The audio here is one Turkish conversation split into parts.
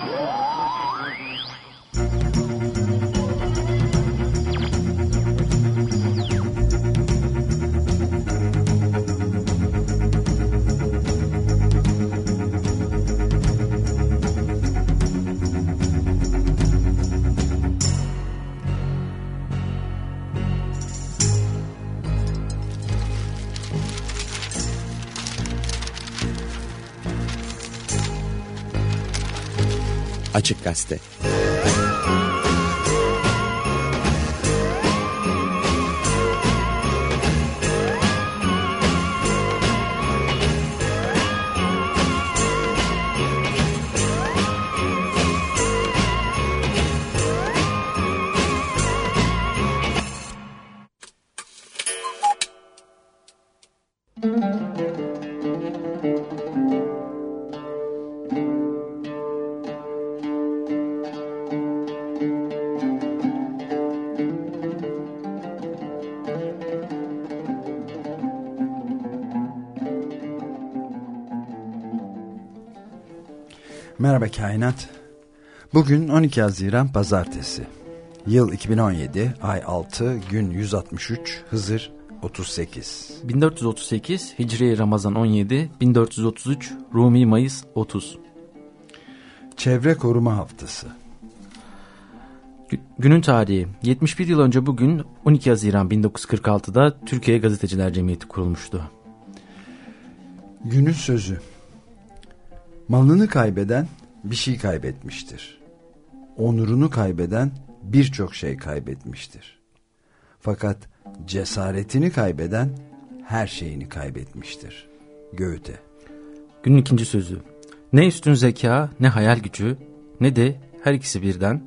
Oh! Açık Gazete. Merhaba Kainat. Bugün 12 Haziran Pazartesi. Yıl 2017, ay 6, gün 163, Hızır 38. 1438 Hicri Ramazan 17, 1433 Rumi Mayıs 30. Çevre Koruma Haftası. Günün tarihi 71 yıl önce bugün 12 Haziran 1946'da Türkiye Gazeteciler Cemiyeti kurulmuştu. Günün sözü. Malını kaybeden bir şey kaybetmiştir. Onurunu kaybeden birçok şey kaybetmiştir. Fakat cesaretini kaybeden her şeyini kaybetmiştir. Göğüte. Günün ikinci sözü. Ne üstün zeka, ne hayal gücü, ne de her ikisi birden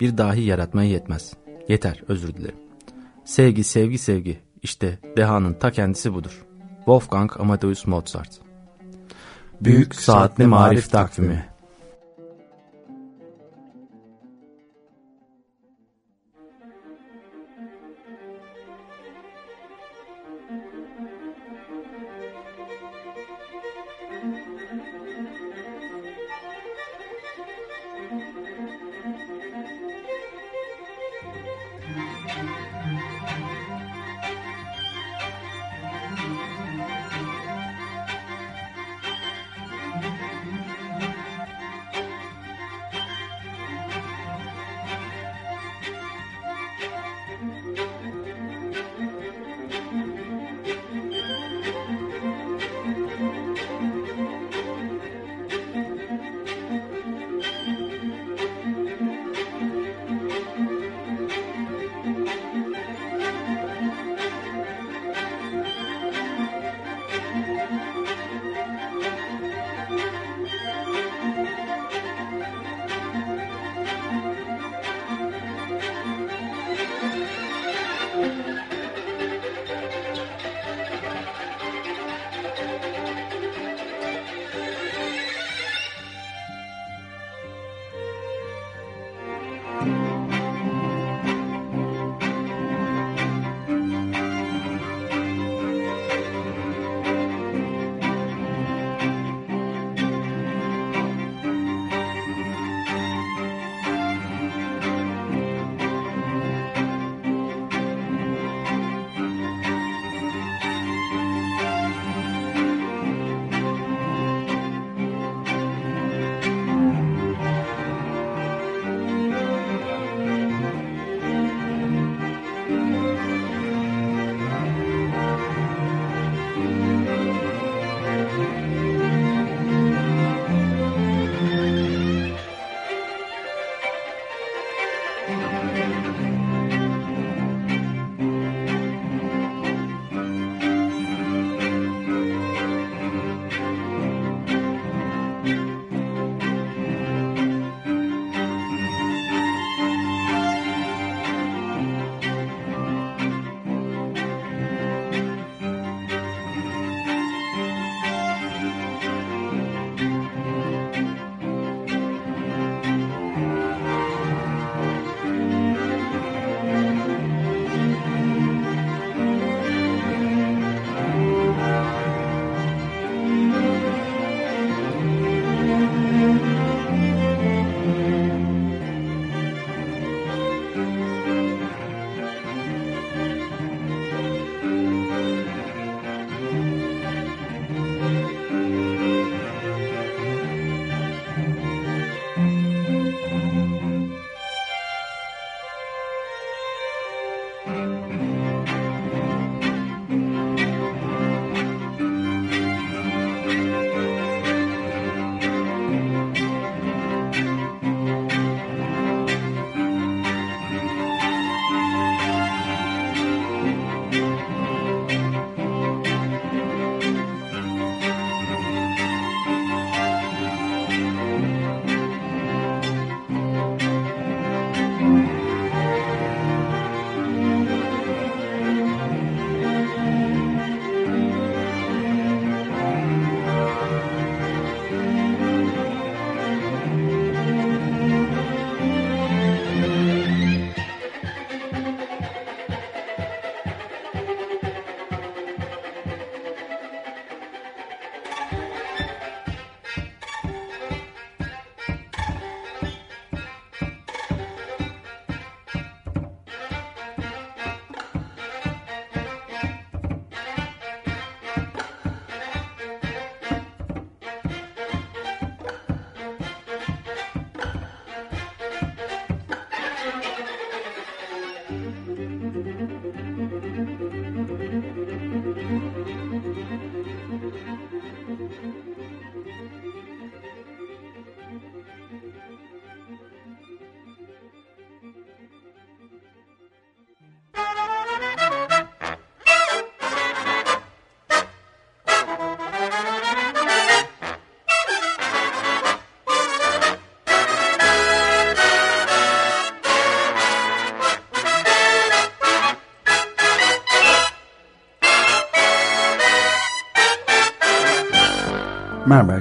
bir dahi yaratmaya yetmez. Yeter, özür dilerim. Sevgi, sevgi, sevgi. İşte dehanın ta kendisi budur. Wolfgang Amadeus Mozart. Büyük Saatli Marif Takvimi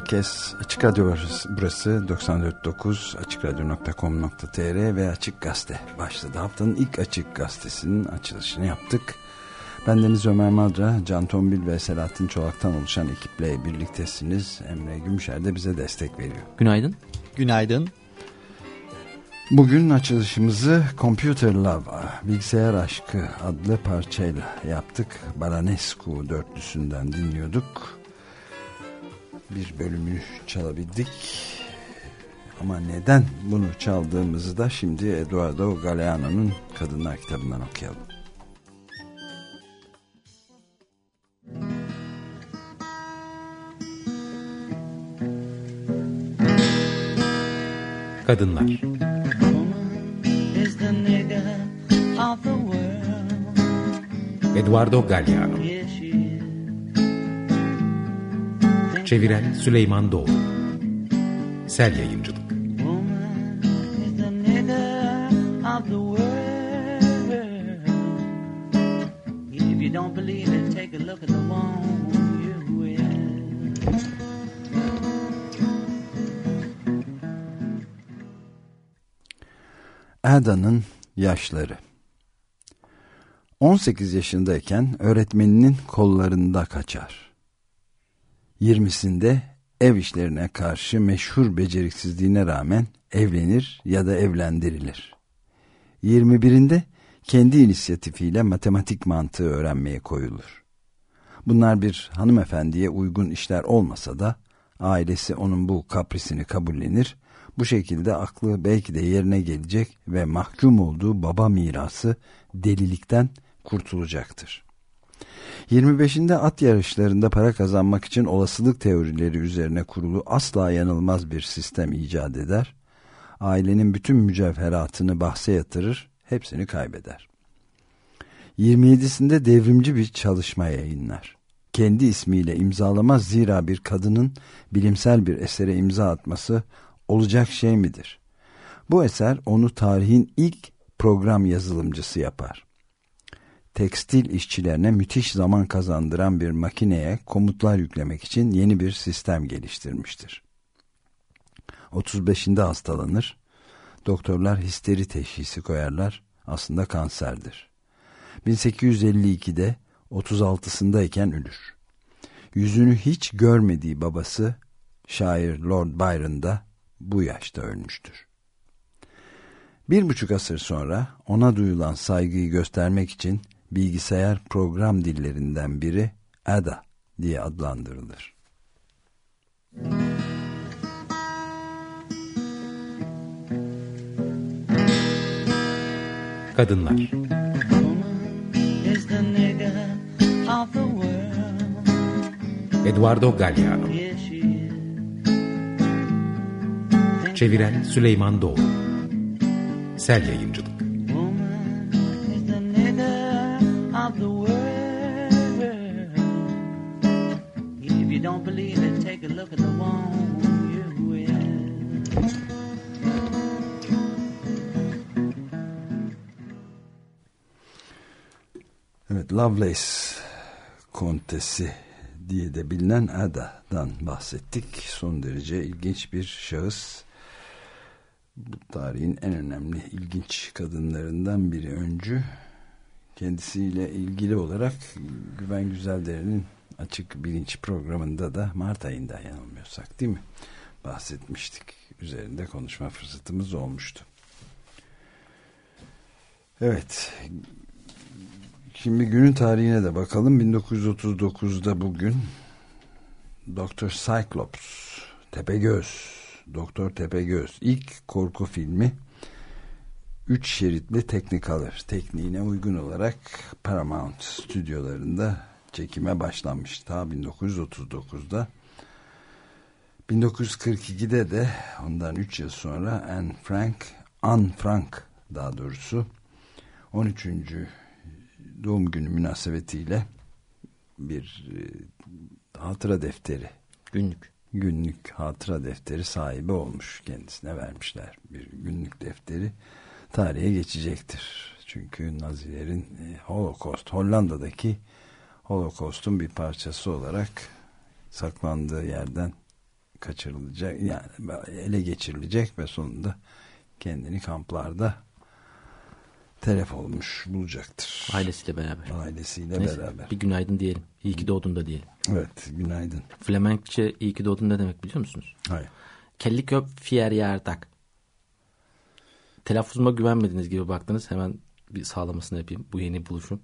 herkes. Açık Radyo burası, burası 94.9 açıkradyo.com.tr ve Açık Gazete başladı. Haftanın ilk Açık Gazetesi'nin açılışını yaptık. Ben Deniz Ömer Madra, Can Tombil ve Selahattin Çolak'tan oluşan ekiple birliktesiniz. Emre Gümüşer de bize destek veriyor. Günaydın. Günaydın. Bugün açılışımızı Computer Love, Bilgisayar Aşkı adlı parçayla yaptık. Baranescu dörtlüsünden dinliyorduk bir bölümünü çalabildik. Ama neden bunu çaldığımızı da şimdi Eduardo Galeano'nun Kadınlar kitabından okuyalım. Kadınlar Eduardo Galeano Çeviren Süleyman Doğru Sel Yayıncılık. Ada'nın yaşları. 18 yaşındayken öğretmeninin kollarında kaçar. 20'sinde ev işlerine karşı meşhur beceriksizliğine rağmen evlenir ya da evlendirilir. 21'inde kendi inisiyatifiyle matematik mantığı öğrenmeye koyulur. Bunlar bir hanımefendiye uygun işler olmasa da ailesi onun bu kaprisini kabullenir. Bu şekilde aklı belki de yerine gelecek ve mahkum olduğu baba mirası delilikten kurtulacaktır. 25'inde at yarışlarında para kazanmak için olasılık teorileri üzerine kurulu asla yanılmaz bir sistem icat eder. Ailenin bütün mücevheratını bahse yatırır, hepsini kaybeder. 27'sinde devrimci bir çalışma yayınlar. Kendi ismiyle imzalamaz zira bir kadının bilimsel bir esere imza atması olacak şey midir? Bu eser onu tarihin ilk program yazılımcısı yapar tekstil işçilerine müthiş zaman kazandıran bir makineye komutlar yüklemek için yeni bir sistem geliştirmiştir. 35'inde hastalanır. Doktorlar histeri teşhisi koyarlar. Aslında kanserdir. 1852'de 36'sındayken ölür. Yüzünü hiç görmediği babası şair Lord Byron da bu yaşta ölmüştür. Bir buçuk asır sonra ona duyulan saygıyı göstermek için bilgisayar program dillerinden biri ADA diye adlandırılır. Kadınlar. Eduardo Galliano Çeviren Süleyman Doğru. Sel Yayıncılık Evet, Lovelace kontesi diye de bilinen Ada'dan bahsettik. Son derece ilginç bir şahıs. Bu tarihin en önemli ilginç kadınlarından biri öncü. Kendisiyle ilgili olarak Güven Güzeldere'nin açık bilinç programında da Mart ayında yanılmıyorsak değil mi? Bahsetmiştik. Üzerinde konuşma fırsatımız olmuştu. Evet. Şimdi günün tarihine de bakalım. 1939'da bugün Doktor Cyclops Tepegöz Doktor Tepegöz ilk korku filmi 3 şeritli Technicolor tekniğine uygun olarak Paramount stüdyolarında çekime başlanmış. Ta 1939'da 1942'de de ondan 3 yıl sonra Anne Frank Anne Frank daha doğrusu 13. doğum günü münasebetiyle bir e, hatıra defteri günlük. günlük hatıra defteri sahibi olmuş. Kendisine vermişler bir günlük defteri. Tarihe geçecektir. Çünkü Nazilerin e, Holocaust Hollanda'daki Holocaust'un bir parçası olarak saklandığı yerden kaçırılacak yani ele geçirilecek ve sonunda kendini kamplarda telef olmuş bulacaktır. Ailesiyle beraber. Ailesiyle Neyse, beraber. Bir günaydın diyelim. İyi ki doğdun da diyelim. Evet günaydın. Flemenkçe iyi ki doğdun ne demek biliyor musunuz? Hayır. Kelliköp fiyer yerdak. Telaffuzuma güvenmediğiniz gibi baktınız. Hemen bir sağlamasını yapayım. Bu yeni buluşum.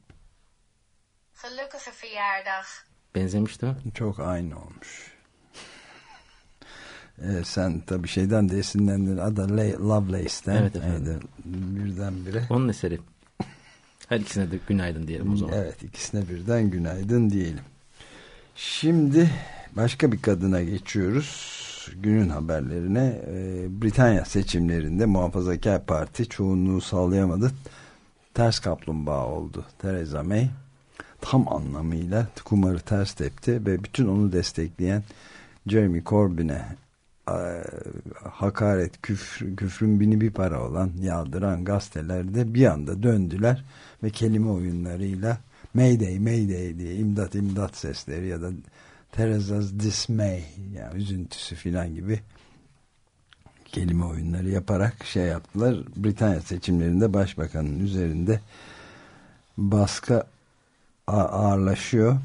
Gelukkige verjaardag. Benzemiş değil mi? Çok aynı olmuş. Ee, sen tabii şeyden de esinlendin. Ada Lovelace'den. Evet efendim. birdenbire. Onun eseri. Her ikisine de günaydın diyelim o zaman. Evet ikisine birden günaydın diyelim. Şimdi başka bir kadına geçiyoruz. Günün haberlerine. Ee, Britanya seçimlerinde Muhafazakar Parti çoğunluğu sağlayamadı. Ters kaplumbağa oldu. Theresa May tam anlamıyla kumarı ters tepti ve bütün onu destekleyen Jeremy Corbyn'e e, hakaret, küfür, küfrün bini bir para olan yağdıran gazetelerde bir anda döndüler ve kelime oyunlarıyla Mayday, Mayday diye imdat imdat sesleri ya da Teresa's dismay yani üzüntüsü filan gibi kelime oyunları yaparak şey yaptılar. Britanya seçimlerinde başbakanın üzerinde baskı ağırlaşıyor.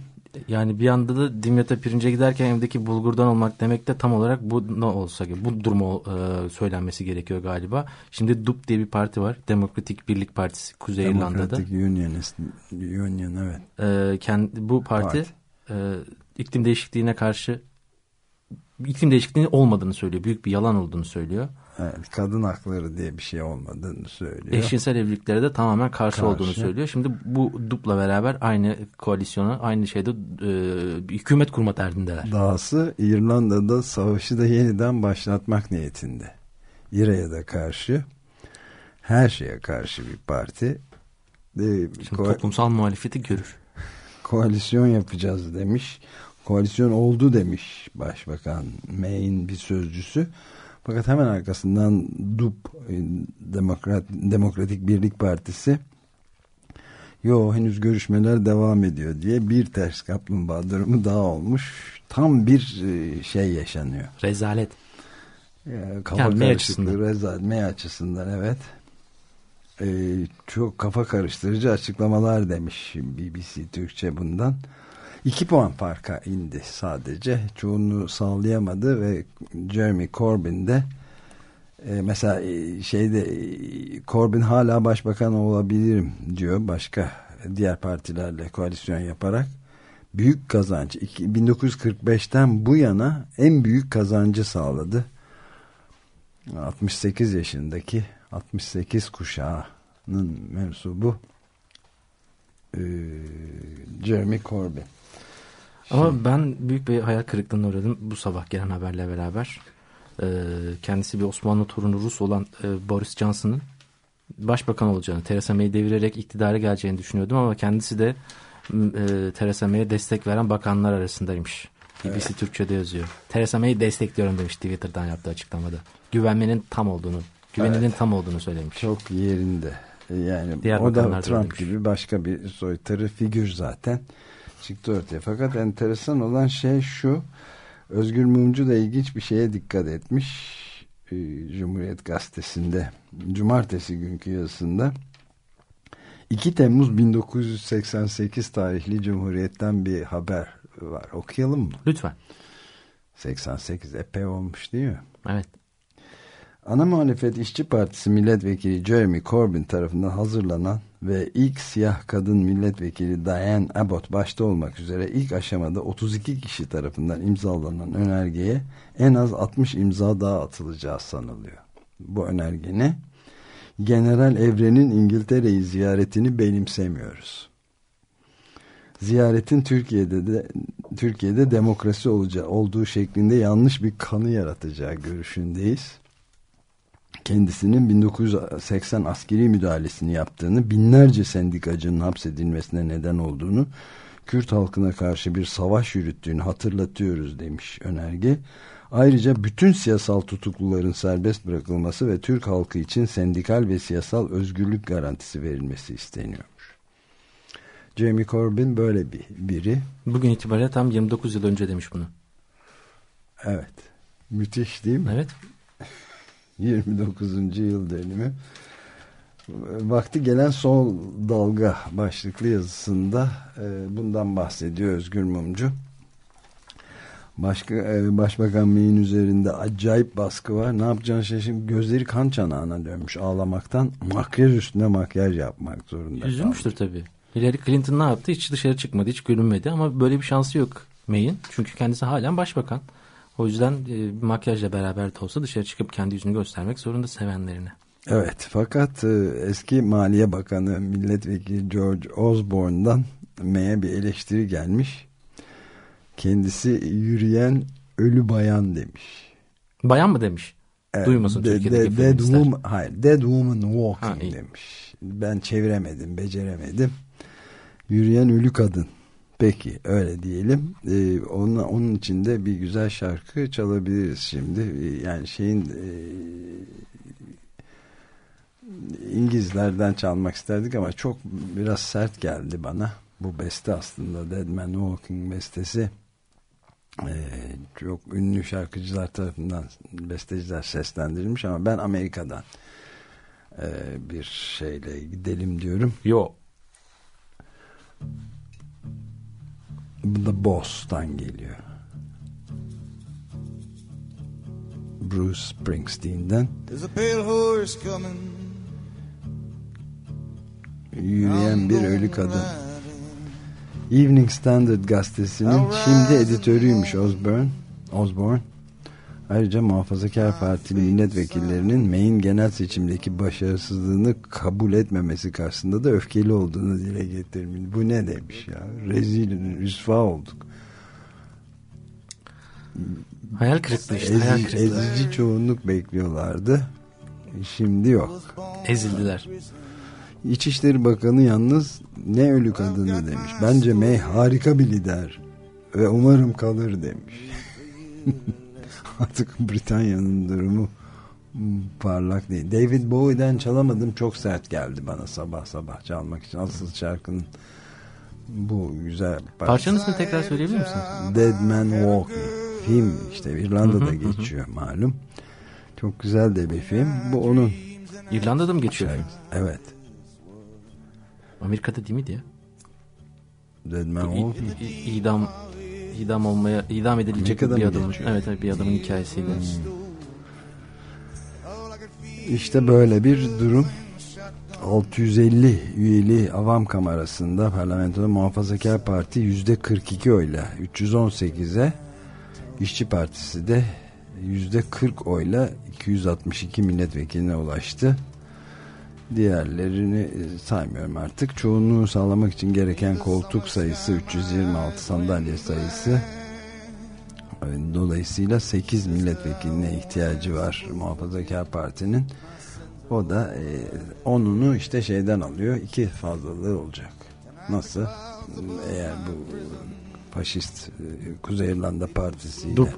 Yani bir anda da Dimyat'a pirince giderken evdeki bulgurdan olmak demek de tam olarak bu ne olsa bu durumu e, söylenmesi gerekiyor galiba. Şimdi DUP diye bir parti var. Demokratik Birlik Partisi Kuzey Demokratik İrlanda'da. Demokratik Unionist Union evet. E, kendi, bu parti, parti. E, iklim değişikliğine karşı iklim değişikliğinin olmadığını söylüyor. Büyük bir yalan olduğunu söylüyor. Evet, kadın hakları diye bir şey olmadığını söylüyor. Eşcinsel evliliklere de tamamen karşı, karşı olduğunu söylüyor. Şimdi bu DUP'la beraber aynı koalisyona, aynı şeyde e, hükümet kurma derdindeler. Dahası İrlanda'da savaşı da yeniden başlatmak niyetinde. İRA'ya da karşı, her şeye karşı bir parti. E, Şimdi toplumsal muhalefeti görür. Koalisyon yapacağız demiş. Koalisyon oldu demiş Başbakan May'in bir sözcüsü. Fakat hemen arkasından DUP e, Demokrat, Demokratik Birlik Partisi yo henüz görüşmeler devam ediyor diye bir ters kaplumbağa durumu daha olmuş. Tam bir e, şey yaşanıyor. Rezalet. Kafa yani karışıklığı rezalet. May açısından evet. Ee, çok kafa karıştırıcı açıklamalar demiş BBC Türkçe bundan. 2 puan farka indi sadece. Çoğunluğu sağlayamadı ve Jeremy Corbyn de e, mesela e, şeyde e, Corbyn hala başbakan olabilirim diyor başka diğer partilerle koalisyon yaparak. Büyük kazanç 1945'ten bu yana en büyük kazancı sağladı. 68 yaşındaki 68 kuşağının mensubu e, Jeremy Corbyn. Ama ben büyük bir hayal kırıklığına uğradım bu sabah gelen haberle beraber. Ee, kendisi bir Osmanlı torunu Rus olan e, Boris Johnson'ın başbakan olacağını, Theresa May'i devirerek iktidara geleceğini düşünüyordum ama kendisi de e, Theresa May'e destek veren bakanlar arasındaymış. BBC evet. Türkçe'de yazıyor. Theresa May'i destekliyorum demiş Twitter'dan yaptığı açıklamada. Güvenmenin tam olduğunu, güveninin evet. tam olduğunu söylemiş. Çok yerinde. Yani Diğer o da Trump gibi başka bir soytarı figür zaten çıktı ortaya. Fakat enteresan olan şey şu. Özgür Mumcu da ilginç bir şeye dikkat etmiş. Ee, Cumhuriyet Gazetesi'nde cumartesi günkü yazısında 2 Temmuz 1988 tarihli Cumhuriyet'ten bir haber var. Okuyalım mı? Lütfen. 88 epey olmuş değil mi? Evet. Ana muhalefet İşçi Partisi milletvekili Jeremy Corbyn tarafından hazırlanan ve ilk siyah kadın milletvekili Diane Abbott başta olmak üzere ilk aşamada 32 kişi tarafından imzalanan önergeye en az 60 imza daha atılacağı sanılıyor. Bu önerge ne? General Evren'in İngiltere'yi ziyaretini benimsemiyoruz. Ziyaretin Türkiye'de de Türkiye'de demokrasi olacağı olduğu şeklinde yanlış bir kanı yaratacağı görüşündeyiz kendisinin 1980 askeri müdahalesini yaptığını, binlerce sendikacının hapsedilmesine neden olduğunu, Kürt halkına karşı bir savaş yürüttüğünü hatırlatıyoruz demiş önerge. Ayrıca bütün siyasal tutukluların serbest bırakılması ve Türk halkı için sendikal ve siyasal özgürlük garantisi verilmesi isteniyormuş. Jamie Corbyn böyle bir biri. Bugün itibariyle tam 29 yıl önce demiş bunu. Evet. Müthiş değil mi? Evet. 29. yıl dönümü. Vakti gelen sol dalga başlıklı yazısında e, bundan bahsediyor Özgür Mumcu. Başka, e, Başbakan May'in üzerinde acayip baskı var. Ne yapacağını şaşırıp gözleri kan çanağına dönmüş ağlamaktan. Makyaj üstüne makyaj yapmak zorunda. Üzülmüştür tabii. Hillary Clinton ne yaptı? Hiç dışarı çıkmadı, hiç görünmedi ama böyle bir şansı yok May'in. Çünkü kendisi halen başbakan. O yüzden e, makyajla beraber de olsa dışarı çıkıp kendi yüzünü göstermek zorunda sevenlerine. Evet fakat e, eski Maliye Bakanı Milletvekili George Osborne'dan May'e bir eleştiri gelmiş. Kendisi yürüyen ölü bayan demiş. Bayan mı demiş? Evet, Duymasın de- Türkiye'deki de- dead woman, hayır, dead woman walking Ha, iyi. demiş. Ben çeviremedim, beceremedim. Yürüyen ölü kadın. Peki öyle diyelim. Ee, onun, onun için de bir güzel şarkı çalabiliriz şimdi. Ee, Yani şeyin e, İngilizlerden çalmak isterdik ama çok biraz sert geldi bana. Bu beste aslında Dead Man Walking bestesi. Ee, çok ünlü şarkıcılar tarafından besteciler seslendirilmiş ama ben Amerika'dan e, bir şeyle gidelim diyorum. Yo. The Boss'tan geliyor. Bruce Springsteen'den There's a pale horse coming. yürüyen bir ölü kadın. Evening Standard gazetesinin şimdi editörüymüş Osborne. Osborne. Ayrıca Muhafazakar Partili milletvekillerinin Maine genel seçimdeki başarısızlığını kabul etmemesi karşısında da öfkeli olduğunu dile getirmiş. Bu ne demiş ya? Rezil, rüsva olduk. Hayal kırıklığı işte. Ezi- hayal kırıklığı. ezici çoğunluk bekliyorlardı. Şimdi yok. Ezildiler. İçişleri Bakanı yalnız ne ölü kadını demiş. Bence May harika bir lider ve umarım kalır demiş. Artık Britanya'nın durumu parlak değil. David Bowie'den çalamadım çok sert geldi bana sabah sabah çalmak için. Asıl şarkının bu güzel parçası. Parçanın ismini tekrar söyleyebilir misiniz? Dead Man Walking. Film işte İrlanda'da geçiyor malum. Çok güzel de bir film. Bu onun İrlanda'da mı geçiyor? film? evet. Amerika'da değil miydi ya? Dead Man Walking. idam idam olmaya idam edilecek bir mı adamın evet, evet bir adamın hikayesiydi. İşte böyle bir durum. 650 üyeli Avam Kamerası'nda parlamentoda Muhafazakar Parti yüzde 42 oyla 318'e İşçi Partisi de yüzde 40 oyla 262 milletvekiline ulaştı. Diğerlerini e, saymıyorum artık. Çoğunluğu sağlamak için gereken koltuk sayısı 326 sandalye sayısı. E, Dolayısıyla 8 milletvekiline ihtiyacı var Muhafazakar Parti'nin. O da e, onunu işte şeyden alıyor. iki fazlalığı olacak. Nasıl? Eğer bu faşist e, Kuzey İrlanda Partisi'yle Dup.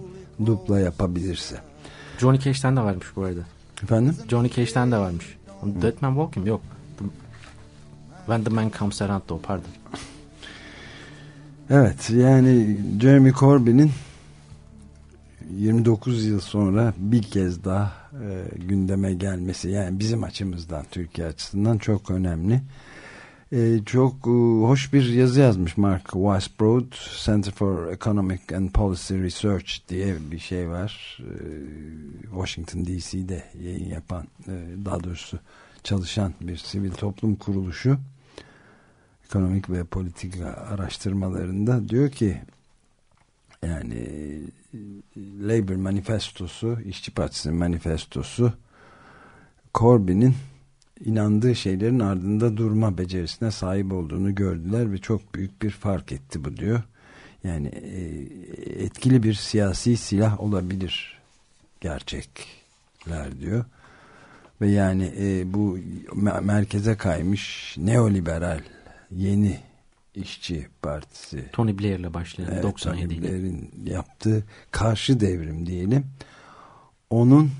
dupla yapabilirse. Johnny Cash'ten de varmış bu arada. Efendim? Johnny Cash'ten de varmış. Dead Man Walking yok. The- When the Man Comes Around o pardon. Evet yani Jeremy Corbyn'in 29 yıl sonra bir kez daha e, gündeme gelmesi yani bizim açımızdan Türkiye açısından çok önemli. E, çok e, hoş bir yazı yazmış Mark Weisbrod Center for Economic and Policy Research diye bir şey var. E, Washington DC'de yayın yapan e, daha doğrusu çalışan bir sivil toplum kuruluşu ekonomik ve politika araştırmalarında diyor ki yani e, Labour manifestosu, İşçi Partisi'nin manifestosu Corbyn'in inandığı şeylerin ardında durma becerisine sahip olduğunu gördüler ve çok büyük bir fark etti bu diyor. Yani e, etkili bir siyasi silah olabilir gerçekler diyor. Ve yani e, bu me- merkeze kaymış neoliberal yeni işçi partisi Tony Blair'le başlayan Evet, 97 Tony. Blair'in yaptığı karşı devrim diyelim. Onun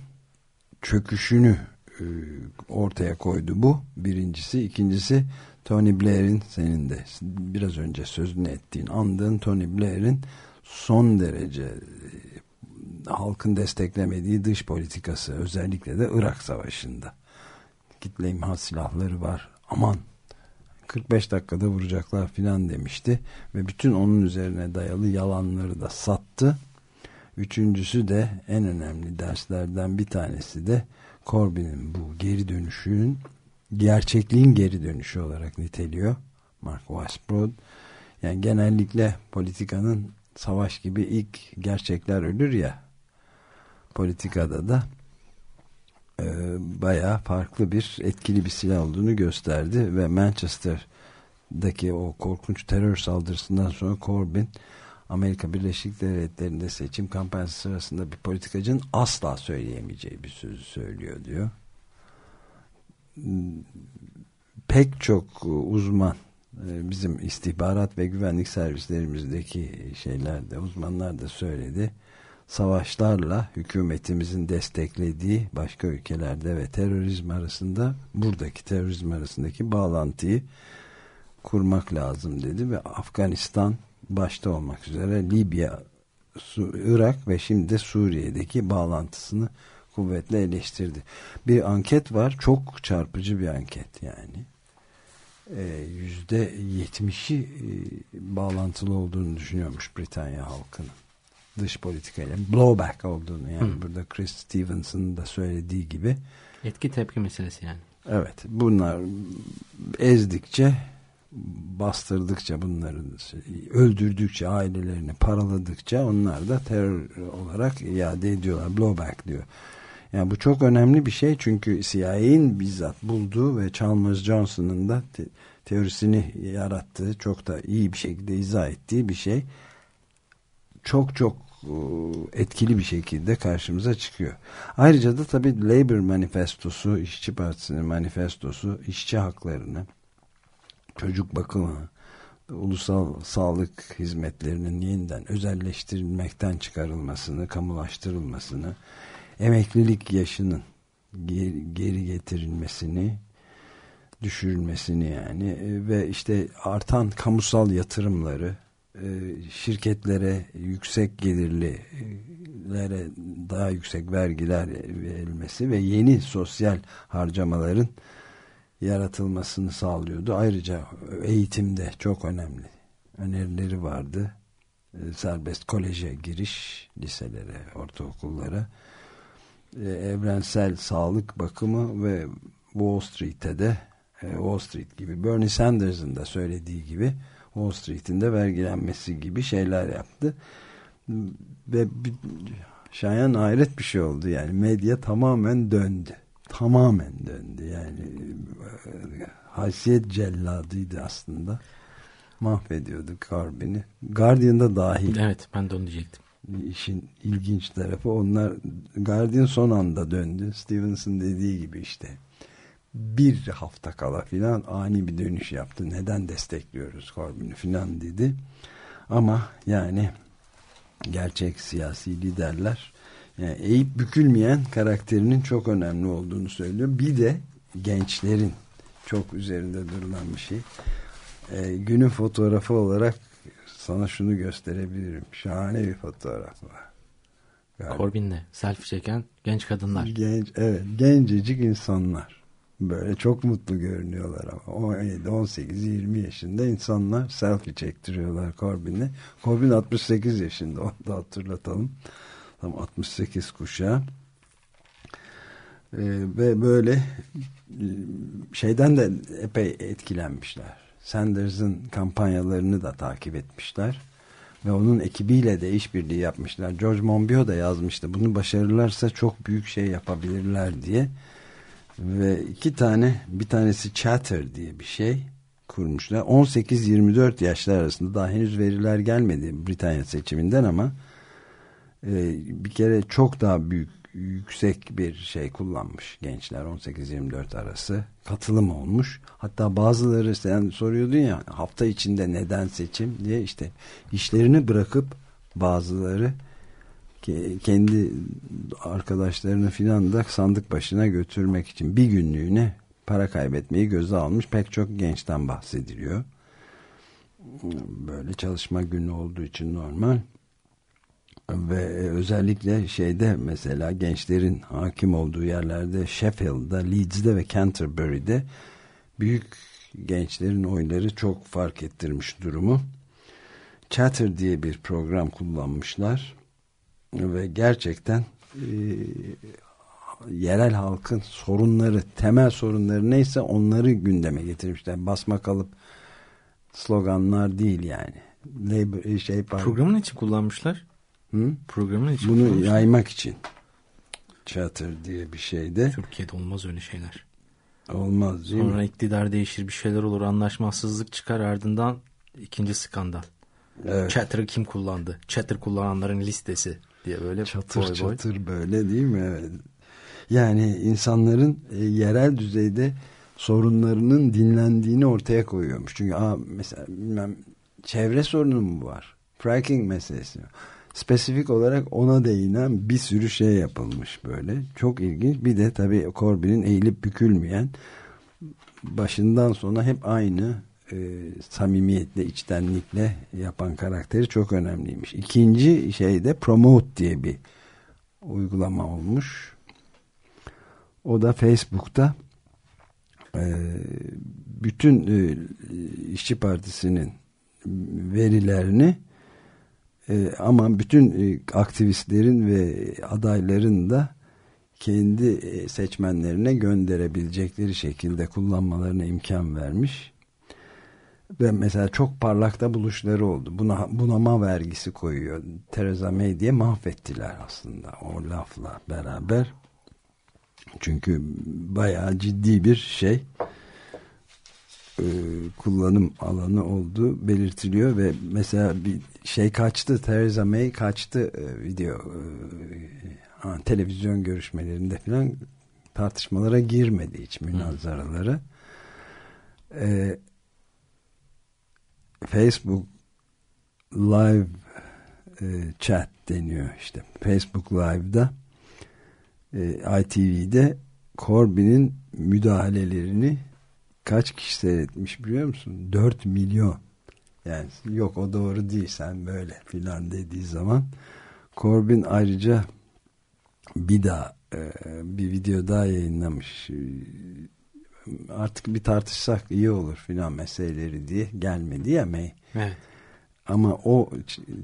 çöküşünü ortaya koydu bu. Birincisi. ikincisi Tony Blair'in senin de biraz önce sözünü ettiğin andığın Tony Blair'in son derece e, halkın desteklemediği dış politikası özellikle de Irak Savaşı'nda kitle imha silahları var aman 45 dakikada vuracaklar filan demişti ve bütün onun üzerine dayalı yalanları da sattı. Üçüncüsü de en önemli derslerden bir tanesi de Corbyn'in bu geri dönüşünün gerçekliğin geri dönüşü olarak niteliyor. Mark Weisbrod. Yani genellikle politikanın savaş gibi ilk gerçekler ölür ya politikada da e, bayağı farklı bir etkili bir silah olduğunu gösterdi ve Manchester'daki o korkunç terör saldırısından sonra Corbyn Amerika Birleşik Devletleri'nde seçim kampanyası sırasında bir politikacının asla söyleyemeyeceği bir sözü söylüyor diyor. Pek çok uzman e, bizim istihbarat ve güvenlik servislerimizdeki şeyler de uzmanlar da söyledi. Savaşlarla hükümetimizin desteklediği başka ülkelerde ve terörizm arasında buradaki terörizm arasındaki bağlantıyı kurmak lazım dedi ve Afganistan başta olmak üzere Libya, Irak ve şimdi Suriye'deki bağlantısını kuvvetle eleştirdi. Bir anket var. Çok çarpıcı bir anket yani. Ee, yüzde yetmişi e, bağlantılı olduğunu düşünüyormuş Britanya halkının. Dış politikayla blowback olduğunu yani Hı. burada Chris Stevenson'ın da söylediği gibi. Etki tepki meselesi yani. Evet bunlar ezdikçe bastırdıkça bunları öldürdükçe ailelerini paraladıkça onlar da terör olarak iade ediyorlar blowback diyor yani bu çok önemli bir şey çünkü CIA'in bizzat bulduğu ve Chalmers Johnson'ın da te teorisini yarattığı çok da iyi bir şekilde izah ettiği bir şey çok çok etkili bir şekilde karşımıza çıkıyor. Ayrıca da tabii Labour manifestosu, işçi partisinin manifestosu, işçi haklarını, çocuk bakımı, ulusal sağlık hizmetlerinin yeniden özelleştirilmekten çıkarılmasını, kamulaştırılmasını, emeklilik yaşının geri, getirilmesini düşürülmesini yani e, ve işte artan kamusal yatırımları e, şirketlere yüksek gelirlilere daha yüksek vergiler verilmesi ve yeni sosyal harcamaların yaratılmasını sağlıyordu. Ayrıca eğitimde çok önemli önerileri vardı. E, serbest koleje giriş liselere, ortaokullara e, evrensel sağlık bakımı ve Wall Street'te de e, Wall Street gibi Bernie Sanders'ın da söylediği gibi Wall Street'in de vergilenmesi gibi şeyler yaptı. Ve şayan hayret bir şey oldu yani medya tamamen döndü. Tamamen döndü yani e, haysiyet celladıydı aslında. Mahvediyordu Corbyn'i. Guardian'da dahil. Evet ben de onu diyecektim işin ilginç tarafı onlar Guardian son anda döndü. Stevenson dediği gibi işte bir hafta kala filan ani bir dönüş yaptı. Neden destekliyoruz Corbyn'i filan dedi. Ama yani gerçek siyasi liderler yani eğip bükülmeyen karakterinin çok önemli olduğunu söylüyor. Bir de gençlerin çok üzerinde durulan bir şey. Ee, günün fotoğrafı olarak sana şunu gösterebilirim. Şahane bir fotoğraf var. Galiba. Corbyn'le selfie çeken genç kadınlar. Genç, evet gencecik insanlar. Böyle çok mutlu görünüyorlar ama 17, 18, 20 yaşında insanlar selfie çektiriyorlar Corbyn'le. Corbyn 68 yaşında onu da hatırlatalım. Tam 68 kuşağı. Ee, ve böyle e, şeyden de epey etkilenmişler Sanders'ın kampanyalarını da takip etmişler. Ve onun ekibiyle de işbirliği yapmışlar. George Monbiot da yazmıştı. Bunu başarırlarsa çok büyük şey yapabilirler diye. Ve iki tane bir tanesi Chatter diye bir şey kurmuşlar. 18-24 yaşlar arasında daha henüz veriler gelmedi Britanya seçiminden ama bir kere çok daha büyük yüksek bir şey kullanmış gençler 18-24 arası katılım olmuş. Hatta bazıları sen soruyordun ya hafta içinde neden seçim diye işte işlerini bırakıp bazıları kendi arkadaşlarını filan da sandık başına götürmek için bir günlüğüne para kaybetmeyi göze almış pek çok gençten bahsediliyor. Böyle çalışma günü olduğu için normal. Ve özellikle şeyde mesela gençlerin hakim olduğu yerlerde Sheffield'da, Leeds'de ve Canterbury'de büyük gençlerin oyları çok fark ettirmiş durumu. Chatter diye bir program kullanmışlar ve gerçekten e, yerel halkın sorunları, temel sorunları neyse onları gündeme getirmişler. Basma kalıp sloganlar değil yani. Labor, şey, Programın için kullanmışlar. Hı? Programın için Bunu kullanmışlar. yaymak için. Chatter diye bir şeyde Türkiye'de olmaz öyle şeyler. olmaz değil Sonra mi? iktidar değişir bir şeyler olur anlaşmazsızlık çıkar ardından ikinci skandal. Evet. Chatter'ı kim kullandı? Chatter kullananların listesi diye böyle Çatır boy boy. çatır böyle değil mi? Evet. Yani insanların e, yerel düzeyde sorunlarının dinlendiğini ortaya koyuyormuş. Çünkü aa, mesela bilmem çevre sorunu mu var? Fracking meselesi mi? Spesifik olarak ona değinen bir sürü şey yapılmış böyle. Çok ilginç. Bir de tabii Corbyn'in eğilip bükülmeyen başından sona hep aynı e, samimiyetle, içtenlikle yapan karakteri çok önemliymiş. İkinci şey de Promote diye bir uygulama olmuş. O da Facebook'ta e, bütün e, işçi partisinin verilerini e, ama bütün e, aktivistlerin ve adayların da kendi e, seçmenlerine gönderebilecekleri şekilde kullanmalarına imkan vermiş. Ve mesela çok parlakta buluşları oldu. Buna bunama vergisi koyuyor. Theresa May diye mahvettiler aslında o lafla beraber. Çünkü bayağı ciddi bir şey e, kullanım alanı olduğu belirtiliyor ve mesela bir şey kaçtı Theresa May kaçtı e, video e, ha, televizyon görüşmelerinde falan tartışmalara girmedi hiç münazaralara. E, Facebook Live e, chat deniyor işte. Facebook Live'da e, ITV'de Corbyn'in müdahalelerini kaç kişi seyretmiş biliyor musun? 4 milyon. Yani yok o doğru değil sen böyle filan dediği zaman Corbyn ayrıca bir daha e, bir video daha yayınlamış. E, Artık bir tartışsak iyi olur filan meseleleri diye gelmedi ya May. Evet. Ama o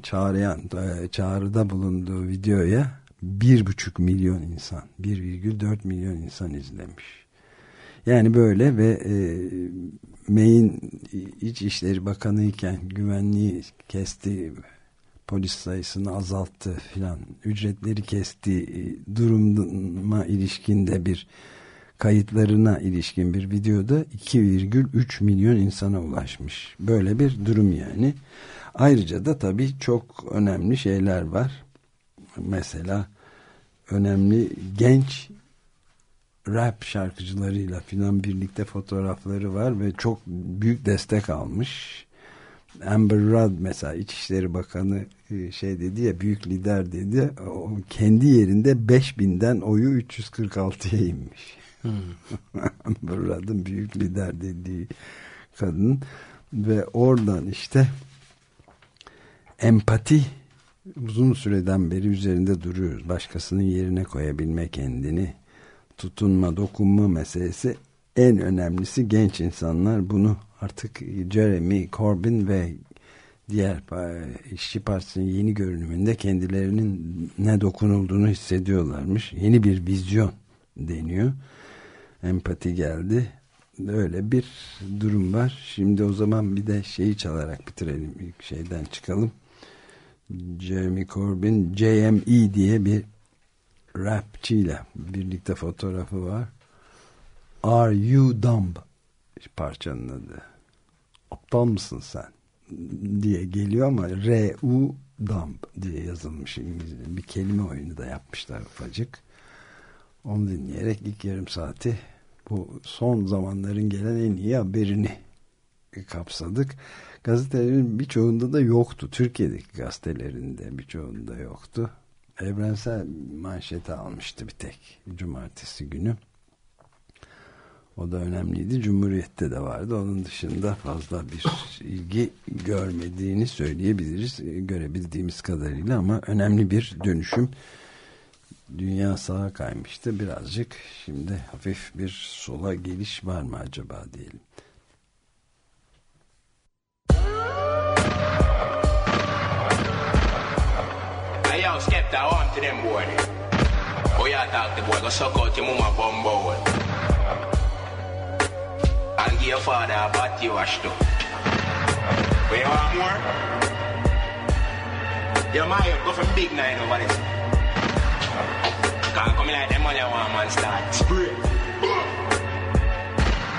çağrıyan, e, çağrıda bulunduğu videoya bir buçuk milyon insan, 1,4 milyon insan izlemiş. Yani böyle ve e, May'in İçişleri Bakanı iken güvenliği kesti, polis sayısını azalttı filan, ücretleri kesti e, duruma ilişkinde bir kayıtlarına ilişkin bir videoda 2,3 milyon insana ulaşmış. Böyle bir durum yani. Ayrıca da tabii çok önemli şeyler var. Mesela önemli genç rap şarkıcılarıyla filan birlikte fotoğrafları var ve çok büyük destek almış. Amber Rudd mesela İçişleri Bakanı e, şey dedi ya büyük lider dedi o kendi yerinde 5000'den oyu 346'ya inmiş. Amber Rudd'ın büyük lider dediği kadın ve oradan işte empati uzun süreden beri üzerinde duruyoruz. Başkasının yerine koyabilme kendini tutunma, dokunma meselesi en önemlisi genç insanlar bunu artık Jeremy Corbyn ve diğer işçi partisinin yeni görünümünde kendilerinin ne dokunulduğunu hissediyorlarmış. Yeni bir vizyon deniyor. Empati geldi. Öyle bir durum var. Şimdi o zaman bir de şeyi çalarak bitirelim. İlk şeyden çıkalım. Jeremy Corbyn JME diye bir rapçiyle birlikte fotoğrafı var. Are you dumb? Parçanın adı. Aptal mısın sen? diye geliyor ama R-U dumb diye yazılmış İngilizce. Bir kelime oyunu da yapmışlar ufacık. Onu dinleyerek ilk yarım saati bu son zamanların gelen en iyi haberini kapsadık. Gazetelerin birçoğunda da yoktu. Türkiye'deki gazetelerinde birçoğunda yoktu. Evrensel manşeti almıştı bir tek cumartesi günü. O da önemliydi. Cumhuriyet'te de vardı. Onun dışında fazla bir ilgi görmediğini söyleyebiliriz. Görebildiğimiz kadarıyla ama önemli bir dönüşüm. Dünya sağa kaymıştı birazcık. Şimdi hafif bir sola geliş var mı acaba diyelim. Hey yo, on to them boy. Oh yeah, talk the boy, go suck out your mama bum bowl. And give your father a body wash too. You want more? Your man go from big nine over this. Can't come in like them money one man start. Spray.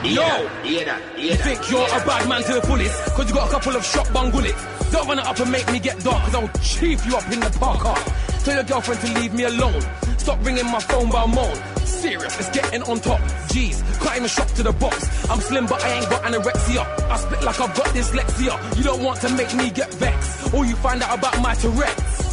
Yo, hear that, hear you that. think you're a bad man to the fullest? Cause you got a couple of shotgun bullets. Don't run it up and make me get dark, cause I'll chief you up in the park car. Tell your girlfriend to leave me alone. Stop ringing my phone by moan. Serious, it's getting on top. Jeez, can't even to the box. I'm slim, but I ain't got anorexia. I spit like I've got dyslexia. You don't want to make me get vexed. All you find out about my Tourette's.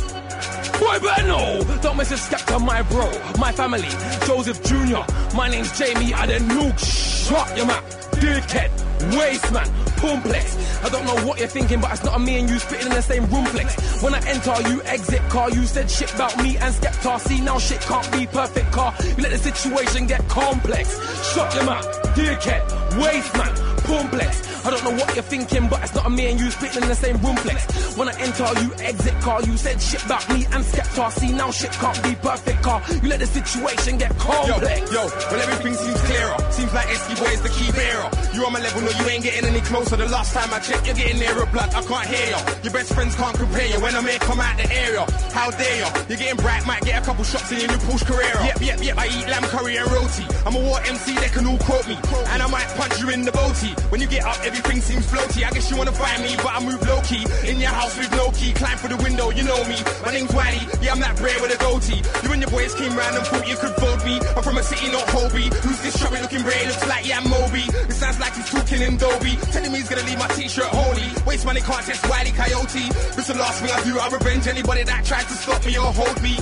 Boy, better know. Don't mess with Skepta, my bro. My family, Joseph Jr. My name's Jamie Adenuk. Shut your mouth. Dickhead, waste man, complex. I don't know what you're thinking, but it's not a me and you spitting in the same room flex. When I enter, you exit car. You said shit about me and Skepta. See, now shit can't be perfect car. You let the situation get complex. Shut your mouth. Dickhead, waste man, complex. I don't know what you're thinking, but it's not a me and you spitting in the same room flex. When I enter, you exit car. You said shit about me and Skepta. See, now shit can't be perfect car. You let the situation get complex. yo, yo, well everything seems clearer. Seems like Esky Boy is the key bearer. You on my level, no, you ain't getting any closer. The last time I checked, you're getting nearer blood. I can't hear you. Your best friends can't compare you. When I may come out the area, how dare you? You're getting bright, might get a couple shots in your new Porsche Carrera. Yep, yep, yep. I eat lamb curry and roti. I'm a war MC, they can all quote me, and I might punch you in the booty. When you get up, everything seems floaty. I guess you wanna find me, but I move low key. In your house with no key, climb through the window, you know me. My name's Wiley, yeah, I'm that bray with a goatee. You and your boys came round and thought you could fold me. I'm from a city, not Hobie. Who's this chubby looking bray? Looks like yeah, Moby. It sounds like he's talking in Dolby. Telling me he's gonna leave my t-shirt holy. Waste money can't test Wiley Coyote. This the last thing I do. I revenge anybody that tries to stop me or hold me.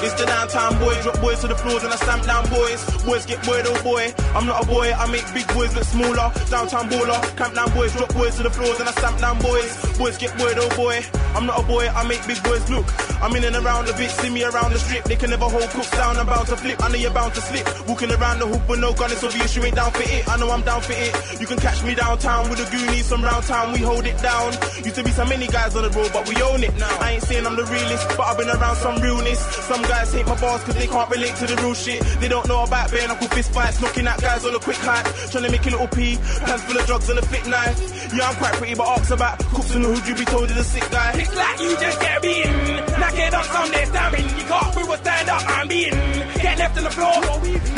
It's the downtown boys, drop boys to the floors and I stamp down boys. Boys get bored, oh boy. I'm not a boy, I make big boys look smaller. Downtown baller, camp down boys, drop boys to the floors and I stamp down boys. Boys get bored, oh boy. I'm not a boy, I make big boys look. I'm in and around the bit, see me around the strip. They can never hold cooks down, I'm bound to flip. I know you're bound to slip. Walking around the hoop with no gun, it's obvious you ain't down for it. I know I'm down for it. You can catch me downtown with the Goonies from round town, we hold it down. Used to be so many guys on the road, but we own it now. I ain't saying I'm the realest, but I've been around some realness. Some guys hate my bars cause they can't relate to the real shit. They don't know about bare knuckle fist fights, knocking out guys on a quick hype. Trying to make a little pee, hands full of drugs and a thick knife. Yeah, I'm quite pretty, but ask about cooks in the hood, you be told you're the sick guy. It's like you just get beaten. Knock it up Sunday stabbing. You can't prove a stand up, I'm beaten. Get left on the floor.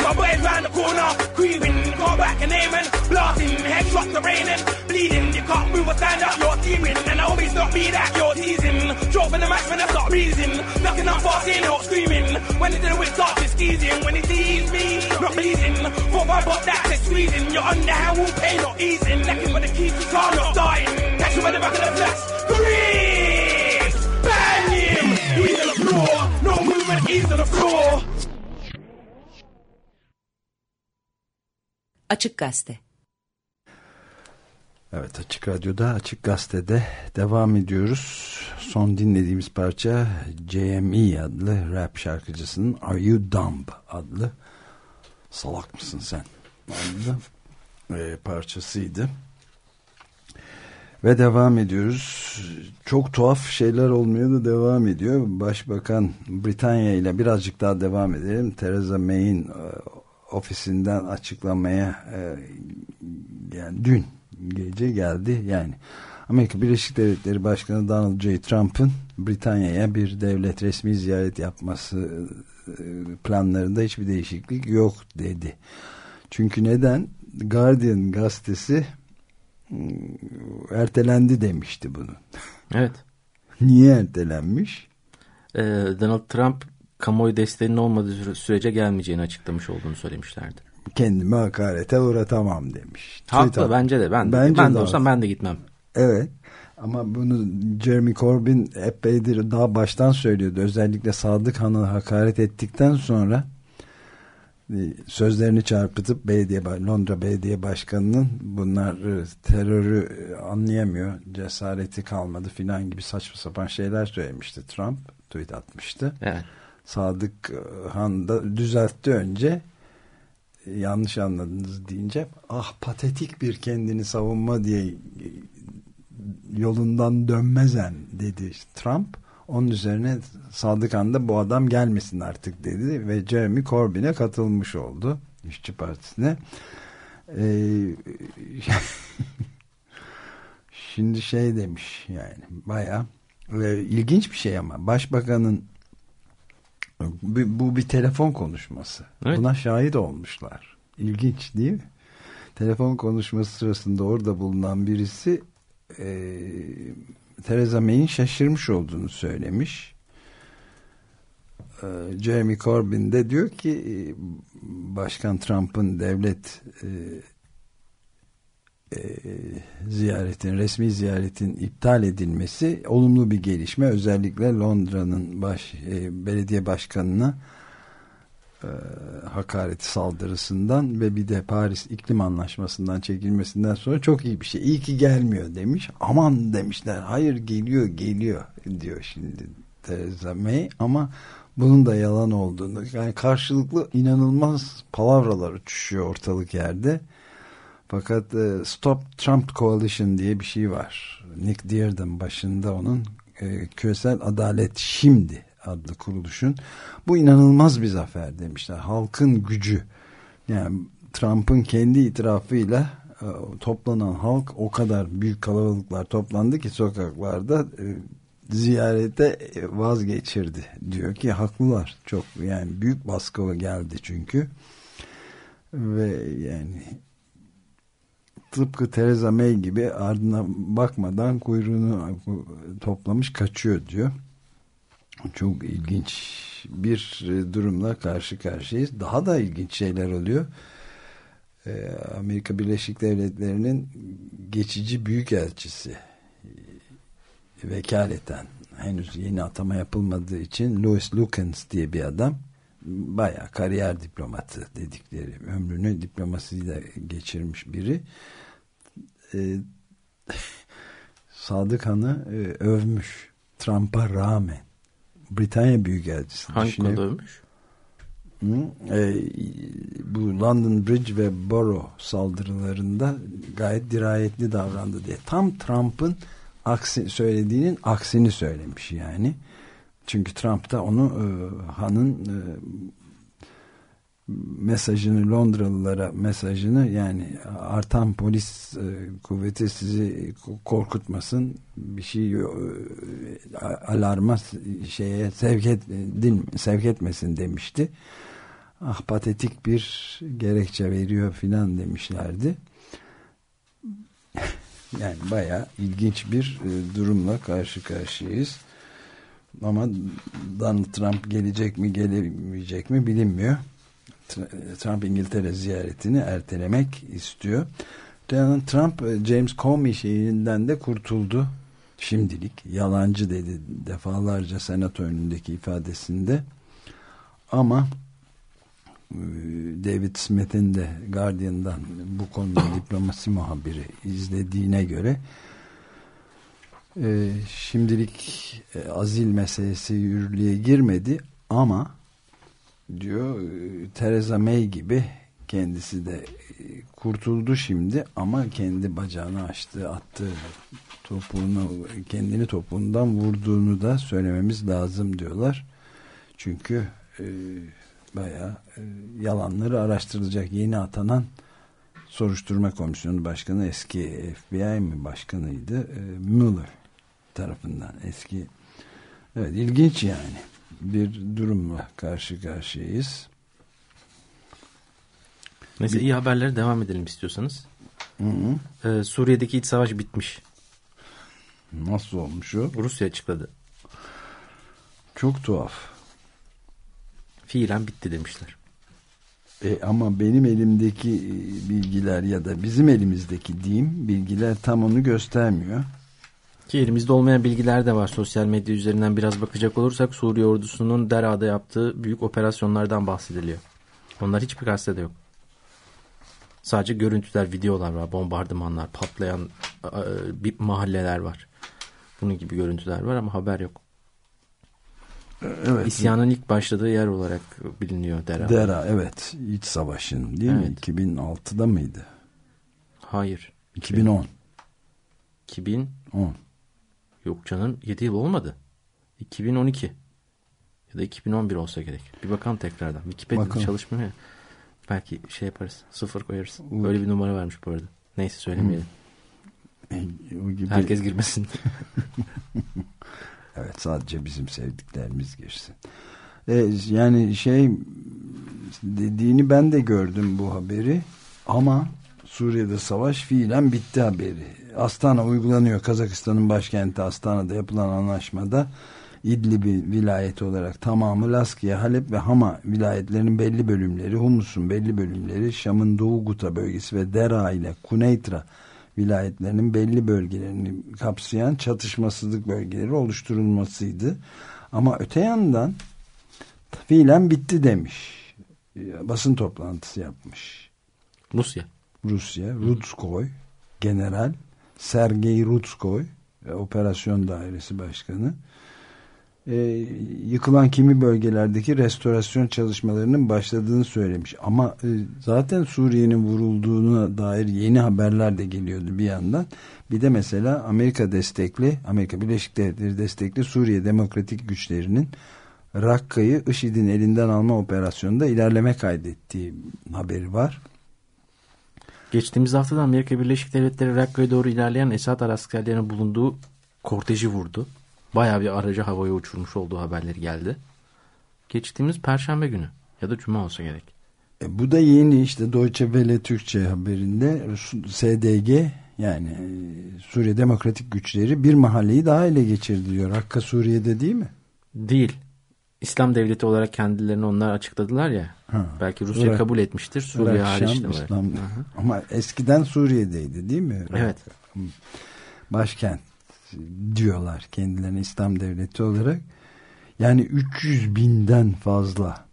My boys round the corner, creeping. Go back and aiming, blasting. Headshots are raining, bleeding. You can't move a stand up, you're teaming. And I always not be that, you're teasing. Drop in the match when I start breathing. Knocking up fast, in screaming. When it's the whip, starts it's squeezing. When it sees me, not bleeding. For my butt, that's it squeezing. You're under hand, will pay, not easing. Necking with the keys to car, not starting. Catch you at the back of the flash. Grease! Bang him! He's on the floor. No movement, he's on the floor. Açık Gazete Evet Açık Radyo'da Açık Gazete'de devam ediyoruz. Son dinlediğimiz parça JME adlı rap şarkıcısının Are You Dumb adlı Salak mısın sen adlı e, parçasıydı. Ve devam ediyoruz. Çok tuhaf şeyler olmaya da devam ediyor. Başbakan Britanya ile birazcık daha devam edelim. Theresa May'in e, ofisinden açıklamaya e, yani dün gece geldi. Yani Amerika Birleşik Devletleri Başkanı Donald J. Trump'ın Britanya'ya bir devlet resmi ziyaret yapması e, planlarında hiçbir değişiklik yok dedi. Çünkü neden? Guardian gazetesi ıı, ertelendi demişti bunu. Evet. Niye ertelenmiş? Ee, Donald Trump kamuoyu desteğinin olmadığı süre- sürece gelmeyeceğini açıklamış olduğunu söylemişlerdi. Kendimi hakarete uğratamam demiş. Haklı bence de. Ben, de- Bence ben de de olsam ben de gitmem. Evet. Ama bunu Jeremy Corbyn epeydir daha baştan söylüyordu. Özellikle Sadık Han'a hakaret ettikten sonra sözlerini çarpıtıp belediye Londra Belediye Başkanı'nın bunlar e, terörü e, anlayamıyor, cesareti kalmadı filan gibi saçma sapan şeyler söylemişti Trump. Tweet atmıştı. Evet. Sadık Han da düzeltti önce yanlış anladınız deyince ah patetik bir kendini savunma diye yolundan dönmezen dedi Trump. Onun üzerine Sadık Han'da bu adam gelmesin artık dedi ve Jeremy Corbyn'e katılmış oldu. İşçi Partisi'ne. Ee, şimdi şey demiş yani baya ilginç bir şey ama başbakanın bu, bir telefon konuşması. Evet. Buna şahit olmuşlar. İlginç değil mi? Telefon konuşması sırasında orada bulunan birisi e, Theresa May'in şaşırmış olduğunu söylemiş. E, Jeremy Corbyn de diyor ki e, Başkan Trump'ın devlet e, e, ziyaretin, resmi ziyaretin iptal edilmesi olumlu bir gelişme. Özellikle Londra'nın baş e, belediye başkanına e, hakareti saldırısından ve bir de Paris iklim anlaşmasından çekilmesinden sonra çok iyi bir şey. İyi ki gelmiyor demiş. Aman demişler. Hayır geliyor geliyor diyor şimdi Theresa May ama bunun da yalan olduğunu yani karşılıklı inanılmaz palavralar uçuşuyor ortalık yerde. Fakat e, Stop Trump Coalition diye bir şey var. Nick Dearden başında onun e, küresel adalet şimdi adlı kuruluşun bu inanılmaz bir zafer demişler. Halkın gücü yani Trump'ın kendi itirafıyla e, toplanan halk o kadar büyük kalabalıklar toplandı ki sokaklarda e, ziyarete vazgeçirdi. Diyor ki haklılar çok yani büyük baskı geldi çünkü ve yani tıpkı Theresa May gibi ardına bakmadan kuyruğunu toplamış kaçıyor diyor. Çok ilginç bir durumla karşı karşıyayız. Daha da ilginç şeyler oluyor. Ee, Amerika Birleşik Devletleri'nin geçici büyükelçisi vekaleten henüz yeni atama yapılmadığı için Louis Lukens diye bir adam bayağı kariyer diplomatı dedikleri ömrünü diplomasıyla geçirmiş biri e, Sadık Han'ı e, övmüş. Trump'a rağmen. Britanya Büyükelçisi hangi konuda övmüş? E, bu London Bridge ve Borough saldırılarında gayet dirayetli davrandı diye. Tam Trump'ın aksi söylediğinin aksini söylemiş yani. Çünkü Trump da onu e, Han'ın e, mesajını Londralılara mesajını yani artan polis e, kuvveti sizi korkutmasın bir şey e, alarma şeye sevk, et, din, sevk etmesin demişti. Ah patetik bir gerekçe veriyor filan demişlerdi. yani baya ilginç bir e, durumla karşı karşıyayız. Ama Donald Trump gelecek mi gelemeyecek mi bilinmiyor. Trump İngiltere ziyaretini ertelemek istiyor. Donald Trump e, James Comey şeyinden de kurtuldu. Şimdilik yalancı dedi defalarca senato önündeki ifadesinde. Ama e, David Smith'in de Guardian'dan bu konuda diplomasi muhabiri izlediğine göre e, şimdilik azil meselesi yürürlüğe girmedi ama diyor. E, Theresa May gibi kendisi de e, kurtuldu şimdi ama kendi bacağını açtı attı topuğunu kendini topuğundan vurduğunu da söylememiz lazım diyorlar. Çünkü e, baya e, yalanları araştırılacak yeni atanan soruşturma komisyonu başkanı eski FBI mi başkanıydı? E, Mueller tarafından eski. Evet ilginç yani bir durumla karşı karşıyayız. Neyse bir... iyi haberlere devam edelim istiyorsanız. Hı hı. Ee, Suriye'deki iç savaş bitmiş. Nasıl olmuş o? Rusya açıkladı. Çok tuhaf. Fiilen bitti demişler. E, ama benim elimdeki e, bilgiler ya da bizim elimizdeki diyeyim bilgiler tam onu göstermiyor. Ki elimizde olmayan bilgiler de var. Sosyal medya üzerinden biraz bakacak olursak Suriye ordusunun Dera'da yaptığı büyük operasyonlardan bahsediliyor. Onlar hiçbir gazetede yok. Sadece görüntüler, videolar var, bombardımanlar, patlayan bir mahalleler var. Bunun gibi görüntüler var ama haber yok. Evet. İsyanın ilk başladığı yer olarak biliniyor Dera. Dera evet. İç savaşın değil Evet. mi? 2006'da mıydı? Hayır. 2010. 2000 10. yok canım 7 yıl olmadı. 2012 ya da 2011 olsa gerek. Bir bakalım tekrardan. Wikipedia'da çalışmıyor ya. Belki şey yaparız. Sıfır koyarız. Olur. Böyle bir numara vermiş bu arada. Neyse söylemeyelim. E, gibi. Herkes girmesin. Evet sadece bizim sevdiklerimiz girsin. E, yani şey dediğini ben de gördüm bu haberi ama Suriye'de savaş fiilen bitti haberi. Astana uygulanıyor. Kazakistan'ın başkenti Astana'da yapılan anlaşmada İdlib'i vilayeti olarak tamamı Laskiye, Halep ve Hama vilayetlerinin belli bölümleri, Humus'un belli bölümleri, Şam'ın Doğu Guta bölgesi ve Dera ile Kuneytra vilayetlerinin belli bölgelerini kapsayan çatışmasızlık bölgeleri oluşturulmasıydı. Ama öte yandan fiilen bitti demiş. Basın toplantısı yapmış. Rusya. Rusya, Rutskoy, General Sergey Rutskoy, e, Operasyon Dairesi Başkanı, e, yıkılan kimi bölgelerdeki restorasyon çalışmalarının başladığını söylemiş. Ama e, zaten Suriye'nin vurulduğuna dair yeni haberler de geliyordu bir yandan. Bir de mesela Amerika destekli, Amerika Birleşik Devletleri destekli Suriye Demokratik Güçlerinin Rakka'yı IŞİD'in elinden alma operasyonunda ilerleme kaydettiği haberi var. Geçtiğimiz haftada Amerika Birleşik Devletleri Rakka'ya doğru ilerleyen Esad askerlerinin bulunduğu korteji vurdu. Bayağı bir aracı havaya uçurmuş olduğu haberleri geldi. Geçtiğimiz Perşembe günü ya da Cuma olsa gerek. E, bu da yeni işte Deutsche Welle Türkçe haberinde SDG yani e, Suriye Demokratik Güçleri bir mahalleyi daha ele geçirdi diyor. Hakka Suriye'de değil mi? Değil. İslam devleti olarak kendilerini onlar açıkladılar ya. Ha. Belki Rusya Irak- kabul etmiştir. Suriye Irak, hariç Şam. İslam-. Ama eskiden Suriye'deydi değil mi? Evet. Başkent diyorlar kendilerine İslam devleti olarak. Yani 300 binden fazla.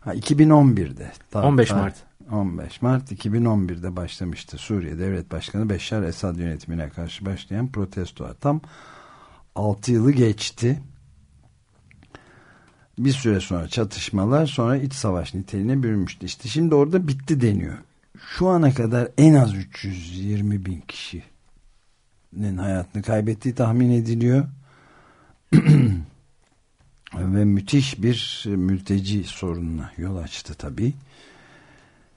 Ha, 2011'de. Tam- 15 tam- Mart. 15 Mart 2011'de başlamıştı. Suriye Devlet Başkanı Beşar Esad yönetimine karşı başlayan protestolar. Tam 6 yılı geçti. Bir süre sonra çatışmalar sonra iç savaş niteliğine bürünmüştü. İşte şimdi orada bitti deniyor. Şu ana kadar en az 320 bin kişinin hayatını kaybettiği tahmin ediliyor. Ve müthiş bir mülteci sorununa yol açtı tabii.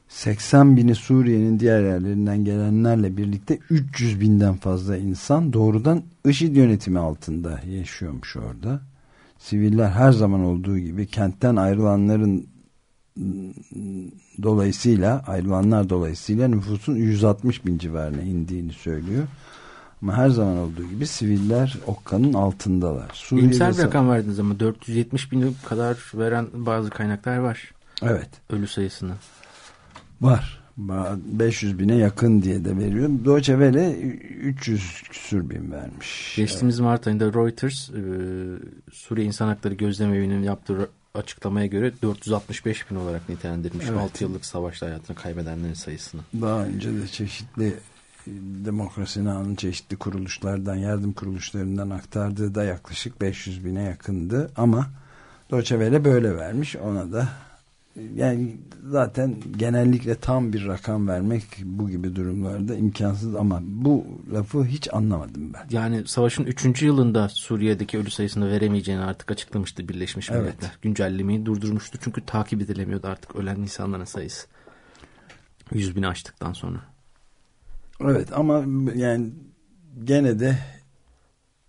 80 bini Suriye'nin diğer yerlerinden gelenlerle birlikte 300 binden fazla insan doğrudan IŞİD yönetimi altında yaşıyormuş orada. Siviller her zaman olduğu gibi kentten ayrılanların dolayısıyla ayrılanlar dolayısıyla nüfusun 160 bin civarına indiğini söylüyor. Ama her zaman olduğu gibi siviller okkanın altındalar. Suriye'de İyimser bir rakam verdiniz ama 470 bin kadar veren bazı kaynaklar var. Evet. Ölü sayısını. Var. Ba- 500 bine yakın diye de veriyor. Deutsche Welle 300 küsür bin vermiş. Geçtiğimiz Mart ayında Reuters e, Suriye İnsan Hakları Gözlem Evi'nin yaptığı açıklamaya göre 465 bin olarak nitelendirmiş. Evet. 6 yıllık savaşta hayatını kaybedenlerin sayısını. Daha önce de çeşitli e, demokrasi ağının çeşitli kuruluşlardan, yardım kuruluşlarından aktardığı da yaklaşık 500 bine yakındı. Ama Deutsche Welle böyle vermiş. Ona da yani zaten genellikle tam bir rakam vermek bu gibi durumlarda imkansız ama bu lafı hiç anlamadım ben. Yani savaşın 3. yılında Suriye'deki ölü sayısını veremeyeceğini artık açıklamıştı Birleşmiş Evet. Milletler. Güncellemeyi durdurmuştu çünkü takip edilemiyordu artık ölen insanların sayısı. 100 bini aştıktan sonra. Evet ama yani gene de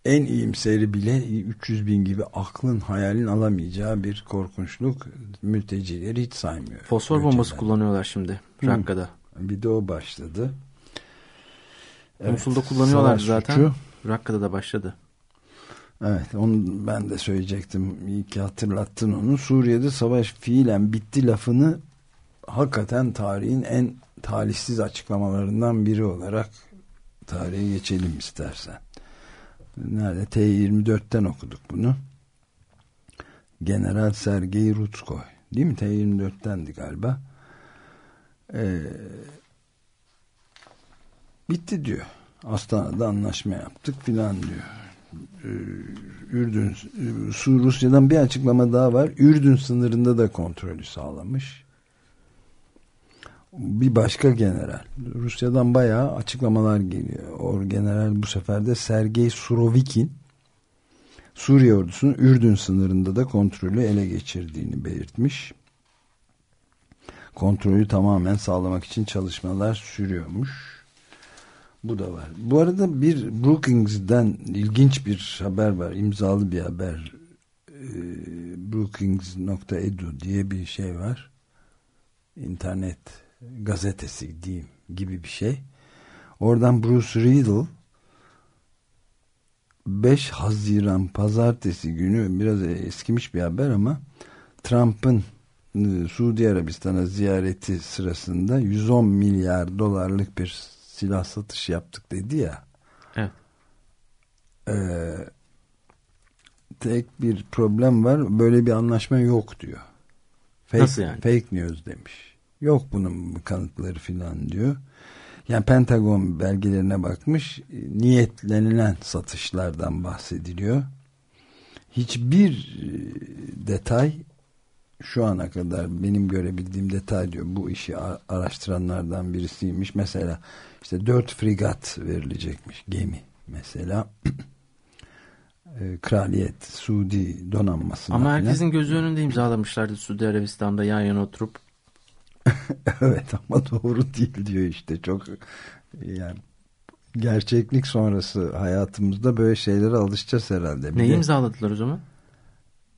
en iyimseri bile 300 bin gibi aklın hayalin alamayacağı bir korkunçluk mültecileri hiç saymıyor. Fosfor bombası Mülteciler. kullanıyorlar şimdi Hı. Rakka'da. Bir de o başladı. Musul'da kullanıyorlar zaten. suçu. Rakka'da da başladı. Evet onu ben de söyleyecektim. İyi ki hatırlattın onu. Suriye'de savaş fiilen bitti lafını hakikaten tarihin en talihsiz açıklamalarından biri olarak tarihe geçelim istersen. Nerede? T24'ten okuduk bunu. General Sergey Rutskoy Değil mi? T24'tendi galiba. Ee, bitti diyor. Astana'da anlaşma yaptık filan diyor. Ee, Ürdün, Su Rusya'dan bir açıklama daha var. Ürdün sınırında da kontrolü sağlamış. Bir başka general. Rusya'dan bayağı açıklamalar geliyor. O general bu sefer de Sergey Surovikin Suriye ordusunun Ürdün sınırında da kontrolü ele geçirdiğini belirtmiş. Kontrolü tamamen sağlamak için çalışmalar sürüyormuş. Bu da var. Bu arada bir Brookings'den ilginç bir haber var. İmzalı bir haber. Ee, Brookings.edu diye bir şey var. İnternet gazetesi diyeyim gibi bir şey. Oradan Bruce Riedel 5 Haziran pazartesi günü biraz eskimiş bir haber ama Trump'ın ıı, Suudi Arabistan'a ziyareti sırasında 110 milyar dolarlık bir silah satışı yaptık dedi ya. Evet. Ee, tek bir problem var. Böyle bir anlaşma yok diyor. Fake, Nasıl yani? Fake news demiş. Yok bunun kanıtları filan diyor. Yani Pentagon belgelerine bakmış. Niyetlenilen satışlardan bahsediliyor. Hiçbir e, detay şu ana kadar benim görebildiğim detay diyor. Bu işi araştıranlardan birisiymiş. Mesela işte dört frigat verilecekmiş. Gemi mesela. E, kraliyet, Suudi donanması. Ama herkesin gözü önünde imzalamışlardı Suudi Arabistan'da yan yana oturup. evet ama doğru değil diyor işte. Çok yani gerçeklik sonrası hayatımızda böyle şeylere alışacağız herhalde. Ne imzaladılar o zaman?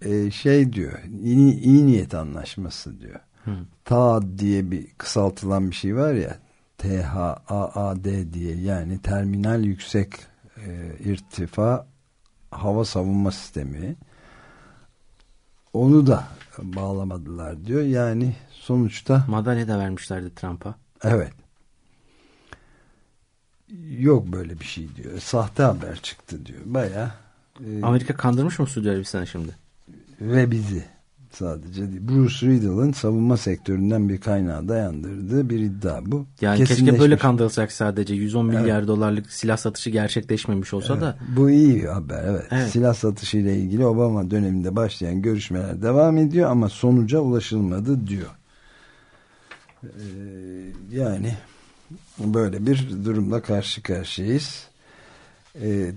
E, şey diyor iyi, iyi niyet anlaşması diyor. Hı. TAAD diye bir kısaltılan bir şey var ya THAAD diye yani terminal yüksek e, irtifa hava savunma sistemi onu da bağlamadılar diyor. Yani sonuçta madalya da vermişlerdi Trump'a. Evet. Yok böyle bir şey diyor. Sahte haber çıktı diyor. Baya e, Amerika kandırmış mı Suudi Arabistan'ı şimdi? Ve bizi sadece değil. Bruce Riddle'ın savunma sektöründen bir kaynağı dayandırdığı bir iddia bu. Yani keşke böyle kandırılsak sadece 110 milyar evet. dolarlık silah satışı gerçekleşmemiş olsa evet. da. Bu iyi haber evet. evet. Silah satışı ile ilgili Obama döneminde başlayan görüşmeler devam ediyor ama sonuca ulaşılmadı diyor. Ee, yani böyle bir durumla karşı karşıyayız. Ee,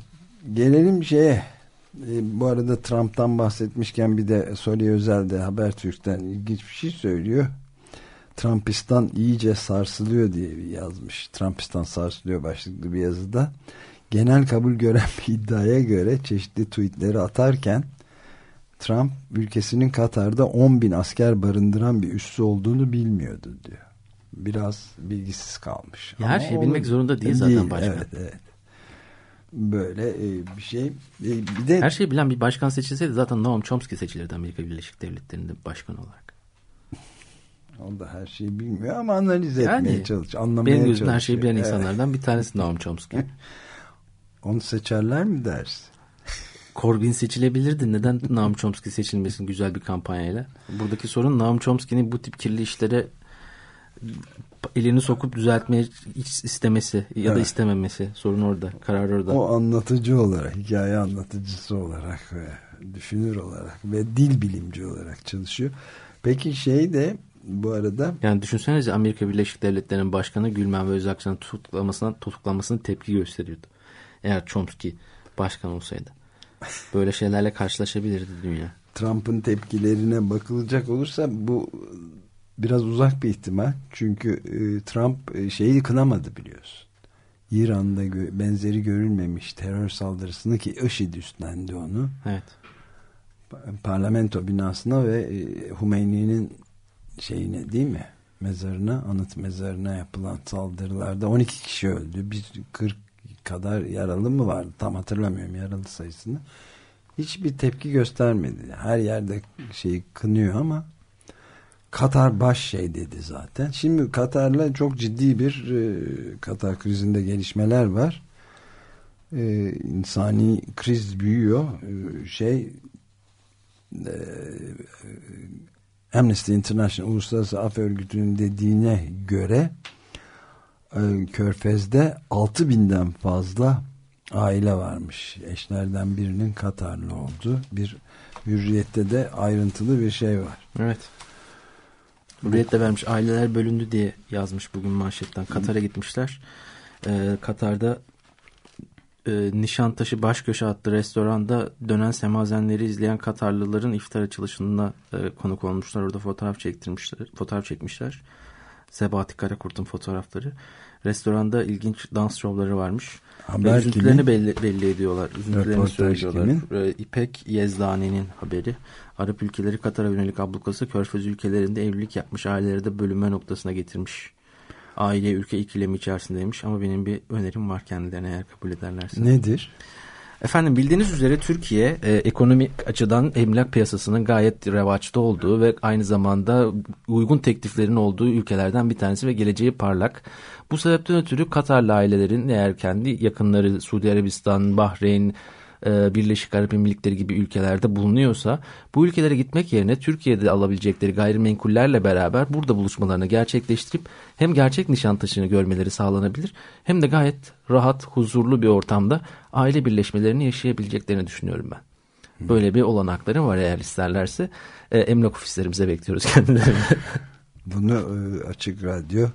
gelelim şeye e, bu arada Trump'tan bahsetmişken bir de Soli Özel de Habertürk'ten ilginç bir şey söylüyor. Trumpistan iyice sarsılıyor diye yazmış. Trumpistan sarsılıyor başlıklı bir yazıda. Genel kabul gören bir iddiaya göre çeşitli tweetleri atarken Trump ülkesinin Katar'da 10 bin asker barındıran bir üssü olduğunu bilmiyordu diyor. Biraz bilgisiz kalmış. Ya her şeyi bilmek zorunda değil zaten değil, başkan. Evet, evet böyle e, bir şey. E, bir de her şeyi bilen bir başkan seçilseydi zaten Noam Chomsky seçilirdi Amerika Birleşik Devletleri'nde başkan olarak. O da her şeyi bilmiyor ama analiz yani, etmeye çalış, anlamaya Benim gözümde her şeyi bilen insanlardan bir tanesi Noam Chomsky. Onu seçerler mi dersin? Corbyn seçilebilirdi. Neden Noam Chomsky seçilmesin güzel bir kampanyayla? Buradaki sorun Noam Chomsky'nin bu tip kirli işlere elini sokup düzeltmeye istemesi ya evet. da istememesi sorun orada karar orada. O anlatıcı olarak hikaye anlatıcısı olarak ve düşünür olarak ve dil bilimci olarak çalışıyor. Peki şey de bu arada yani düşünsenize Amerika Birleşik Devletleri'nin başkanı Gülmen ve Özakçı'nın tutuklamasına, tutuklamasına tepki gösteriyordu. Eğer Chomsky başkan olsaydı. Böyle şeylerle karşılaşabilirdi dünya. Trump'ın tepkilerine bakılacak olursa bu biraz uzak bir ihtimal. Çünkü e, Trump e, şeyi kınamadı biliyorsun. İran'da gö benzeri görülmemiş terör saldırısını ki IŞİD üstlendi onu. Evet. Parlamento binasına ve e, Hümeyni'nin şeyine değil mi? Mezarına, anıt mezarına yapılan saldırılarda 12 kişi öldü. Bir 40 kadar yaralı mı vardı? Tam hatırlamıyorum yaralı sayısını. Hiçbir tepki göstermedi. Her yerde şeyi kınıyor ama Katar baş şey dedi zaten. Şimdi Katar'la çok ciddi bir e, Katar krizinde gelişmeler var. E, insani kriz büyüyor. E, şey e, Amnesty International Uluslararası Af Örgütü'nün dediğine göre e, Körfez'de 6000'den fazla aile varmış. Eşlerden birinin Katarlı olduğu bir hürriyette de ayrıntılı bir şey var. Evet. Hürriyette vermiş aileler bölündü diye yazmış bugün manşetten. Katar'a gitmişler. Ee, Katar'da e, Nişantaşı Başköşe adlı restoranda dönen semazenleri izleyen Katarlıların iftar açılışına e, konuk olmuşlar. Orada fotoğraf çektirmişler, fotoğraf çekmişler. Sebahati Karakurt'un fotoğrafları. Restoranda ilginç dans şovları varmış. Haber üzüntülerini kimin? belli, belli ediyorlar. Üzüntülerini söylüyorlar. kimin? Ee, İpek Yezdani'nin haberi. Arap ülkeleri Katar'a yönelik ablukası Körfez ülkelerinde evlilik yapmış aileleri de bölünme noktasına getirmiş. Aile ülke ikilemi içerisindeymiş ama benim bir önerim var kendilerine eğer kabul ederlerse. Nedir? Efendim bildiğiniz üzere Türkiye e, ekonomik açıdan emlak piyasasının gayet revaçta olduğu ve aynı zamanda uygun tekliflerin olduğu ülkelerden bir tanesi ve geleceği parlak. Bu sebepten ötürü Katarlı ailelerin eğer kendi yakınları Suudi Arabistan, Bahreyn, Birleşik Arap Emirlikleri gibi ülkelerde bulunuyorsa bu ülkelere gitmek yerine Türkiye'de alabilecekleri gayrimenkullerle beraber burada buluşmalarını gerçekleştirip hem gerçek nişantaşını görmeleri sağlanabilir hem de gayet rahat, huzurlu bir ortamda aile birleşmelerini yaşayabileceklerini düşünüyorum ben. Böyle bir olanakları var eğer isterlerse. E, emlak ofislerimize bekliyoruz kendilerini. Bunu e, Açık Radyo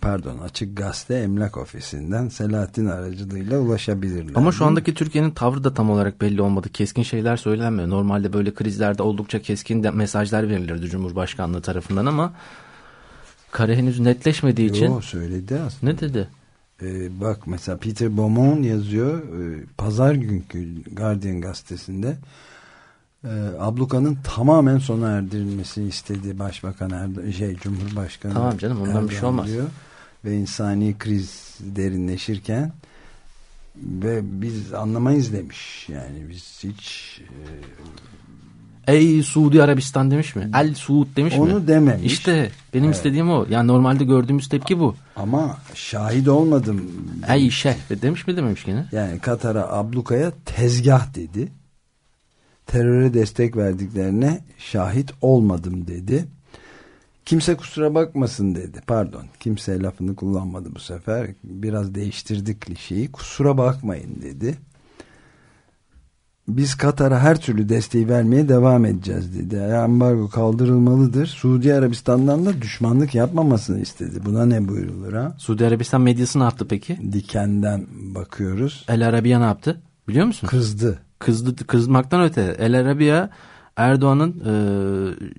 pardon Açık Gazete Emlak Ofisi'nden Selahattin aracılığıyla ulaşabilirler. Ama şu andaki Türkiye'nin tavrı da tam olarak belli olmadı. Keskin şeyler söylenmiyor. Normalde böyle krizlerde oldukça keskin de mesajlar verilirdi Cumhurbaşkanlığı tarafından ama kare henüz netleşmediği için. Yo, söyledi aslında. Ne dedi? Ee, bak mesela Peter Beaumont yazıyor e, pazar günkü Guardian gazetesinde e, ablukanın tamamen sona erdirilmesini istedi Başbakan Erdoğan, şey Cumhurbaşkanı Tamam canım, ondan bir şey olmaz. diyor. Ve insani kriz derinleşirken ve biz anlamayız demiş. Yani biz hiç e, Ey Suudi Arabistan demiş mi? El Suud demiş mi? Onu dememiş. İşte benim Evet. istediğim o. Yani normalde gördüğümüz tepki bu. ama şahit olmadım. Ey şeh demiş mi dememiş gene? Yani Katar'a ablukaya tezgah dedi. Teröre destek verdiklerine şahit olmadım dedi. Kimse kusura bakmasın dedi. Pardon. Kimse lafını kullanmadı bu sefer. Biraz değiştirdik klişeyi. Kusura bakmayın dedi. Biz Katar'a her türlü desteği vermeye devam edeceğiz dedi. Ambargo kaldırılmalıdır. Suudi Arabistan'dan da düşmanlık yapmamasını istedi. Buna ne buyrulur ha? Suudi Arabistan medyası ne yaptı peki? Dikenden bakıyoruz. El Arabiya ne yaptı? Biliyor musun? Kızdı. Kızdı, kızmaktan öte. El Arabiya Erdoğan'ın e,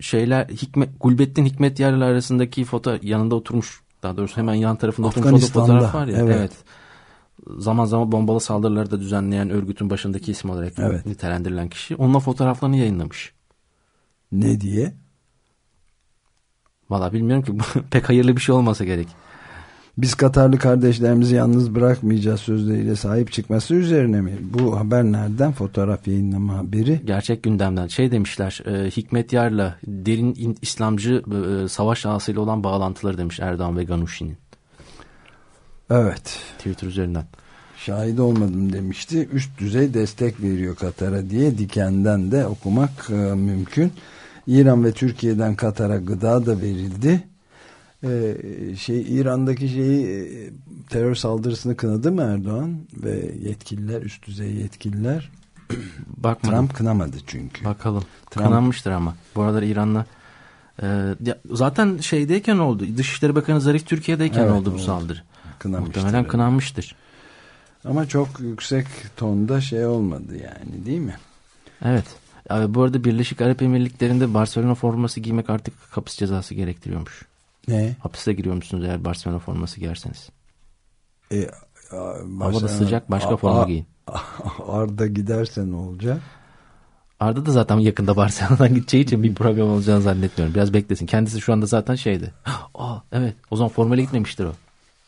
şeyler Hikmet, Gulbettin Hikmet Yarlı arasındaki foto yanında oturmuş. Daha doğrusu hemen yan tarafında oturmuş fotoğraf var ya. evet. Evet. Zaman zaman bombalı saldırıları da düzenleyen örgütün başındaki isim olarak Evet. nitelendirilen kişi. Onunla fotoğraflarını yayınlamış. Ne diye? Valla bilmiyorum ki pek hayırlı bir şey olmasa gerek. Biz Katarlı kardeşlerimizi yalnız bırakmayacağız sözleriyle sahip çıkması üzerine mi? Bu haber nereden? Fotoğraf yayınlama haberi. Gerçek gündemden şey demişler e, Hikmet Yar'la derin in- İslamcı e, savaş ağasıyla olan bağlantıları demiş Erdoğan ve Ganuşi'nin Evet. Twitter üzerinden. Şahit olmadım demişti. Üst düzey destek veriyor Katar'a diye dikenden de okumak e, mümkün. İran ve Türkiye'den Katar'a gıda da verildi. E, şey İran'daki şeyi e, terör saldırısını kınadı mı Erdoğan ve yetkililer üst düzey yetkililer Bakmadım. Trump kınamadı çünkü. Bakalım. Trump- Kınanmıştır ama. Bu aralar İran'la e, ya zaten şeydeyken oldu. Dışişleri Bakanı Zarif Türkiye'deyken Evet, oldu bu oldu. saldırı. Kınamıştır, Muhtemelen evet. kınanmıştır. Ama çok yüksek tonda şey olmadı yani değil mi? Evet. Abi, bu arada Birleşik Arap Emirlikleri'nde Barcelona forması giymek artık hapis cezası gerektiriyormuş. Ne? Hapiste giriyormuşsunuz eğer Barcelona forması giyerseniz. E, Hava da sıcak başka forma giyin. Arda giderse ne olacak? Arda da zaten yakında Barcelona'dan gideceği için bir problem olacağını zannetmiyorum. Biraz beklesin. Kendisi şu anda zaten şeydi. Aa, evet o zaman formayla gitmemiştir o.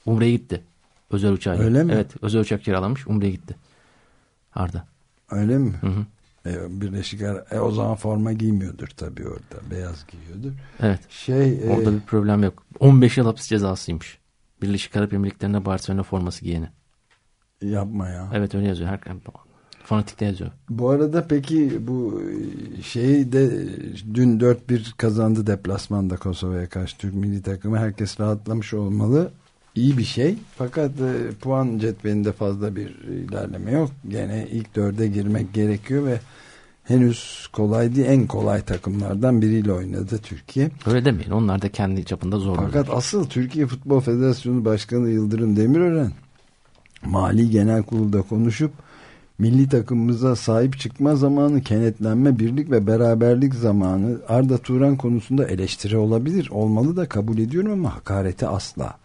Umre'ye gitti. Özel uçağı. Öyle mi? Evet özel uçak kiralamış Umre'ye gitti. Arda. Öyle mi? Hı hı. E, Birleşik Ara- e, o zaman forma giymiyordur tabii orada. Beyaz giyiyordur. Evet. Şey e, Orada bir problem yok. 15 yıl hapis cezasıymış. Birleşik Arap Emirlikleri'nde Barcelona forması giyeni. yapma ya. Evet öyle yazıyor. Her Fanatik'te yazıyor. Bu arada peki bu şeyi de dün 4-1 kazandı deplasmanda Kosova'ya karşı Türk milli takımı. Herkes rahatlamış olmalı. İyi bir şey. Fakat e, puan cetvelinde fazla bir ilerleme yok. Gene ilk dörde girmek gerekiyor ve henüz kolay değil. En kolay takımlardan biriyle oynadı Türkiye. Öyle demeyin. Onlar da kendi çapında zorlular. Fakat asıl Türkiye Futbol Federasyonu Başkanı Yıldırım Demirören Mali Genel Kurul'da konuşup milli takımımıza sahip çıkma zamanı, kenetlenme, birlik ve beraberlik zamanı Arda Turan konusunda eleştiri olabilir. Olmalı da kabul ediyorum ama hakareti asla.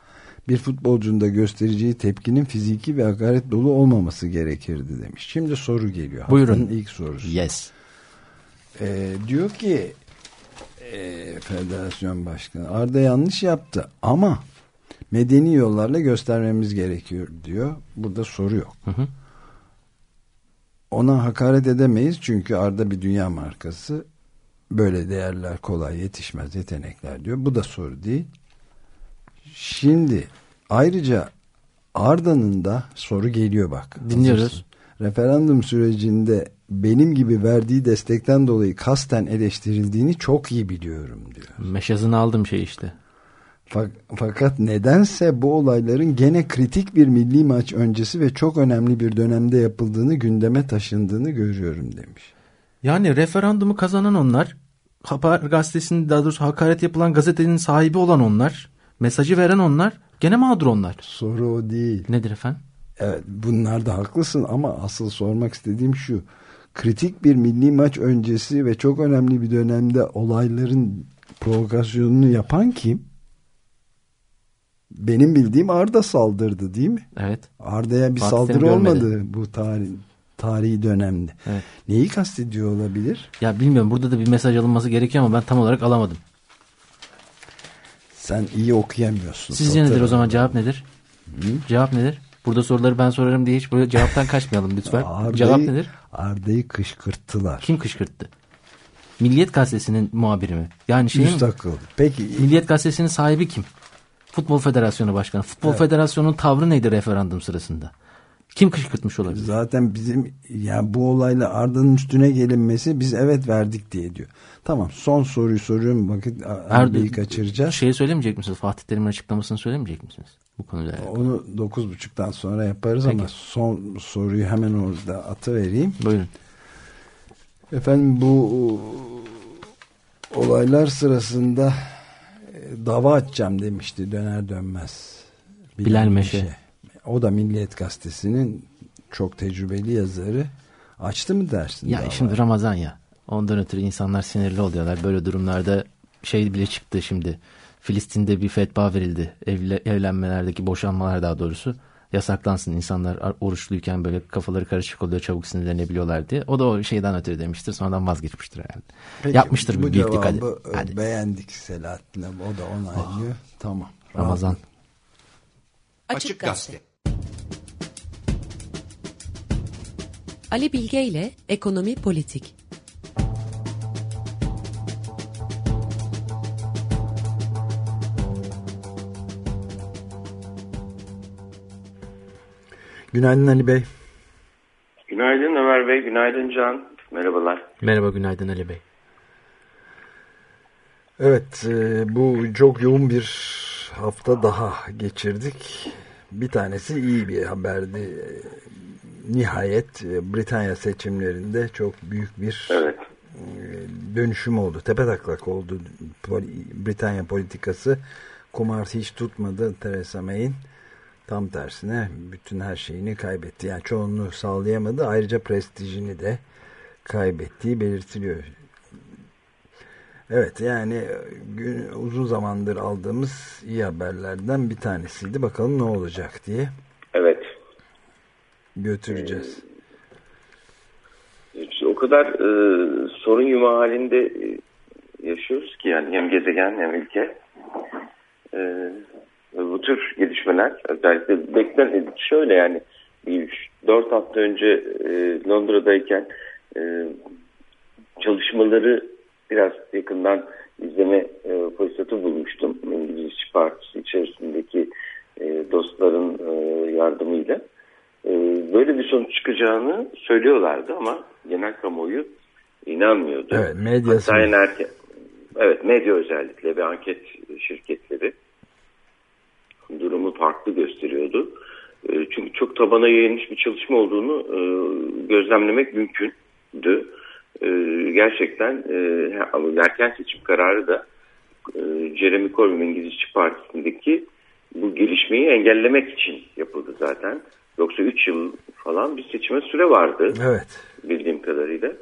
Bir futbolcunun da göstereceği tepkinin fiziki ve hakaret dolu olmaması gerekirdi demiş. Şimdi soru geliyor. Buyurun. İlk sorusu. Yes. Ee, diyor ki e, federasyon başkanı Arda yanlış yaptı ama medeni yollarla göstermemiz gerekiyor diyor. Burada soru yok. Hı hı. Ona hakaret edemeyiz çünkü Arda bir dünya markası. Böyle değerler kolay yetişmez yetenekler diyor. Bu da soru değil. Şimdi ayrıca Arda'nın da soru geliyor bak. Dinliyoruz. Hazırsın. Referandum sürecinde benim gibi verdiği destekten dolayı kasten eleştirildiğini çok iyi biliyorum diyor. Meşazını aldım şey işte. Fakat nedense bu olayların gene kritik bir milli maç öncesi ve çok önemli bir dönemde yapıldığını gündeme taşındığını görüyorum demiş. Yani referandumu kazanan onlar, Haber gazetesinin daha doğrusu hakaret yapılan gazetenin sahibi olan onlar, mesajı veren onlar, gene mağdur onlar. Soru o değil. Nedir efendim? Evet bunlar da haklısın ama asıl sormak istediğim şu. Kritik bir milli maç öncesi ve çok önemli bir dönemde olayların provokasyonunu yapan kim? Benim bildiğim Arda saldırdı değil mi? Evet. Arda'ya bir Fatih saldırı olmadı bu tarih, tarihi dönemde. Evet. Neyi kastediyor olabilir? Ya bilmiyorum burada da bir mesaj alınması gerekiyor ama ben tam olarak alamadım. Sen iyi okuyamıyorsun. Sizce nedir o zaman cevap nedir? Cevap nedir? Burada soruları ben sorarım diye hiç böyle cevaptan kaçmayalım lütfen. Arda'yı- Cevap nedir? Arda'yı kışkırttılar. Kim kışkırttı? Milliyet Gazetesi'nin muhabiri mi? Yani şeyin Üst akıl. Peki Milliyet Gazetesi'nin sahibi kim? Futbol Federasyonu Başkanı. Futbol Evet. Federasyonu'nun tavrı neydi referandum sırasında? Kim kışkırtmış olabilir? Zaten bizim ya bu olayla Arda'nın üstüne gelinmesi biz evet verdik diye diyor. Tamam son soruyu soruyorum vakit Arda'yı kaçıracağız. Şeyi söylemeyecek misiniz? Fatih Terim'in açıklamasını söylemeyecek misiniz? Bu konuyla alakalı. Onu dokuz buçuktan sonra yaparız Peki. ama son soruyu hemen orada atı vereyim. Buyurun. Efendim bu olaylar sırasında e, dava açacağım demişti döner dönmez. Bilal Meşe. O da Milliyet Gazetesi'nin çok tecrübeli yazarı. Açtı mı dersin? Ya dava? şimdi Ramazan ya. Ondan ötürü insanlar sinirli oluyorlar. Böyle durumlarda şey bile çıktı şimdi. Filistin'de bir fetva verildi. Evle, evlenmelerdeki boşanmalar daha doğrusu. Yasaklansın insanlar ar- oruçluyken böyle kafaları karışık oluyor çabuk sinirlenebiliyorlar diye. O da o şeyden ötürü demiştir. Sonradan vazgeçmiştir herhalde. Peki, Yapmıştır bu bir büyüklük hadi. cevabı, e, hadi. beğendik Selahattin abi. O da onaylıyor. Tamam. Ramazan. Açık Gazete. Ali Bilge ile Ekonomi Politik. Günaydın Ali Bey. Günaydın Ömer Bey, günaydın Can. Merhabalar. Merhaba günaydın Ali Bey. Evet e, bu çok yoğun bir hafta daha geçirdik. Bir tanesi iyi bir haberdi. Nihayet e, Britanya seçimlerinde çok büyük bir Evet. e, dönüşüm oldu. Tepetaklak oldu Poli- Britanya politikası. Kumar hiç tutmadı Theresa May'in. Tam tersine bütün her şeyini kaybetti. Yani çoğunluğu sağlayamadı. Ayrıca prestijini de kaybettiği belirtiliyor. Evet yani gün, uzun zamandır aldığımız iyi haberlerden bir tanesiydi. Bakalım ne olacak diye Evet. götüreceğiz. İşte o kadar e, sorun yumağı halinde e, yaşıyoruz ki yani hem gezegen hem ülke. E, bu tür gelişmeler özellikle beklen şöyle yani bir 4 hafta önce e, Londra'dayken e, çalışmaları biraz yakından izleme e, fırsatı bulmuştum. İngiliz İşçi Partisi içerisindeki e, dostların e, yardımıyla. E, böyle bir sonuç çıkacağını söylüyorlardı ama genel kamuoyu inanmıyordu. Evet, medyası. Hatta en erken, evet medya özellikle ve anket şirketleri durumu farklı gösteriyordu. E, çünkü çok tabana yayılmış bir çalışma olduğunu e, gözlemlemek mümkündü. E, gerçekten erken seçim kararı da Jeremy Corbyn İngiliz İşçi Partisi'ndeki bu gelişmeyi engellemek için yapıldı zaten. Yoksa 3 yıl falan bir seçime süre vardı. Evet. Bildiğim kadarıyla.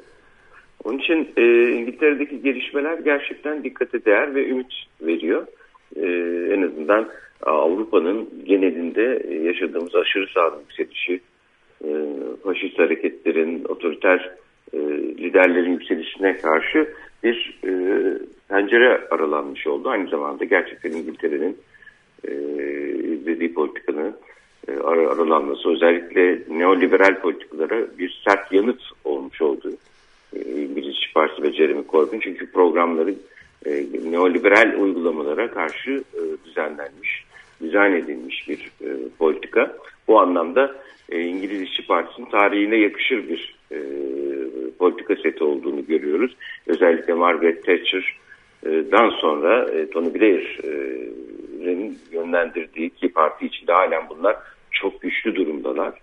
Onun için e, İngiltere'deki gelişmeler gerçekten dikkate değer ve ümit veriyor. E, en azından Avrupa'nın genelinde yaşadığımız aşırı sağ yükselişi, e, faşist hareketlerin, otoriter e, liderlerin yükselişine karşı bir e, pencere aralanmış oldu. Aynı zamanda gerçekten İngiltere'nin e, izlediği politikanın e, aralanması özellikle neoliberal politikalara bir sert yanıt olmuş oldu. E, İngiliz İşçi Partisi ve Jeremy Corbyn çünkü programları e, neoliberal uygulamalara karşı e, düzenlenmiş, dizayn edilmiş bir e, politika. Bu anlamda e, İngiliz İşçi Partisi'nin tarihine yakışır bir e, politika seti olduğunu görüyoruz. Özellikle Margaret Thatcher'dan sonra e, Tony Blair'in yönlendirdiği ki parti içinde halen bunlar çok güçlü durumdalar.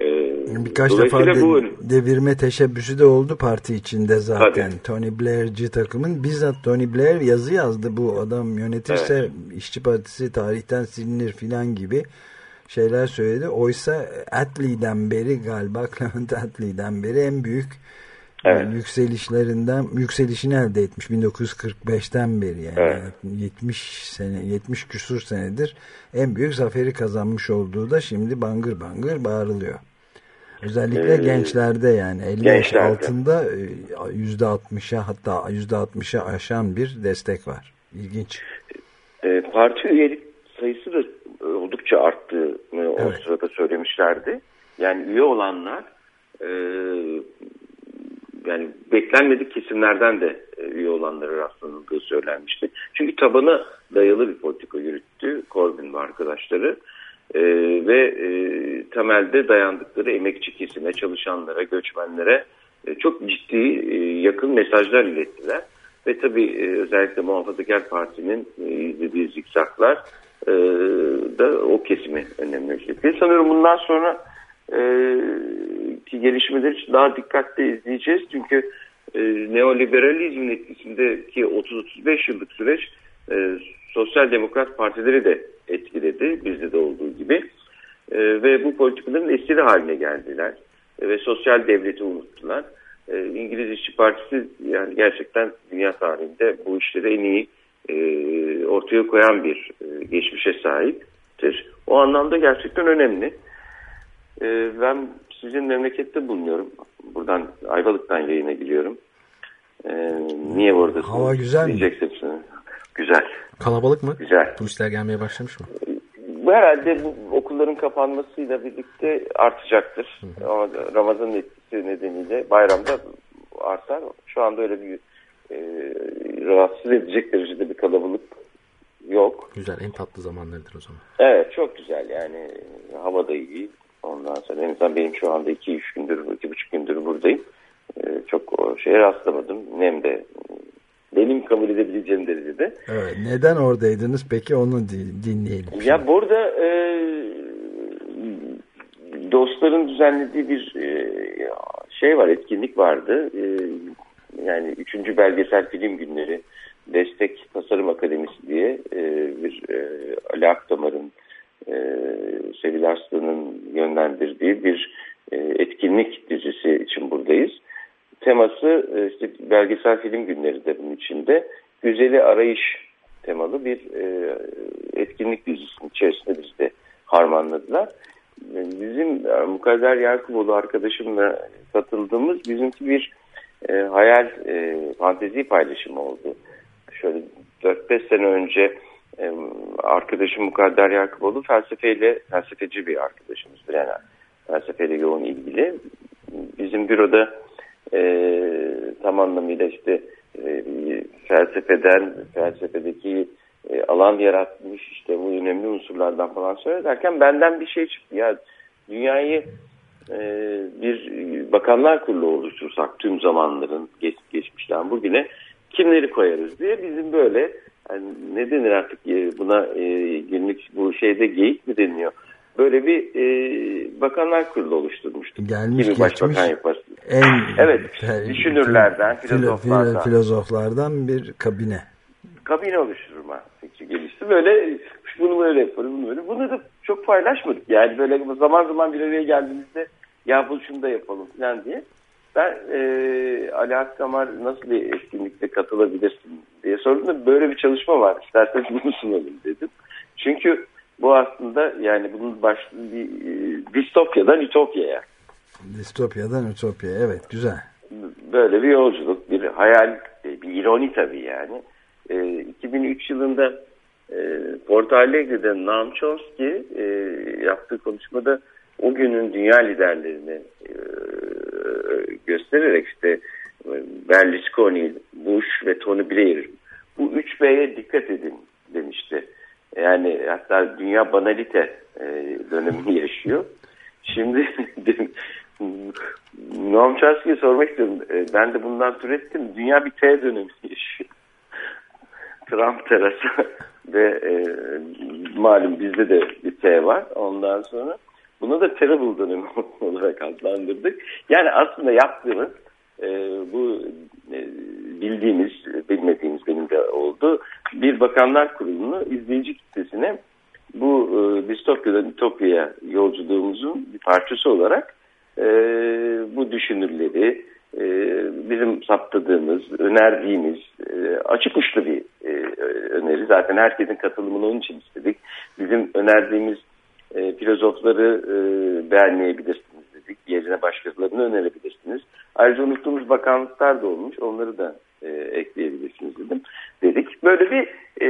Ee, Birkaç defa de, bu... devirme teşebbüsü de oldu parti içinde zaten. Tabii. Tony Blair'ci takımın bizzat Tony Blair yazı yazdı. Bu adam yönetirse evet. işçi partisi tarihten silinir filan gibi şeyler söyledi. Oysa Attlee'den beri galiba Clement Attlee'den beri en büyük evet. yani yükselişlerinden yükselişini elde etmiş 1945'ten beri yani evet. 70 sene 70 küsur senedir en büyük zaferi kazanmış olduğu da şimdi bangır bangır bağırılıyor. Özellikle ee, gençlerde yani 50 yaş altında e, yüzde 60'a hatta yüzde 60'a aşan bir destek var. İlginç. E, parti üyelik sayısı da oldukça arttığını evet. o sırada söylemişlerdi. Yani üye olanlar e, yani beklenmedik kesimlerden de e, üye olanlara rastlanıldığı söylenmişti. Çünkü tabana dayalı bir politika yürüttü Corbyn ve arkadaşları. E, ve e, temelde dayandıkları emekçi kesime, çalışanlara, göçmenlere e, çok ciddi e, yakın mesajlar ilettiler. Ve tabii e, özellikle Muhafazakar Parti'nin e, izlediği zikzaklar e, da o kesimi önemli. Sanıyorum bundan sonra e, gelişmeleri daha dikkatli izleyeceğiz. Çünkü e, neoliberalizmin etkisindeki 30-35 yıllık süreç e, sosyal demokrat partileri de etkiledi bizde de olduğu gibi. E, ve bu politikaların esiri haline geldiler. E, ve sosyal devleti unuttular. E, İngiliz İşçi Partisi yani gerçekten dünya tarihinde bu işleri en iyi e, ortaya koyan bir e, geçmişe sahiptir. O anlamda gerçekten önemli. E, ben sizin memlekette bulunuyorum. Buradan Ayvalık'tan yayına gidiyorum. E, niye oradasınız? Hava güzel mi? Güzel. Kalabalık mı? Güzel. Turistler gelmeye başlamış mı? Bu herhalde bu okulların kapanmasıyla birlikte artacaktır. Hı hı. Ama Ramazan etkisi nedeniyle bayramda artar. Şu anda öyle bir e, rahatsız edecek derecede bir kalabalık yok. Güzel en tatlı zamanlardır o zaman. Evet çok güzel yani hava da iyi. Ondan sonra en azından benim şu anda 2-3 gündür, 2,5 gündür buradayım. Ee, çok şeye rastlamadım. Nem de benim kabul edebileceğim derecede. Evet, neden oradaydınız peki onu dinleyelim. Ya burada e, dostların düzenlediği bir e, şey var, etkinlik vardı. E, yani 3. belgesel film günleri Destek Tasarım Akademisi diye e, bir e, Ali Akdamar'ın e, Sevil Arslan'ın yönlendirdiği bir e, etkinlik dizisi için buradayız. Teması e, işte belgesel film günleri de bunun içinde. Güzeli arayış temalı bir e, etkinlik dizisinin içerisinde bizi de harmanladılar. Bizim e, Mukadder Yakuboğlu arkadaşımla katıldığımız bizimki bir e, hayal e, fantezi paylaşımı oldu. Şöyle 4-5 sene önce e, arkadaşım Mukadder Yakuboğlu felsefeyle, felsefeci bir arkadaşımızdır yani felsefeyle yoğun ilgili. Bizim büroda e, tam anlamıyla işte e, felsefeden, felsefedeki e, alan yaratmış işte bu önemli unsurlardan falan söylerken benden bir şey çıktı. Ya dünyayı e, bir bakanlar kurulu oluştursak tüm zamanların geç, geçmişten bugüne kimleri koyarız diye bizim böyle yani ne denir artık e, buna e, günlük bu şeyde geyik mi deniyor? Böyle bir e, bakanlar kurulu oluşturmuştuk. Gelmiş Kimi başbakan yapar. en Evet, fe- düşünürlerden, filo- filozoflardan. filo- filozoflardan bir kabine. kabine oluşturma fikri gelişti. Böyle bunu böyle yaparız, bunu böyle. Bunu da çok paylaşmadık. Yani böyle zaman zaman bir araya geldiğimizde ya bu şunu da yapalım falan diye. Ben e, Ali Akkamar nasıl bir etkinlikte katılabilirsin diye sordum böyle bir çalışma var. İsterseniz bunu sunalım dedim. Çünkü bu aslında yani bunun başlığı bir e, distopyadan ütopyaya. Distopyadan ütopya. Evet güzel. böyle bir yolculuk, bir hayal, e, bir ironi tabii yani. E, 2003 yılında e, Porto Alegre'de Noam Chomsky e, yaptığı konuşmada o günün dünya liderlerini e, göstererek işte e, Berlusconi, Bush ve Tony Blair bu üç B'ye dikkat edin demişti. Yani hatta dünya banalite e, dönemini yaşıyor. Şimdi Noam Chomsky'ye sormak istiyorum. E, Ben de bundan türettim. Dünya bir T dönemi yaşıyor. Trump terası ve malum bizde de bir T var. Ondan sonra bunu da terrible dönemi olarak adlandırdık. Yani aslında yaptığımız e, bu e, bildiğimiz, bilmediğimiz benim de oldu. Bir bakanlar kurulunu izleyici kitlesine bu e, distopyadan ütopyaya yolculuğumuzun bir parçası olarak e, bu düşünürleri, e, bizim saptadığımız, önerdiğimiz e, açık uçlu bir e, öneri. Zaten herkesin katılımını onun için istedik. Bizim önerdiğimiz e, filozofları e, beğenmeyebilirsiniz dedik. Yerine başkalarını önerebilirsiniz. Ayrıca unuttuğumuz bakanlıklar da olmuş. Onları da e, ekleyebilirsiniz dedim. Dedik. Böyle bir e,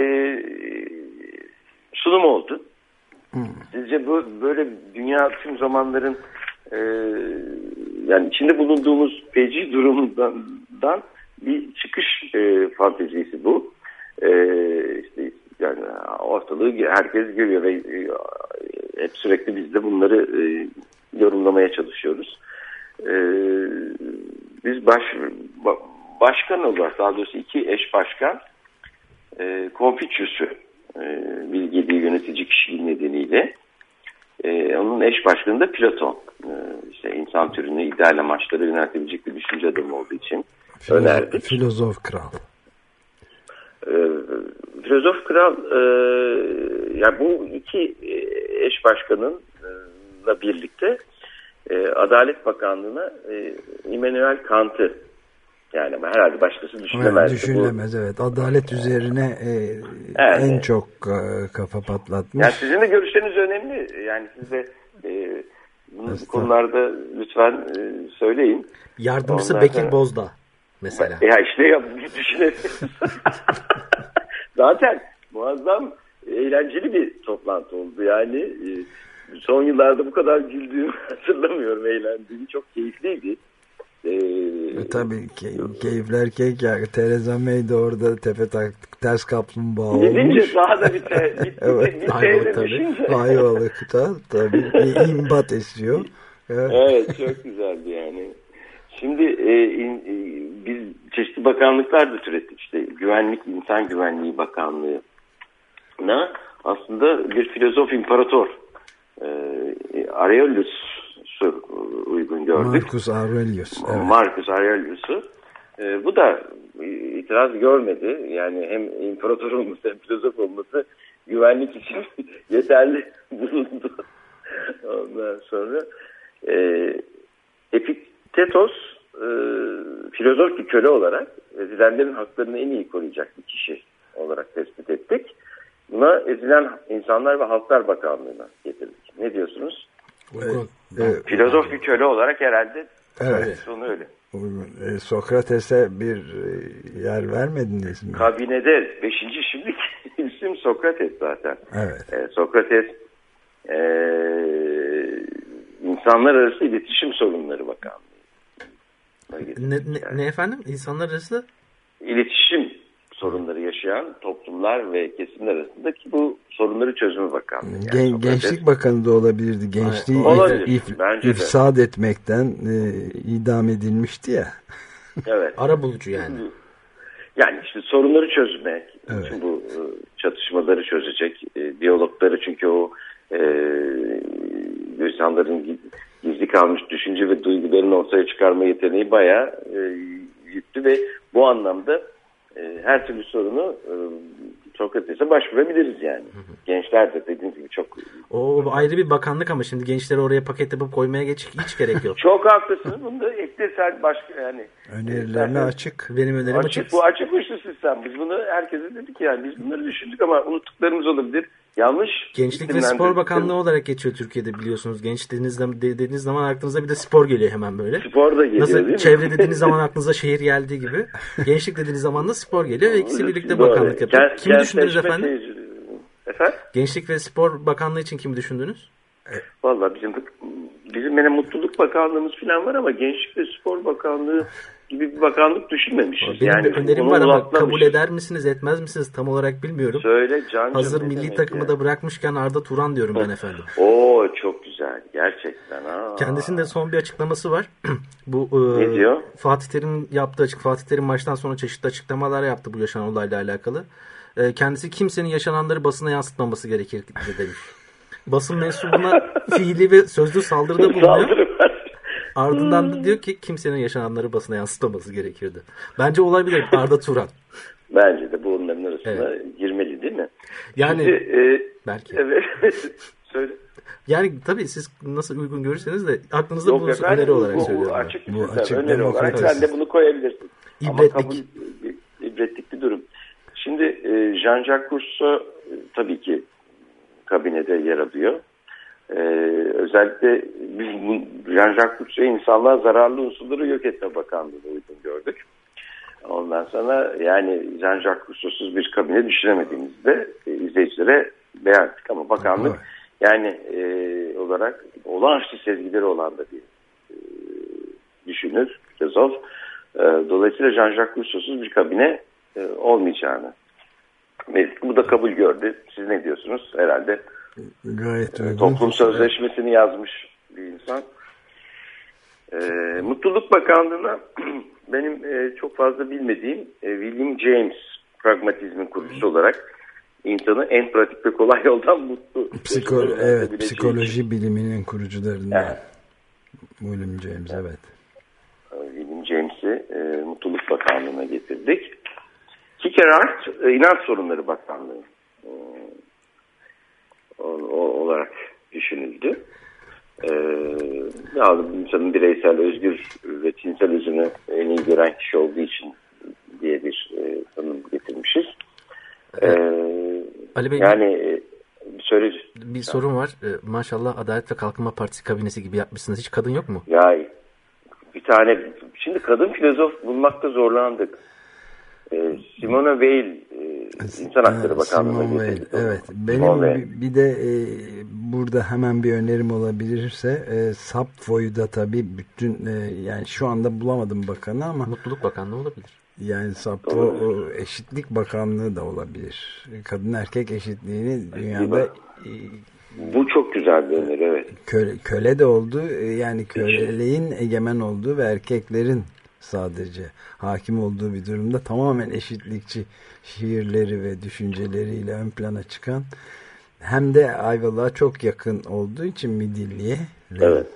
sunum oldu. Sizce bu böyle dünya tüm zamanların e, yani içinde bulunduğumuz feci durumundan dan bir çıkış e, fantezisi bu. E, işte yani ortalığı herkes görüyor ve e, hep sürekli biz de bunları e, yorumlamaya çalışıyoruz. E, biz baş ba- başkan olarak daha doğrusu iki eş başkan e, Confucius'u e, bilgili yönetici kişiliği nedeniyle e, onun eş başkanı da Platon. E, işte insan türünü ideal amaçlara yöneltebilecek bir düşünce adamı olduğu için önerdik. Filozof, filozof kral. E, filozof kral e, yani bu iki e, eş başkanınla birlikte e, Adalet Bakanlığı'na e, Immanuel Kant'ı yani ama herhalde başkası düşünemez. Evet, düşünülemez evet. Adalet üzerine e, Evet. en çok e, kafa patlatmış. Yani sizin de görüşleriniz önemli. Yani siz de e, bu konularda lütfen e, söyleyin. Yardımcısı Ondan Bekir sonra- Bozda mesela. Ya işte ya düşünelim. Zaten muazzam eğlenceli bir toplantı oldu. Yani e, son yıllarda bu kadar güldüğümü hatırlamıyorum eğlendiğimi. Çok keyifliydi. E, E, tabii ki keyifler keyif ya. Theresa May de orada tepe tak, ters kaplumbağa Gidince olmuş. daha da bir te, bir, evet. bir, bir T'de düşünce. Ayvalık'ta tabii bir imbat esiyor. Evet. Evet çok güzeldi yani. Şimdi e, in, e, biz çeşitli bakanlıklar da türettik işte güvenlik insan güvenliği bakanlığına aslında bir filozof imparator e, Aurelius'u uygun gördük. Marcus Aurelius. Evet. Marcus Aurelius'u. E, bu da itiraz görmedi. Yani hem imparator olması hem filozof olması güvenlik için yeterli bulundu. Ondan sonra e, Epiktetos e, filozof bir köle olarak ezilenlerin haklarını en iyi koruyacak bir kişi olarak tespit ettik. Buna ezilen insanlar ve halklar bakanlığına getirdik. Ne diyorsunuz? E, Filozof bir köle olarak herhalde Evet. sonu öyle. e, Sokrates'e bir e, yer vermediniz mi? Kabinede beşinci şimdi isim Sokrates zaten. Evet. E, Sokrates e, insanlar arası iletişim sorunları bakanlığı. Ne, ne, ne efendim? İnsanlar arası İletişim sorunları yaşayan toplumlar ve kesimler arasındaki bu sorunları çözümü bakanlığı. Yani Gen- Gençlik Bakanı da olabilirdi. Gençliği Olabilir, if- bence de. ifsad etmekten e, idam edilmişti ya. Evet. Ara bulucu yani. Yani işte sorunları çözmek, Evet. bütün bu e, çatışmaları çözecek, e, diyalogları çünkü o e, insanların gizli kalmış düşünce ve duygularını ortaya çıkarma yeteneği bayağı e, yüklü ve bu anlamda e, her türlü sorunu e, Sokrates'e başvurabiliriz yani. Gençler de dediğiniz gibi çok O ayrı bir bakanlık ama şimdi gençleri oraya paket yapıp koymaya geç, hiç gerek yok. çok haklısınız. Bunda eklesel başka yani Önerilerine açık. Benim önerim Açık, açık. bu açık uçlu sistem. Biz bunu herkese dedik yani biz bunları düşündük ama unuttuklarımız olabilir. Yanlış. Gençlik ve. Spor Bakanlığı olarak geçiyor Türkiye'de biliyorsunuz. Genç dediğiniz, dediğiniz zaman aklınıza bir de spor geliyor hemen böyle. Spor da geliyor Nasıl değil mi? çevre dediğiniz zaman aklınıza şehir geldiği gibi. Gençlik dediğiniz zaman da spor geliyor ve ikisi birlikte Doğru. bakanlık yapıyor. Kent- Kimi düşündünüz efendim? Efendim? Gençlik ve Spor Bakanlığı için kimi düşündünüz? Valla bizim bizim benim mutluluk bakanlığımız falan var ama Gençlik ve Spor Bakanlığı gibi bir bakanlık düşünmemişiz. Benim yani bir önerim var ama kabul eder misiniz etmez misiniz tam olarak bilmiyorum. Söyle Cancım. Hazır milli takımı ya? da bırakmışken Arda Turan diyorum ben efendim. Oo çok güzel gerçekten ha. Kendisinin de son bir açıklaması var. Bu e, Ne diyor? Fatih Terim'in yaptığı açık Fatih Terim maçtan sonra çeşitli açıklamalar yaptı bu yaşanan olayla alakalı. E, kendisi kimsenin yaşananları basına yansıtmaması gerekir demiş. Basın mensubuna fiili ve sözlü saldırıda bulunuyor. Ardından da diyor ki kimsenin yaşananları basına yansıtmaması gerekirdi. Bence olabilir Arda Turan. Bence de bu onların arasına girmeli değil mi? Yani Şimdi, e, belki. Evet. Söyle. Yani tabii siz nasıl uygun görürseniz de aklınızda Yok bulunsun efendim, öneri olarak bu, söylüyorum. Açık, Bu bu açık öneri olarak sen de bunu koyabilirsin. Ama İbretlik. kabul, ibretlik bir durum. Şimdi e, Jean-Jacques Rousseau e, tabii ki kabinede yer alıyor. E, özellikle biz Jean-Jacques Rousseau'yu insanlığa zararlı unsurları yok etme bakanlığına uygun gördük. Ondan sonra yani Jean-Jacques Rousseau'suz bir kabine düşünemediğimizde e, izleyicilere beyan ettik ama bakanlık yani e, olarak olağanüstü sezgileri olan da bir e, düşünür, filozof. E, dolayısıyla Jean-Jacques Rousseau'suz bir kabine e, olmayacağını. Ve bu da kabul gördü. Siz ne diyorsunuz? Herhalde Gayet uygun. toplum sözleşmesini yazmış bir insan. E, Mutluluk Bakanlığı'na benim e, çok fazla bilmediğim e, William James pragmatizmin kurucusu olarak insanı en pratik ve kolay yoldan mutlu Psiko evet, psikoloji biliminin kurucularından. Evet. William James evet. William James'i e, Mutluluk Bakanlığı'na getirdik. Kikerat e, İnanç Sorunları Bakanlığı e, o, o- olarak düşünüldü. E, ya, insanın bireysel, özgür ve tinsel özünü en iyi gören kişi olduğu için diye bir e, tanım getirmişiz. E, Ali Bey yani e, söyle bir sorun var. E, maşallah Adalet ve Kalkınma Partisi kabinesi gibi yapmışsınız. Hiç kadın yok mu? Ya bir tane şimdi kadın filozof bulmakta zorlandık. Ee, Simone Weil e, İnsan Hakları Bakanlığı'na getirdik. evet. Benim bir, bir de e, burada hemen bir önerim olabilirse e, Sapfo'yu da tabii bütün e, yani şu anda bulamadım bakanı ama Mutluluk Bakanlığı olabilir. yani Sapfo o Eşitlik Bakanlığı da olabilir. Kadın erkek eşitliğini dünyada Bu çok güzel bir öneri evet. köle, köle de oldu e, yani köleliğin egemen olduğu ve erkeklerin sadece hakim olduğu bir durumda tamamen eşitlikçi şiirleri ve düşünceleriyle ön plana çıkan hem de Ayvalık'a çok yakın olduğu için Midilli'ye Evet.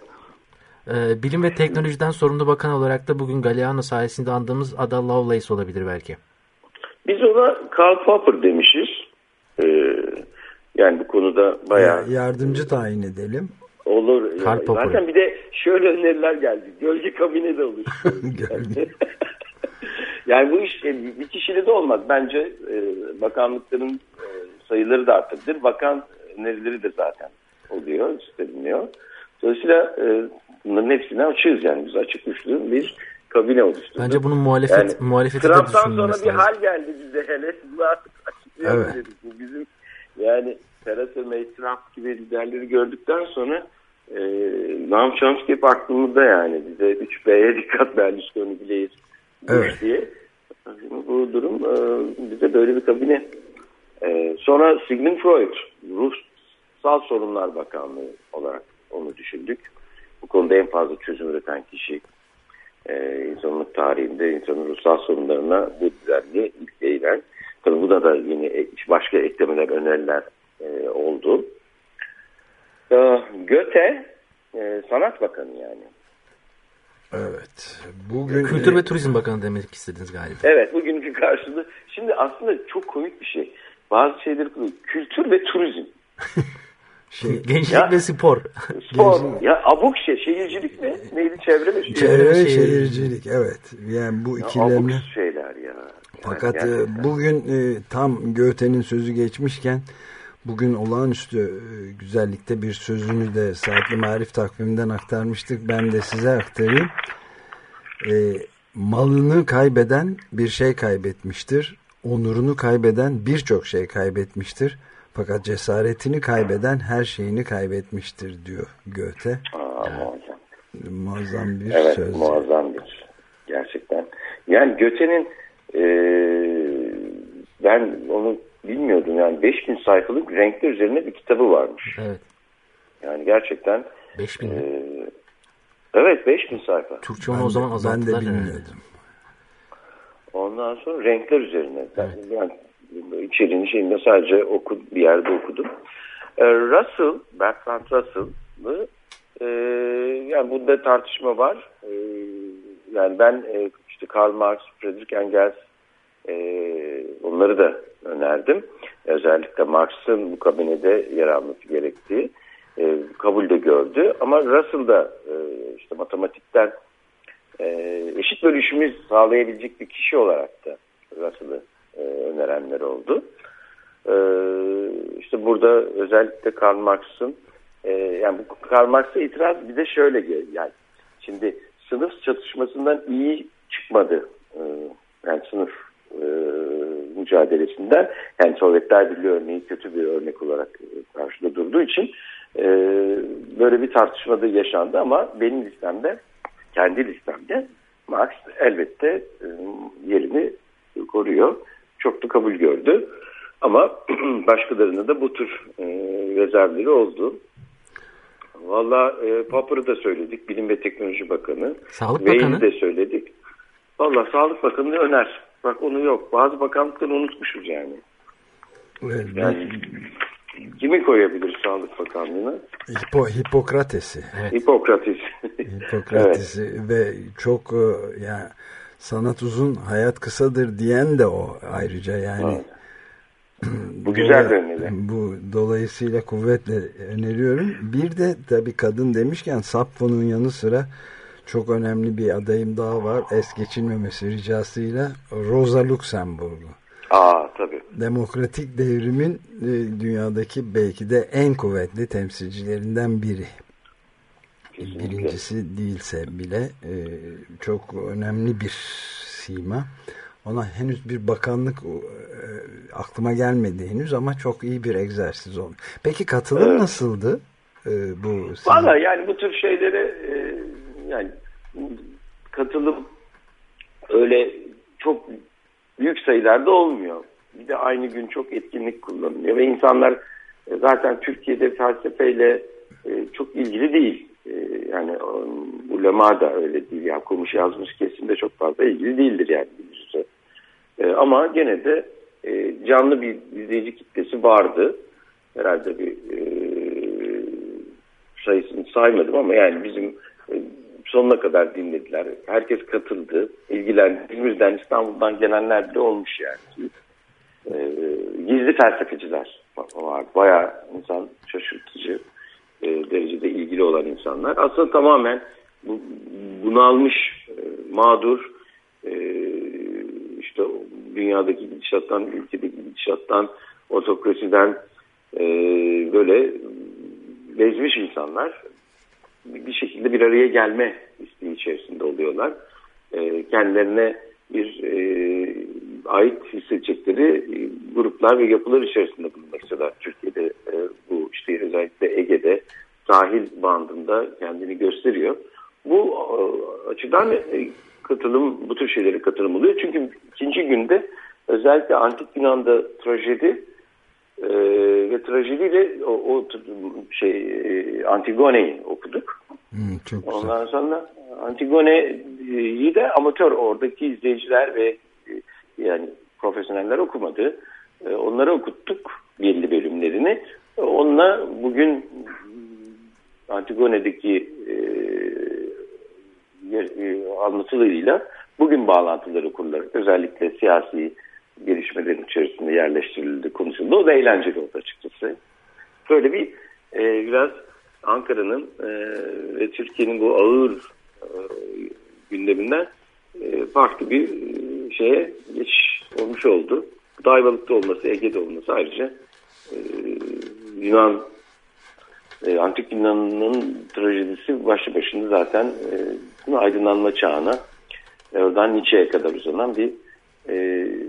E, bilim ve teknolojiden sorumlu bakan olarak da bugün Galeano sayesinde andığımız Ada Lovelace olabilir belki. Biz ona Karl Popper demişiz. Ee, yani bu konuda bayağı yardımcı tayin edelim. olur. Karl Popper. zaten bir de şöyle öneriler geldi. Gölge kabine de olur. yani bu iş e, bir kişiyle de olmaz. Bence e, bakanlıkların e, sayıları da artabilir. Bakan önerileri de zaten oluyor, isteniliyor. Dolayısıyla e, bunların hepsini açığız yani. Biz açık uçlu bir kabine oluşturduk. Bence bunun muhalefet, Yani muhalefeti de Trump'tan sonra düşünülmesi bir lazım. hal geldi bize hele. Bunu artık açıklayalım Evet. dedik. Bu bizim yani Theresa May, Trump gibi liderleri gördükten sonra e, Noam Chomsky hep aklımızda yani. Bize 3B'ye dikkat Berlusconi Bush Evet. diye. Bu durum e, bize böyle bir kabine. E, sonra Sigmund Freud, Ruhsal Sorunlar Bakanlığı olarak onu düşündük. Bu konuda en fazla çözüm üreten kişi e, insanlık tarihinde insanın ruhsal sorunlarına bu düzenli ilk eğilen. Tabii buna da yine başka eklemeler, öneriler e, oldu. E, Göte e, Sanat Bakanı yani. Evet. Bugün Kültür ve Turizm Bakanı demek istediniz galiba. Evet bugünkü karşılığı. Şimdi aslında çok komik bir şey. Bazı şeyleri kullanıyor. Kültür ve turizm. şey, Gençlik Ya- ve spor. Spor. ya abuk şey. Şehircilik mi? Neydi? Çevre mi? çevre ve şehir- şehircilik evet. Yani bu Ya, abuk ikilemle şeyler ya. Fakat e, gerçekten. bugün e, tam Göte'nin sözü geçmişken bugün olağanüstü e, güzellikte bir sözünü de Saatli Marif takviminden aktarmıştık. Ben de size aktarayım. E, malını kaybeden bir şey kaybetmiştir. Onurunu kaybeden birçok şey kaybetmiştir. Fakat cesaretini kaybeden her şeyini kaybetmiştir diyor Göte. Aa, muazzam. Muazzam bir Evet söz. muazzam bir. Gerçekten. Yani Göte'nin e, ben onu bilmiyordum. Yani 5000 sayfalık renkler üzerine bir kitabı varmış. Evet. Yani gerçekten 5000 e, evet 5000 sayfa. Türkçe onu Ben o de- zaman ben azalttılar. de herhalde. bilmiyordum. Ondan sonra renkler üzerine. Ben içeriğini şeyinde sadece oku, bir yerde okudum. Ee, Russell, Bertrand Russell'ı e, yani bunda tartışma var. E, yani ben e, işte Karl Marx, Friedrich Engels e, onları da önerdim. Özellikle Marx'ın bu kabinede yer alması gerektiği e, kabul de gördü. Ama Russell da e, işte matematikten e, eşit bölüşümü sağlayabilecek bir kişi olarak da Russell'ı e, önerenler oldu. E, işte burada özellikle Karl Marx'ın e, yani bu Karl Marx'a itiraz bir de şöyle yani şimdi sınıf çatışmasından iyi çıkmadı. E, yani sınıf mücadelesinden yani Sovyetler Birliği örneği kötü bir örnek olarak karşıda durduğu için böyle bir tartışmada yaşandı ama benim listemde kendi listemde Marx elbette e, yerini koruyor. Çok da kabul gördü. Ama başkalarına da bu tür e, rezervleri oldu. Valla e, Popper'ı da söyledik. Bilim ve Teknoloji Bakanı. Sağlık Weyne'i Bakanı. de söyledik. Valla Sağlık Bakanı öner. Bak onu yok. Bazı bakanlıkları unutmuşuz yani. Evet, Yani kimi koyabilir Sağlık Bakanlığı'na? Hipo, Hipokrates'i. Hipokrates. Hipokrates'i ve çok e, yani sanat uzun hayat kısadır diyen de o ayrıca yani. Bu güzel bir öneri. Bu dolayısıyla kuvvetle öneriyorum. Bir de tabii kadın demişken Sappho'nun yanı sıra çok önemli bir adayım daha var. Es geçilmemesi ricasıyla Rosa Luxemburg'u. Aa tabii. Demokratik devrimin e, dünyadaki belki de en kuvvetli temsilcilerinden biri. Birincisi değilse bile e, çok önemli bir sima. Ona henüz bir bakanlık e, aklıma gelmedi henüz ama çok iyi bir egzersiz oldu. Peki katılım Evet. nasıldı? Bu Valla yani bu tür şeylere yani katılım öyle çok büyük sayılarda olmuyor. Bir de aynı gün çok etkinlik kullanılıyor ve insanlar e, zaten Türkiye'de felsefeyle e, çok ilgili değil. E, yani ulema da öyle değil. Yani okumuş yazmış kesimde çok fazla ilgili değildir yani. E, ama gene de canlı bir izleyici kitlesi vardı. Herhalde bir sayısını saymadım ama yani bizim sonuna kadar dinlediler. Herkes katıldı. ilgilendi. İzmir'den İstanbul'dan gelenler bile olmuş yani. E, gizli felsefeciler var. Bayağı insan şaşırtıcı e, derecede ilgili olan insanlar. Aslında tamamen bu, bunalmış, e, mağdur, e, işte dünyadaki gidişattan, ülkedeki gidişattan, otokrasiden e, böyle bezmiş insanlar bir şekilde bir araya gelme isteği içerisinde oluyorlar. E, kendilerine bir e, ait hissedecekleri e, gruplar ve yapılar içerisinde bulunmak istiyorlar. Türkiye'de e, bu işte özellikle Ege'de sahil bandında kendini gösteriyor. Bu e, açıdan e, katılım, bu tür şeylere katılım oluyor. Çünkü ikinci günde özellikle Antik Yunan'da trajedi e, ve trajediyle o, o şey e, Antigone'yi okuduk. Çok güzel. Ondan sonra Antigone'yi de amatör oradaki izleyiciler ve e, yani profesyoneller okumadı. E, onlara okuttuk belli bölümlerini. E, Onunla bugün Antigone'deki e, e, anlatılıyla bugün bağlantıları kurularak özellikle siyasi gelişmelerin içerisinde yerleştirildi, konuşuldu. O da eğlenceli oldu açıkçası. Böyle bir e, biraz Ankara'nın e, ve Türkiye'nin bu ağır e, gündeminden e, farklı bir e, şeye geçiş olmuş oldu. Bu olması, Ege'de olması ayrıca e, Yunan e, Antik Yunan'ın trajedisi başlı başına zaten e, aydınlanma çağına e, oradan Nietzsche'ye kadar uzanan bir e,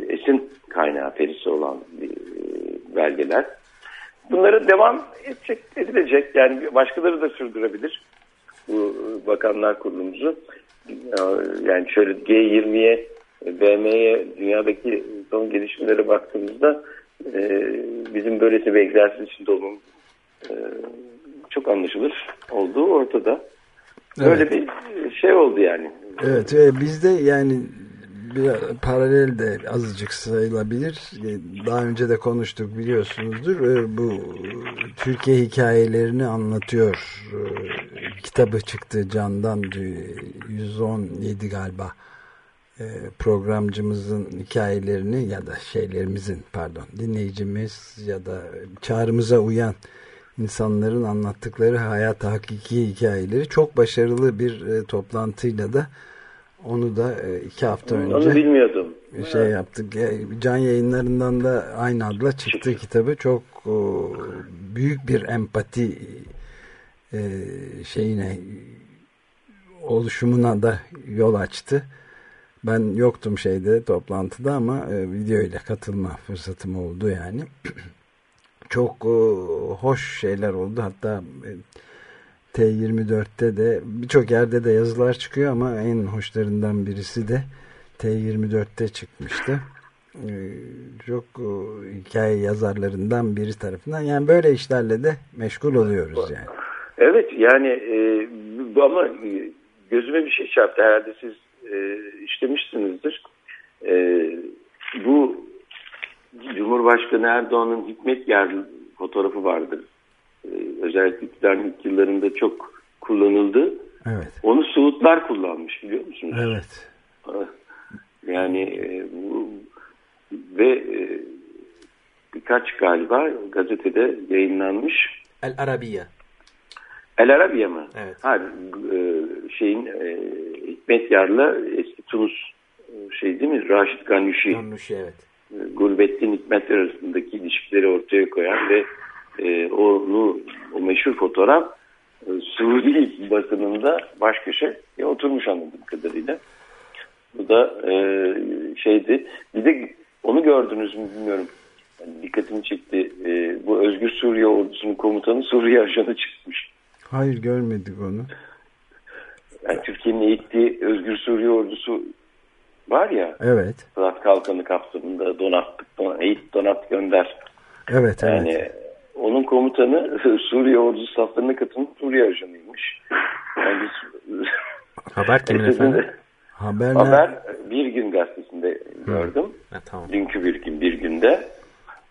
esin kaynağı perisi olan bir, e, belgeler. Bunları devam edecek, edilecek. Yani başkaları da sürdürebilir bu bakanlar kurulumuzu. Yani şöyle G20'ye, BM'ye, dünyadaki son gelişmelere baktığımızda e, bizim böylesi bir egzersiz içinde olmamız e, çok anlaşılır olduğu ortada. Böyle Evet. bir şey oldu yani. Evet ve bizde yani bir paralel de azıcık sayılabilir. Daha önce de konuştuk biliyorsunuzdur. Ee, Bu Türkiye hikayelerini anlatıyor. Ee, Kitabı çıktı Can'dan 117 galiba Ee, programcımızın hikayelerini ya da şeylerimizin pardon dinleyicimiz ya da çağrımıza uyan insanların anlattıkları hayat hakiki hikayeleri çok başarılı bir e, toplantıyla da onu da e, iki hafta önce Onu bilmiyordum. şey yaptık. Ya, Can yayınlarından da aynı adla çıktı kitabı. Çok o, büyük bir empati e, şeyine oluşumuna da yol açtı. Ben yoktum şeyde toplantıda ama e, video ile katılma fırsatım oldu yani. Çok e, hoş şeyler oldu. Hatta e, T24'te de birçok yerde de yazılar çıkıyor ama en hoşlarından birisi de T24'te çıkmıştı. Ee, çok e, hikaye yazarlarından biri tarafından. Yani böyle işlerle de meşgul oluyoruz yani. Evet yani e, ama e, gözüme bir şey çarptı. Herhalde siz e, işlemişsinizdir. E, bu Cumhurbaşkanı Erdoğan'ın hikmet yer fotoğrafı vardır. E, özellikle iktidarın ilk yıllarında çok kullanıldı. Evet. Onu Suudlar kullanmış biliyor musunuz? Evet. Yani e, bu ve e, birkaç galiba gazetede yayınlanmış. El Arabiya. El Arabiya mı? Evet. Ha, şeyin Hikmet Yar'la eski Tunus şey değil mi? Raşit Gannuşi. Gannuşi evet. Gulbettin Hikmet arasındaki ilişkileri ortaya koyan ve e, onu o meşhur fotoğraf e, Suudi basınında baş köşe e, oturmuş anladığım kadarıyla. Bu da e, şeydi. Bir de onu gördünüz mü bilmiyorum. Yani dikkatimi çekti. E, bu Özgür Suriye ordusunun komutanı Suriye ajanı çıkmış. Hayır görmedik onu. Yani Türkiye'nin eğittiği Özgür Suriye ordusu var ya. Evet. Fırat Kalkanı kapsamında donattık, don, eğit donat gönder. Evet, evet. Yani onun komutanı Suriye ordusu saflarına katılmış Suriye ajanıymış. Yani biz, Haber kimin efendim? Haber, Haber bir gün gazetesinde gördüm. Ha, tamam. Dünkü bir gün bir günde.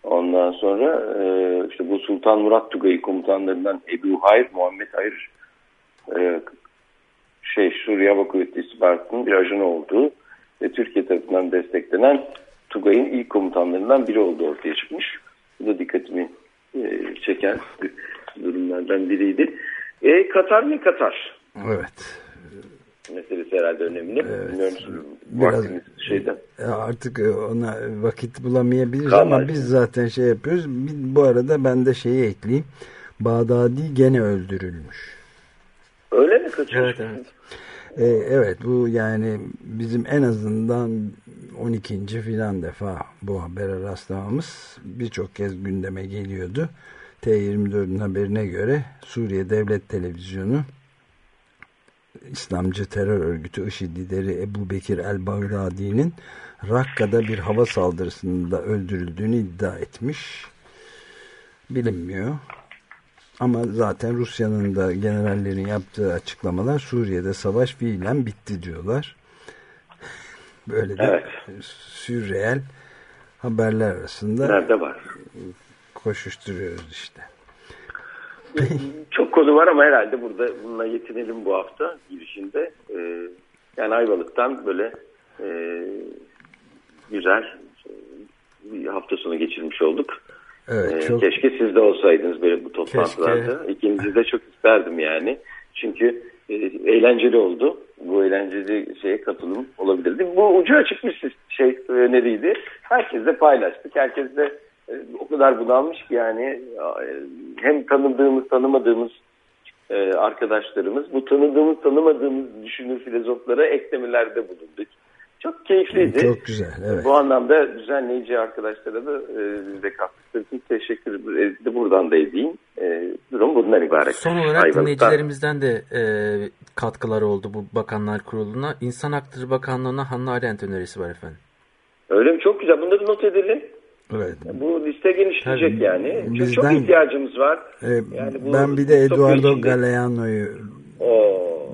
Ondan sonra e, işte bu Sultan Murat Tugay'ı komutanlarından Ebu Hayr, Muhammed Hayr e, şey Suriye Hava Kuvvetleri İstihbaratı'nın bir ajanı olduğu ve Türkiye tarafından desteklenen Tugay'ın ilk komutanlarından biri olduğu ortaya çıkmış. Bu da dikkatimi e, çeken durumlardan biriydi. E, Katar ne Katar? Evet. Meselesi herhalde önemli. Evet. Bilmiyorum Biraz şeyden. e, artık e, ona vakit bulamayabiliriz Kalmaz. ama biz zaten şey yapıyoruz. Bu arada ben de şeyi ekleyeyim. Bağdadi gene öldürülmüş. Öyle mi kaçıyor? Evet evet. E, evet bu yani bizim en azından 12. filan defa bu habere rastlamamız birçok kez gündeme geliyordu. T24'ün haberine göre Suriye Devlet Televizyonu İslamcı terör örgütü IŞİD lideri Ebu Bekir el-Baghdadi'nin Rakka'da bir hava saldırısında öldürüldüğünü iddia etmiş. Bilinmiyor. Ama zaten Rusya'nın da generallerin yaptığı açıklamalar Suriye'de savaş fiilen bitti diyorlar. Böyle de Evet. sürreel haberler arasında Nerede var? koşuşturuyoruz işte. Çok konu var ama herhalde burada bununla yetinelim bu hafta girişinde. Ee, yani Ayvalık'tan böyle e, güzel e, bir hafta sonu geçirmiş olduk. Evet, Ee, çok- Keşke siz de olsaydınız böyle bu toplantılarda. İkinizi de çok isterdim yani. Çünkü e, eğlenceli oldu. Bu eğlenceli şeye katılım olabilirdi. Bu ucu açık bir şey öneriydi. Herkes de paylaştık. Herkes de e, o kadar bunalmış ki yani e, hem tanıdığımız tanımadığımız e, arkadaşlarımız bu tanıdığımız tanımadığımız düşünür filozoflara eklemelerde bulunduk. Çok keyifliydi. Çok güzel, evet. Bu anlamda düzenleyici arkadaşlara da e, bize kattıkları için teşekkür ederim. Buradan da edeyim. E, durum bundan ibaret. Son olarak Ayvalık'tan. dinleyicilerimizden de e, katkıları oldu bu Bakanlar Kurulu'na. İnsan Hakları Bakanlığı'na Hannah Arendt önerisi var efendim. Öyle mi? Çok güzel. Bunları not edelim. Evet. Bu liste genişleyecek Tabii. yani. Çünkü çok Bizden- ihtiyacımız var. Ee, Yani bu ben bir de Eduardo Galeano'yu.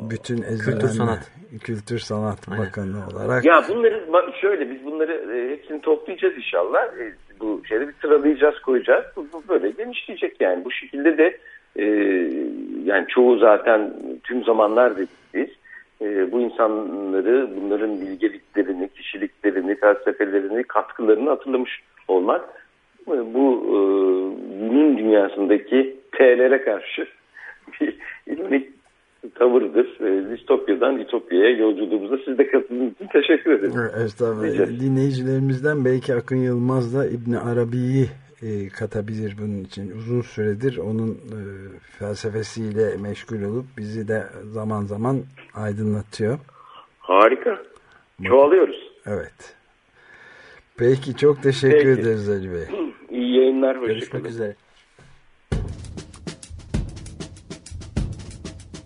Bütün Kültür sanat. Kültür Sanat Bakanı olarak Ya bunları şöyle biz bunları e, hepsini toplayacağız inşallah. E, bu şeyleri bir sıralayacağız koyacağız. Bu, bu böyle genişleyecek yani. Bu şekilde de e, yani çoğu zaten tüm zamanlar dedik biz. E, bu insanları bunların bilgeliklerini, kişiliklerini, felsefelerini, katkılarını hatırlamış olmak e, bu e, günün dünyasındaki T'lere karşı bir ilmek tavırdır. E, distopyadan ütopyaya yolculuğumuza siz de katıldığınız için teşekkür ederim. Estağfurullah. Diyeceğiz. Dinleyicilerimizden belki Akın Yılmaz da İbni Arabi'yi e, katabilir bunun için. Uzun süredir onun e, felsefesiyle meşgul olup bizi de zaman zaman aydınlatıyor. Harika. Çoğalıyoruz. Evet. Peki çok teşekkür Peki. ederiz Ali Bey. İyi yayınlar. Görüşmek üzere.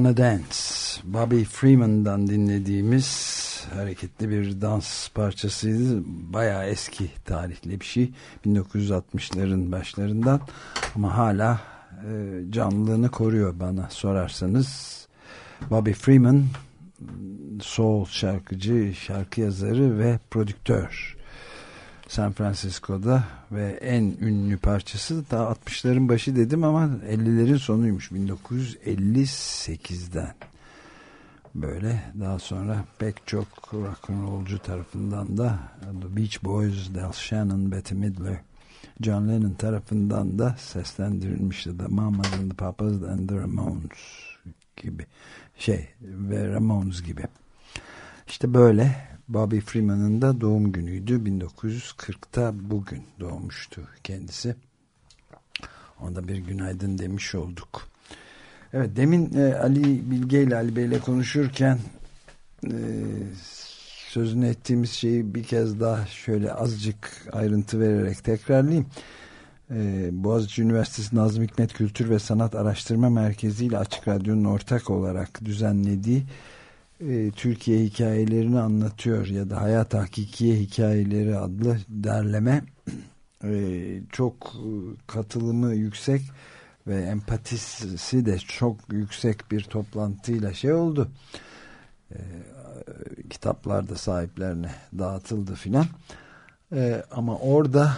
Wanna Dance? Bobby Freeman'dan dinlediğimiz hareketli bir dans parçasıydı. Bayağı eski tarihli bir şey. 1960'ların başlarından ama hala e, canlılığını koruyor bana sorarsanız. Bobby Freeman soul şarkıcı, şarkı yazarı ve prodüktör. San Francisco'da ve en ünlü parçası da 60'ların başı dedim ama 50'lerin sonuymuş 1958'den böyle daha sonra pek çok rock'n'rollcu tarafından da The Beach Boys, Del Shannon, Betty Midler John Lennon tarafından da seslendirilmişti. The Mamas and the Papas and the Ramones gibi şey ve Ramones gibi. İşte böyle Bobby Freeman'ın da doğum günüydü. 1940'ta bugün doğmuştu kendisi. Onda bir günaydın demiş olduk. Evet demin e, Ali Bilge ile Ali Bey ile konuşurken e, sözünü ettiğimiz şeyi bir kez daha şöyle azıcık ayrıntı vererek tekrarlayayım. E, Boğaziçi Üniversitesi Nazım Hikmet Kültür ve Sanat Araştırma Merkezi ile Açık Radyo'nun ortak olarak düzenlediği e, Türkiye hikayelerini anlatıyor ya da Hayat Hakikiye Hikayeleri adlı derleme e, çok katılımı yüksek ve empatisi de çok yüksek bir toplantıyla şey oldu. E, kitaplarda sahiplerine dağıtıldı filan. E, ama orada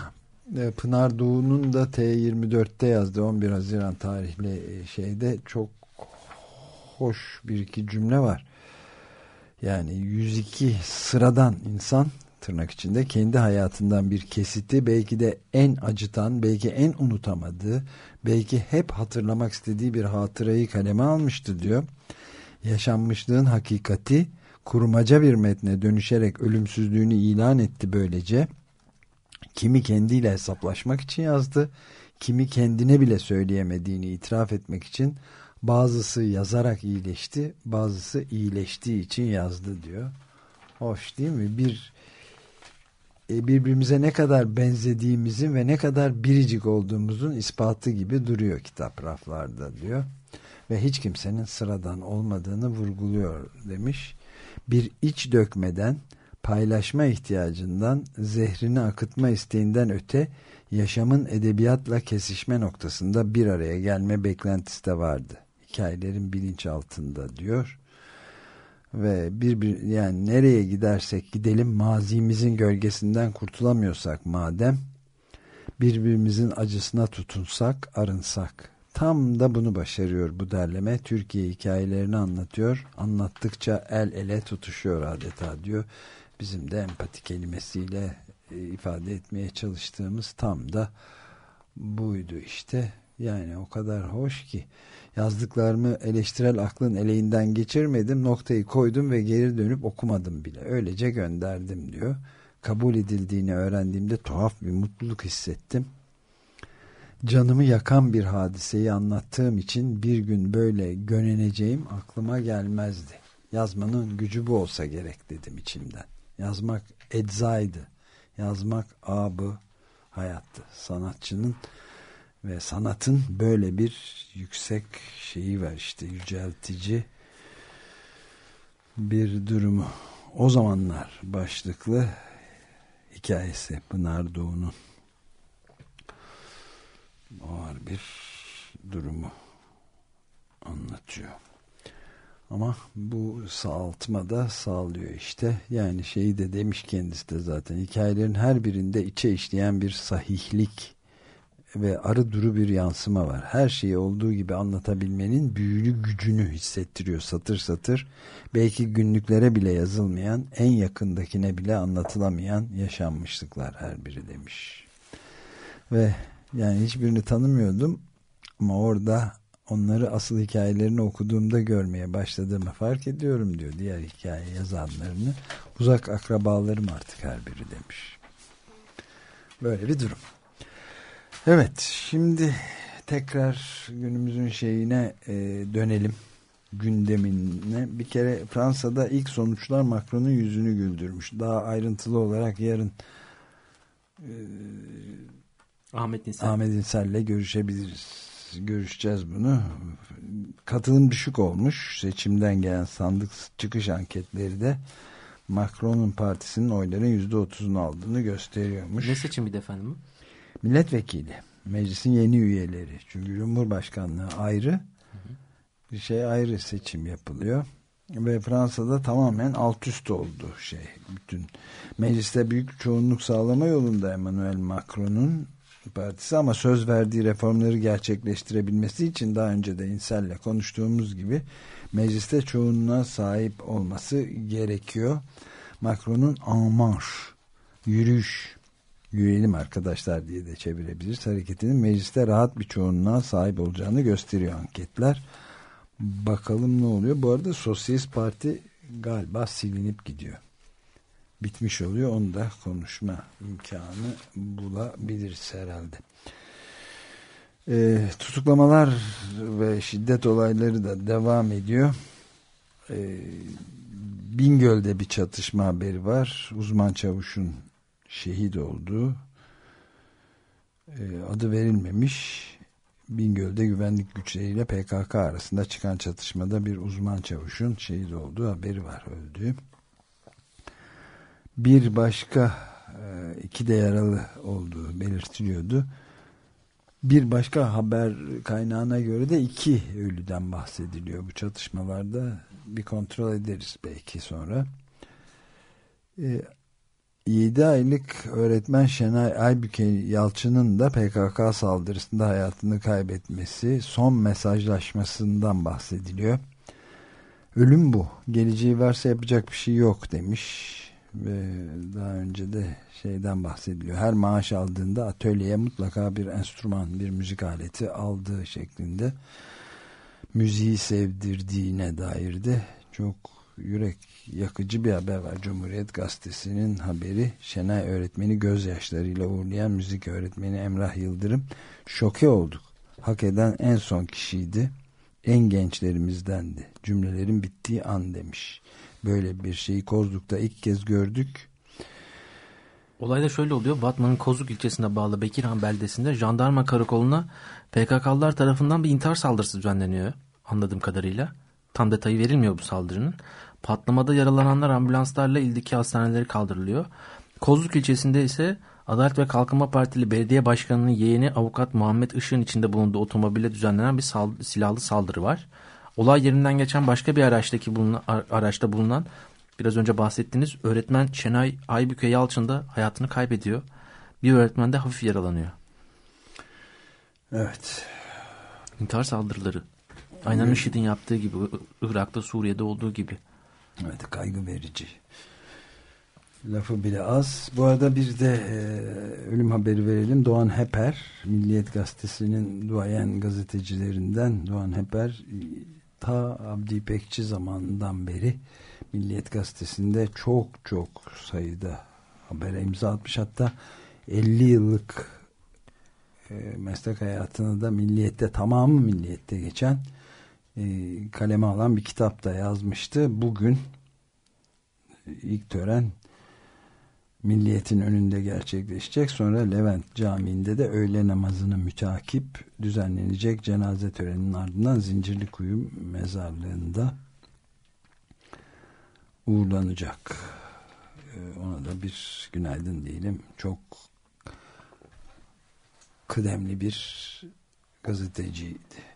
e, Pınar Doğu'nun da T24'te yazdığı 11 Haziran tarihli şeyde çok hoş bir iki cümle var. Yani 102 sıradan insan tırnak içinde kendi hayatından bir kesiti belki de en acıtan belki en unutamadığı belki hep hatırlamak istediği bir hatırayı kaleme almıştı diyor. Yaşanmışlığın hakikati kurmaca bir metne dönüşerek ölümsüzlüğünü ilan etti böylece. Kimi kendiyle hesaplaşmak için yazdı, kimi kendine bile söyleyemediğini itiraf etmek için bazısı yazarak iyileşti, bazısı iyileştiği için yazdı diyor. Hoş değil mi? Bir e, birbirimize ne kadar benzediğimizin ve ne kadar biricik olduğumuzun ispatı gibi duruyor kitap raflarda diyor. Ve hiç kimsenin sıradan olmadığını vurguluyor demiş. Bir iç dökmeden, paylaşma ihtiyacından, zehrini akıtma isteğinden öte yaşamın edebiyatla kesişme noktasında bir araya gelme beklentisi de vardı. Hikayelerin bilinç altında diyor. Ve bir, bir yani nereye gidersek gidelim mazimizin gölgesinden kurtulamıyorsak madem birbirimizin acısına tutunsak arınsak. Tam da bunu başarıyor bu derleme. Türkiye hikayelerini anlatıyor. Anlattıkça el ele tutuşuyor adeta diyor. Bizim de empati kelimesiyle e, ifade etmeye çalıştığımız tam da buydu işte. Yani o kadar hoş ki yazdıklarımı eleştirel aklın eleğinden geçirmedim noktayı koydum ve geri dönüp okumadım bile. Öylece gönderdim diyor. Kabul edildiğini öğrendiğimde tuhaf bir mutluluk hissettim. Canımı yakan bir hadiseyi anlattığım için bir gün böyle göneneceğim aklıma gelmezdi. Yazmanın gücü bu olsa gerek dedim içimden. Yazmak eczaydı. Yazmak abı hayattı. Sanatçının ve sanatın böyle bir yüksek şeyi var işte yüceltici bir durumu. O zamanlar başlıklı hikayesi Pınar Doğu'nun ağır bir durumu anlatıyor. Ama bu sağaltma da sağlıyor işte. Yani şeyi de demiş kendisi de zaten hikayelerin her birinde içe işleyen bir sahihlik ve arı duru bir yansıma var. Her şeyi olduğu gibi anlatabilmenin büyülü gücünü hissettiriyor satır satır. Belki günlüklere bile yazılmayan, en yakındakine bile anlatılamayan yaşanmışlıklar her biri demiş. Ve yani hiçbirini tanımıyordum ama orada onları asıl hikayelerini okuduğumda görmeye başladığımı fark ediyorum diyor diğer hikaye yazanlarını. Uzak akrabalarım artık her biri demiş. Böyle bir durum. Evet şimdi tekrar günümüzün şeyine e, dönelim gündemine. Bir kere Fransa'da ilk sonuçlar Macron'un yüzünü güldürmüş. Daha ayrıntılı olarak yarın e, Ahmet İnsel. Ahmet İnsel'le görüşebiliriz. görüşeceğiz bunu. Katılım düşük olmuş. Seçimden gelen sandık çıkış anketleri de Macron'un partisinin oyların %30'unu aldığını gösteriyormuş. Ne seçimiydi efendim? Milletvekili. Meclisin yeni üyeleri. Çünkü Cumhurbaşkanlığı ayrı. Bir şey ayrı seçim yapılıyor. Ve Fransa'da tamamen alt üst oldu şey. Bütün mecliste büyük çoğunluk sağlama yolunda Emmanuel Macron'un partisi ama söz verdiği reformları gerçekleştirebilmesi için daha önce de İnsel'le konuştuğumuz gibi mecliste çoğunluğa sahip olması gerekiyor. Macron'un en marche yürüyüş yürüyelim arkadaşlar diye de çevirebiliriz. Hareketinin mecliste rahat bir çoğunluğa sahip olacağını gösteriyor anketler. Bakalım ne oluyor. Bu arada Sosyalist Parti galiba silinip gidiyor. Bitmiş oluyor. Onu da konuşma imkanı bulabiliriz herhalde. E, tutuklamalar ve şiddet olayları da devam ediyor. E, Bingöl'de bir çatışma haberi var. Uzman çavuşun şehit olduğu e, adı verilmemiş Bingöl'de güvenlik güçleriyle PKK arasında çıkan çatışmada bir uzman çavuşun şehit olduğu haberi var öldüğü. Bir başka e, iki de yaralı olduğu belirtiliyordu. Bir başka haber kaynağına göre de iki ölüden bahsediliyor bu çatışmalarda. Bir kontrol ederiz belki sonra. E, 7 aylık öğretmen Şenay Aybüke Yalçın'ın da PKK saldırısında hayatını kaybetmesi son mesajlaşmasından bahsediliyor. Ölüm bu. Geleceği varsa yapacak bir şey yok demiş. Ve daha önce de şeyden bahsediliyor. Her maaş aldığında atölyeye mutlaka bir enstrüman, bir müzik aleti aldığı şeklinde müziği sevdirdiğine dair de çok yürek yakıcı bir haber var. Cumhuriyet Gazetesi'nin haberi Şenay öğretmeni gözyaşlarıyla uğurlayan müzik öğretmeni Emrah Yıldırım şoke olduk. Hak eden en son kişiydi. En gençlerimizdendi. Cümlelerin bittiği an demiş. Böyle bir şeyi Kozluk'ta ilk kez gördük. Olayda şöyle oluyor. Batman'ın Kozluk ilçesine bağlı Bekirhan beldesinde jandarma karakoluna PKK'lılar tarafından bir intihar saldırısı düzenleniyor. Anladığım kadarıyla. Tam detayı verilmiyor bu saldırının. Patlamada yaralananlar ambulanslarla ildeki hastaneleri kaldırılıyor. Kozluk ilçesinde ise Adalet ve Kalkınma Partili belediye başkanının yeğeni avukat Muhammed Işık'ın içinde bulunduğu otomobile düzenlenen bir sal silahlı saldırı var. Olay yerinden geçen başka bir araçtaki bulunan, araçta bulunan biraz önce bahsettiğiniz öğretmen Şenay Aybüke Yalçın da hayatını kaybediyor. Bir öğretmen de hafif yaralanıyor. Evet. İntihar saldırıları. Aynen. IŞİD'in yaptığı gibi Irak'ta Suriye'de olduğu gibi. Evet kaygı verici. Lafı bile az. Bu arada bir de e, ölüm haberi verelim. Doğan Heper, Milliyet Gazetesi'nin duayen gazetecilerinden Doğan Heper ta Abdi İpekçi zamanından beri Milliyet Gazetesi'nde çok çok sayıda habere imza atmış. Hatta 50 yıllık e, meslek hayatını da Milliyet'te tamamı Milliyet'te geçen kaleme alan bir kitap da yazmıştı. Bugün ilk tören Milliyet'in önünde gerçekleşecek. Sonra Levent Camii'nde de öğle namazını mütakip düzenlenecek cenaze töreninin ardından Zincirlikuyu mezarlığında uğurlanacak. Ee, ona da bir günaydın diyelim. Çok kıdemli bir gazeteciydi.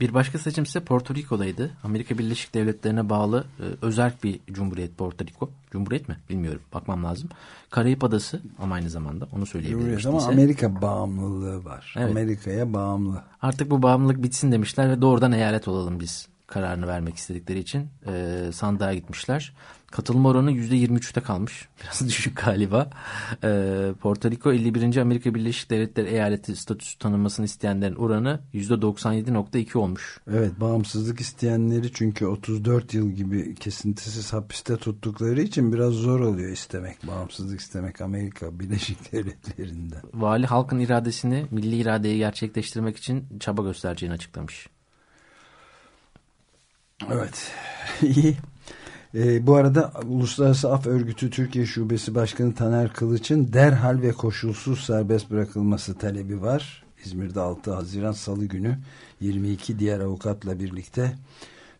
Bir başka seçim ise Porto Rico'daydı. Amerika Birleşik Devletleri'ne bağlı e, özel bir cumhuriyet Porto Rico. Cumhuriyet mi? Bilmiyorum. Bakmam lazım. Karayip Adası ama aynı zamanda onu söyleyebilirim. Ama Amerika bağımlılığı var. Evet. Amerika'ya bağımlı. Artık bu bağımlılık bitsin demişler ve doğrudan eyalet olalım biz kararını vermek istedikleri için e, sandığa gitmişler. Katılma oranı %23'te kalmış. Biraz düşük galiba. E, Porto Rico 51. Amerika Birleşik Devletleri eyaleti statüsü tanınmasını isteyenlerin oranı %97.2 olmuş. Evet bağımsızlık isteyenleri çünkü 34 yıl gibi kesintisiz hapiste tuttukları için biraz zor oluyor istemek. Bağımsızlık istemek Amerika Birleşik Devletleri'nden. Vali halkın iradesini, milli iradeyi gerçekleştirmek için çaba göstereceğini açıklamış. Evet. İyi. E, bu arada Uluslararası Af Örgütü Türkiye Şubesi Başkanı Taner Kılıç'ın derhal ve koşulsuz serbest bırakılması talebi var. İzmir'de 6 Haziran Salı günü 22 diğer avukatla birlikte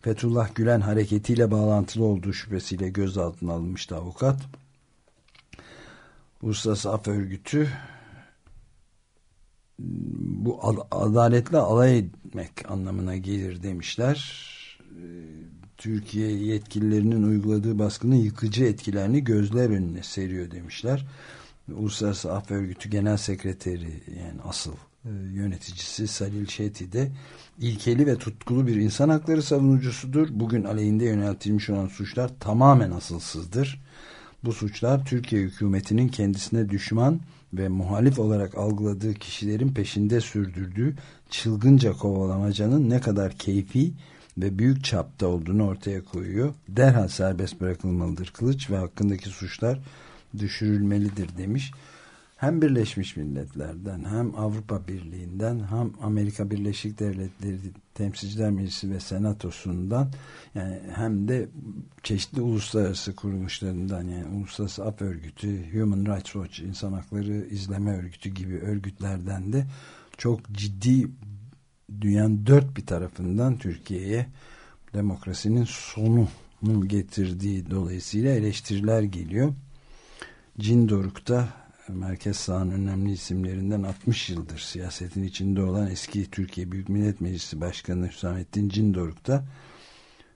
Fethullah Gülen hareketiyle bağlantılı olduğu şüphesiyle gözaltına alınmıştı avukat. Uluslararası Af Örgütü bu adaletle alay etmek anlamına gelir demişler. Türkiye yetkililerinin uyguladığı baskının yıkıcı etkilerini gözler önüne seriyor demişler. Uluslararası Af Örgütü Genel Sekreteri yani asıl e, yöneticisi Salil Şeti de ilkeli ve tutkulu bir insan hakları savunucusudur. Bugün aleyhinde yöneltilmiş olan suçlar tamamen asılsızdır. Bu suçlar Türkiye hükümetinin kendisine düşman ve muhalif olarak algıladığı kişilerin peşinde sürdürdüğü çılgınca kovalamacanın ne kadar keyfi ve büyük çapta olduğunu ortaya koyuyor. Derhal serbest bırakılmalıdır kılıç ve hakkındaki suçlar düşürülmelidir demiş. Hem Birleşmiş Milletler'den hem Avrupa Birliği'nden hem Amerika Birleşik Devletleri Temsilciler Meclisi ve Senatosu'ndan yani hem de çeşitli uluslararası kuruluşlarından yani Uluslararası Af Örgütü, Human Rights Watch, İnsan Hakları İzleme Örgütü gibi örgütlerden de çok ciddi dünyanın dört bir tarafından Türkiye'ye demokrasinin sonu getirdiği dolayısıyla eleştiriler geliyor. Cin Doruk'ta merkez sağın önemli isimlerinden 60 yıldır siyasetin içinde olan eski Türkiye Büyük Millet Meclisi Başkanı Hüsamettin Cindoruk da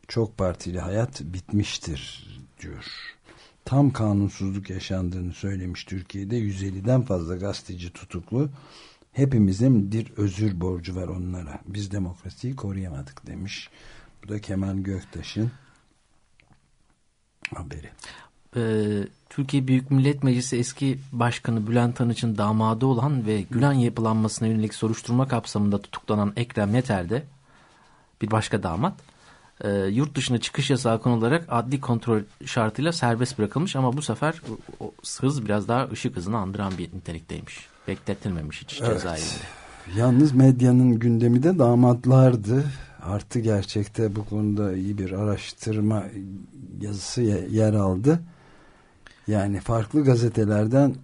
çok partili hayat bitmiştir diyor. Tam kanunsuzluk yaşandığını söylemiş Türkiye'de 150'den fazla gazeteci tutuklu. Hepimizin bir özür borcu var onlara. Biz demokrasiyi koruyamadık demiş. Bu da Kemal Göktaş'ın haberi. Ee, Türkiye Büyük Millet Meclisi eski başkanı Bülent Tanıç'ın damadı olan ve Gülen yapılanmasına yönelik soruşturma kapsamında tutuklanan Ekrem Yeter de bir başka damat e, yurt dışına çıkış yasağı konularak adli kontrol şartıyla serbest bırakılmış ama bu sefer o, o hız biraz daha ışık hızını andıran bir nitelikteymiş. Beklettilmemiş hiç evet. cezaevinde. Yalnız medyanın gündemi de damatlardı. Artı gerçekte bu konuda iyi bir araştırma yazısı yer aldı. Yani farklı gazetelerden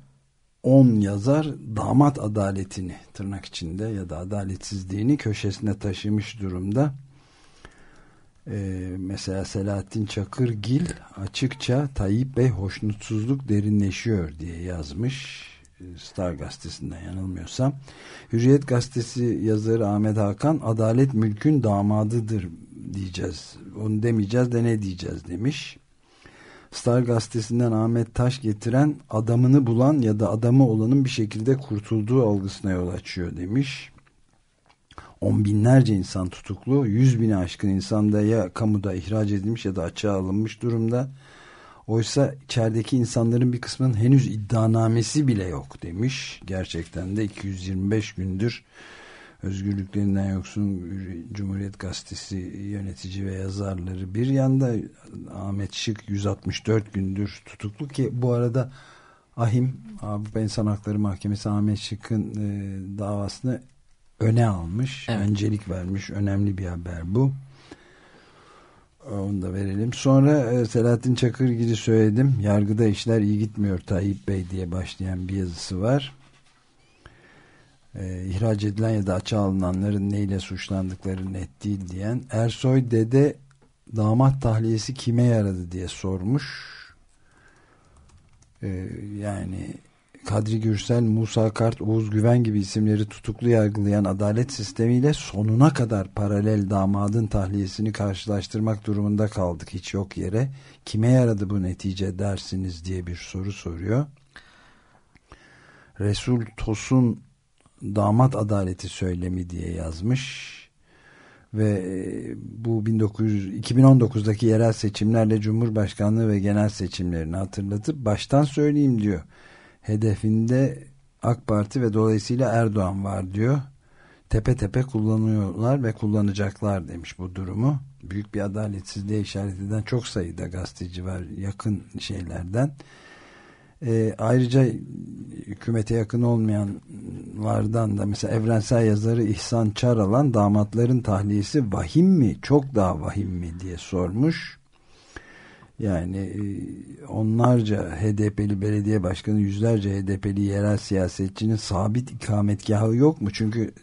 10 yazar damat adaletini tırnak içinde ya da adaletsizliğini köşesine taşımış durumda. Ee, mesela Selahattin Çakırgil açıkça Tayyip Bey hoşnutsuzluk derinleşiyor diye yazmış. Star gazetesinden yanılmıyorsam. Hürriyet gazetesi yazarı Ahmet Hakan adalet mülkün damadıdır diyeceğiz. Onu demeyeceğiz de ne diyeceğiz demiş. Star gazetesinden Ahmet Taş getiren adamını bulan ya da adamı olanın bir şekilde kurtulduğu algısına yol açıyor demiş. On binlerce insan tutuklu, yüz bini aşkın insan da ya kamuda ihraç edilmiş ya da açığa alınmış durumda. Oysa içerideki insanların bir kısmının henüz iddianamesi bile yok demiş. Gerçekten de 225 gündür özgürlüklerinden yoksun Cumhuriyet Gazetesi yönetici ve yazarları bir yanda Ahmet Şık 164 gündür tutuklu ki bu arada Ahim Avrupa İnsan Hakları Mahkemesi Ahmet Şık'ın e, davasını öne almış. Evet. Öncelik vermiş. Önemli bir haber bu. Onu da verelim. Sonra e, Selahattin Çakırgil'i söyledim. Yargıda işler iyi gitmiyor Tayyip Bey diye başlayan bir yazısı var e, edilen ya da açığa alınanların neyle suçlandıkları net değil diyen Ersoy dede damat tahliyesi kime yaradı diye sormuş e, yani Kadri Gürsel, Musa Kart, Oğuz Güven gibi isimleri tutuklu yargılayan adalet sistemiyle sonuna kadar paralel damadın tahliyesini karşılaştırmak durumunda kaldık hiç yok yere. Kime yaradı bu netice dersiniz diye bir soru soruyor. Resul Tosun damat adaleti söylemi diye yazmış ve e, bu 1900, 2019'daki yerel seçimlerle Cumhurbaşkanlığı ve genel seçimlerini hatırlatıp baştan söyleyeyim diyor. Hedefinde AK Parti ve dolayısıyla Erdoğan var diyor. Tepe tepe kullanıyorlar ve kullanacaklar demiş bu durumu. Büyük bir adaletsizliğe işaret eden çok sayıda gazeteci var yakın şeylerden. E, ayrıca hükümete yakın olmayanlardan da mesela evrensel yazarı İhsan Çaralan damatların tahliyesi vahim mi çok daha vahim mi diye sormuş. Yani e, onlarca HDP'li belediye başkanı, yüzlerce HDP'li yerel siyasetçinin sabit ikametgahı yok mu? Çünkü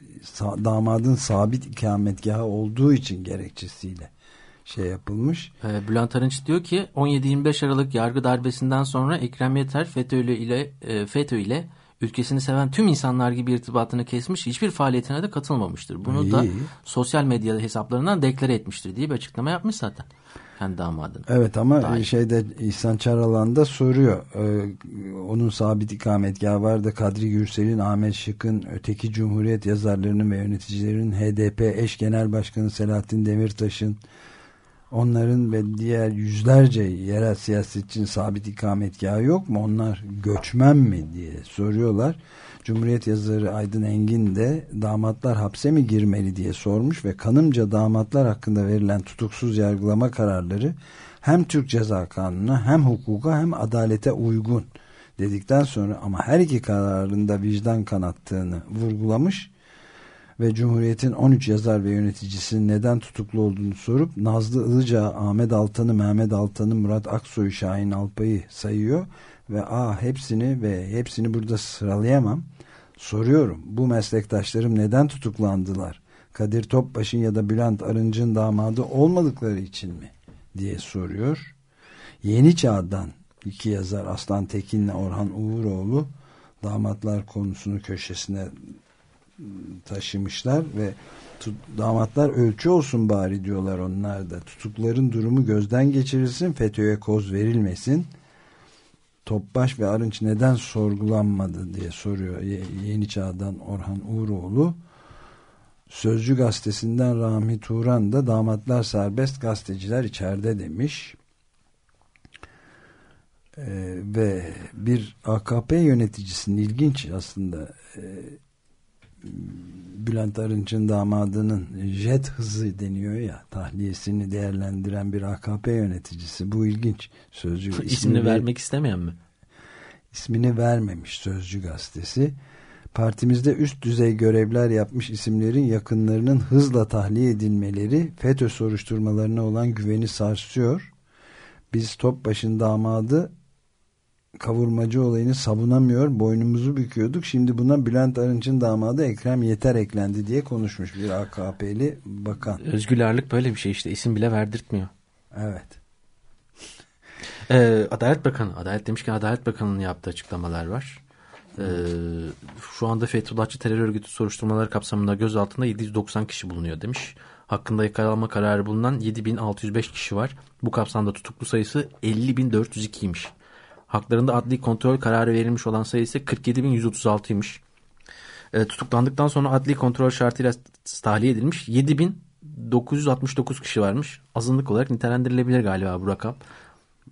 damadın sabit ikametgahı olduğu için gerekçesiyle şey yapılmış. Ee, Bülent Arınç diyor ki 17-25 Aralık yargı darbesinden sonra Ekrem Yeter FETÖ ile, e, FETÖ ile ülkesini seven tüm insanlar gibi irtibatını kesmiş hiçbir faaliyetine de katılmamıştır. Bunu İyi. da sosyal medya hesaplarından deklare etmiştir diye bir açıklama yapmış zaten. Kendi damadın. Evet ama Dahil. şeyde İhsan Çaralan da soruyor. Ee, onun sabit ikametgahı var da Kadri Gürsel'in, Ahmet Şık'ın, öteki Cumhuriyet yazarlarının ve yöneticilerin HDP eş genel başkanı Selahattin Demirtaş'ın onların ve diğer yüzlerce yerel siyasetçinin sabit ikametgahı yok mu? Onlar göçmen mi diye soruyorlar. Cumhuriyet yazarı Aydın Engin de damatlar hapse mi girmeli diye sormuş ve kanımca damatlar hakkında verilen tutuksuz yargılama kararları hem Türk Ceza Kanunu'na hem hukuka hem adalete uygun dedikten sonra ama her iki kararında vicdan kanattığını vurgulamış ve Cumhuriyet'in 13 yazar ve yöneticisinin neden tutuklu olduğunu sorup Nazlı Ilıca, Ahmet Altan'ı, Mehmet Altan'ı, Murat Aksoy, Şahin Alpay'ı sayıyor ve a hepsini ve hepsini burada sıralayamam. Soruyorum bu meslektaşlarım neden tutuklandılar? Kadir Topbaş'ın ya da Bülent Arınç'ın damadı olmadıkları için mi? diye soruyor. Yeni Çağ'dan iki yazar Aslan Tekin'le Orhan Uğuroğlu damatlar konusunu köşesine taşımışlar ve damatlar ölçü olsun bari diyorlar onlar da. Tutukların durumu gözden geçirilsin, FETÖ'ye koz verilmesin. Topbaş ve Arınç neden sorgulanmadı diye soruyor Yeni Çağ'dan Orhan Uğuroğlu. Sözcü gazetesinden Rahmi Turan da damatlar serbest gazeteciler içeride demiş. Ee, ve bir AKP yöneticisinin ilginç aslında e, Bülent Arınç'ın damadının jet hızı deniyor ya tahliyesini değerlendiren bir AKP yöneticisi. Bu ilginç sözcü. İsmini, ismini vermek istemeyen mi? İsmini vermemiş Sözcü gazetesi. Partimizde üst düzey görevler yapmış isimlerin yakınlarının hızla tahliye edilmeleri FETÖ soruşturmalarına olan güveni sarsıyor. Biz Topbaş'ın damadı kavurmacı olayını savunamıyor, boynumuzu büküyorduk. Şimdi buna Bülent Arınç'ın damadı Ekrem Yeter eklendi diye konuşmuş bir AKP'li bakan. Özgürlük böyle bir şey işte isim bile verdirtmiyor. Evet. Ee, Adalet Bakanı, Adalet demişken Adalet Bakanı'nın yaptığı açıklamalar var. Ee, şu anda Fethullahçı terör örgütü soruşturmaları kapsamında gözaltında 790 kişi bulunuyor demiş. Hakkında yakalanma kararı bulunan 7605 kişi var. Bu kapsamda tutuklu sayısı 50402'ymiş. Haklarında adli kontrol kararı verilmiş olan sayısı 47.136'ymış. E, tutuklandıktan sonra adli kontrol şartıyla tahliye edilmiş 7.969 kişi varmış. Azınlık olarak nitelendirilebilir galiba bu rakam.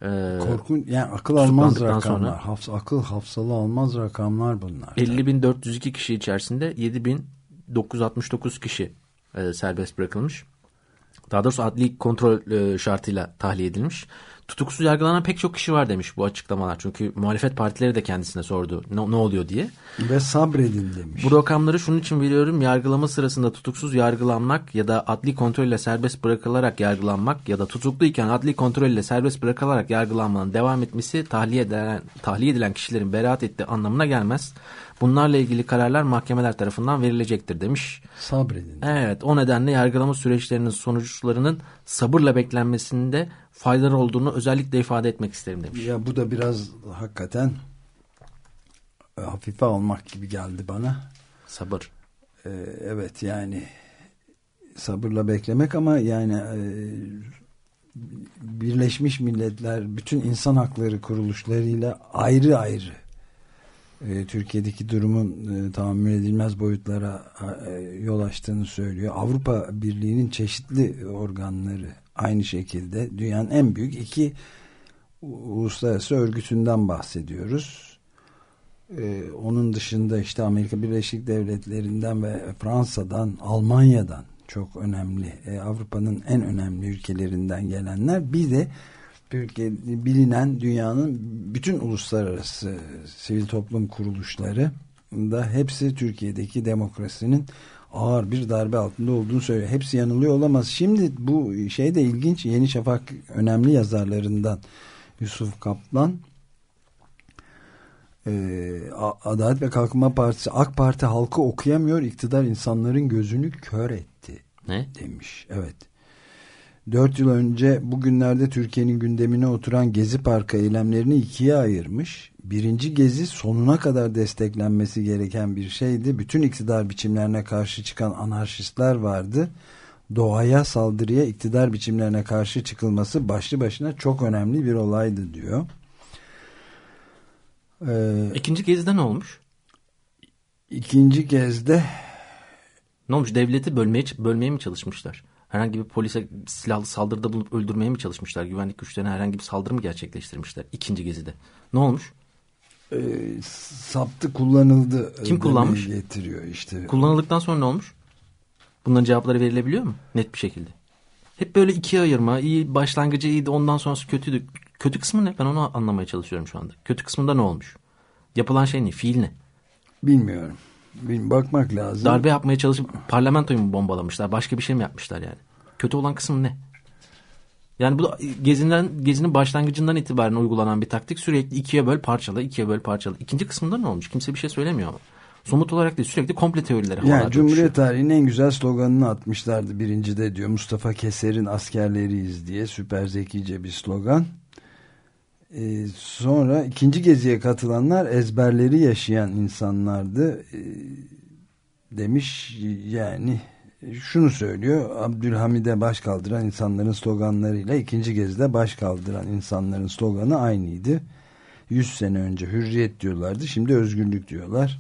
E, Korkun yani akıl almaz rakamlar. Sonra, Hafs, akıl hafsalı almaz rakamlar bunlar. 50.402 kişi içerisinde 7.969 kişi e, serbest bırakılmış. Daha doğrusu adli kontrol e, şartıyla tahliye edilmiş. Tutuksuz yargılanan pek çok kişi var demiş bu açıklamalar. Çünkü muhalefet partileri de kendisine sordu ne, ne oluyor diye. Ve sabredin demiş. Bu rakamları şunun için biliyorum. Yargılama sırasında tutuksuz yargılanmak ya da adli kontrol ile serbest bırakılarak yargılanmak ya da tutukluyken adli kontrol ile serbest bırakılarak yargılanmanın devam etmesi tahliye edilen, tahliye edilen kişilerin beraat ettiği anlamına gelmez. Bunlarla ilgili kararlar mahkemeler tarafından verilecektir demiş. Sabredin. Evet o nedenle yargılama süreçlerinin sonuçlarının sabırla beklenmesinde faydalı olduğunu özellikle ifade etmek isterim demiş. Ya bu da biraz hakikaten e, hafife almak gibi geldi bana. Sabır. Ee, evet yani sabırla beklemek ama yani e, Birleşmiş Milletler bütün insan hakları kuruluşlarıyla ayrı ayrı e, Türkiye'deki durumun e, tahammül edilmez boyutlara e, yol açtığını söylüyor. Avrupa Birliği'nin çeşitli organları aynı şekilde dünyanın en büyük iki uluslararası örgütünden bahsediyoruz. Ee, onun dışında işte Amerika Birleşik Devletleri'nden ve Fransa'dan, Almanya'dan çok önemli, e, Avrupa'nın en önemli ülkelerinden gelenler. Bir de Türkiye bilinen dünyanın bütün uluslararası sivil toplum kuruluşları da hepsi Türkiye'deki demokrasinin ağır bir darbe altında olduğunu söylüyor. Hepsi yanılıyor olamaz. Şimdi bu şey de ilginç. Yeni Şafak önemli yazarlarından Yusuf Kaplan e, Adalet ve Kalkınma Partisi AK Parti halkı okuyamıyor iktidar insanların gözünü kör etti ne? demiş. Evet. Dört yıl önce bugünlerde Türkiye'nin gündemine oturan Gezi Parkı eylemlerini ikiye ayırmış. Birinci gezi sonuna kadar desteklenmesi gereken bir şeydi. Bütün iktidar biçimlerine karşı çıkan anarşistler vardı. Doğaya saldırıya iktidar biçimlerine karşı çıkılması başlı başına çok önemli bir olaydı diyor. Ee, İkinci gezide ne olmuş? İkinci gezde ne olmuş? Devleti bölmeye, bölmeye mi çalışmışlar? Herhangi bir polise silahlı saldırıda bulup öldürmeye mi çalışmışlar? Güvenlik güçlerine herhangi bir saldırı mı gerçekleştirmişler? İkinci gezide. Ne olmuş? Ee, saptı kullanıldı. Kim kullanmış? Getiriyor işte. Kullanıldıktan sonra ne olmuş? Bunların cevapları verilebiliyor mu? Net bir şekilde. Hep böyle ikiye ayırma. İyi başlangıcı iyiydi ondan sonrası kötüydü. Kötü kısmı ne? Ben onu anlamaya çalışıyorum şu anda. Kötü kısmında ne olmuş? Yapılan şey ne? Fiil ne? Bilmiyorum. Bilmiyorum. Bakmak lazım. Darbe yapmaya çalışıp parlamentoyu mu bombalamışlar? Başka bir şey mi yapmışlar yani? Kötü olan kısım ne? Yani bu gezinden, gezinin başlangıcından itibaren uygulanan bir taktik sürekli ikiye böl parçala, ikiye böl parçala. İkinci kısmında ne olmuş? Kimse bir şey söylemiyor ama. Somut olarak değil sürekli komple teorileri Yani Cumhuriyet tarihinin en güzel sloganını atmışlardı birincide diyor. Mustafa Keser'in askerleriyiz diye süper zekice bir slogan. Ee, sonra ikinci geziye katılanlar ezberleri yaşayan insanlardı. Ee, demiş yani şunu söylüyor. Abdülhamid'e baş kaldıran insanların sloganlarıyla ikinci gezide baş kaldıran insanların sloganı aynıydı. 100 sene önce hürriyet diyorlardı. Şimdi özgürlük diyorlar.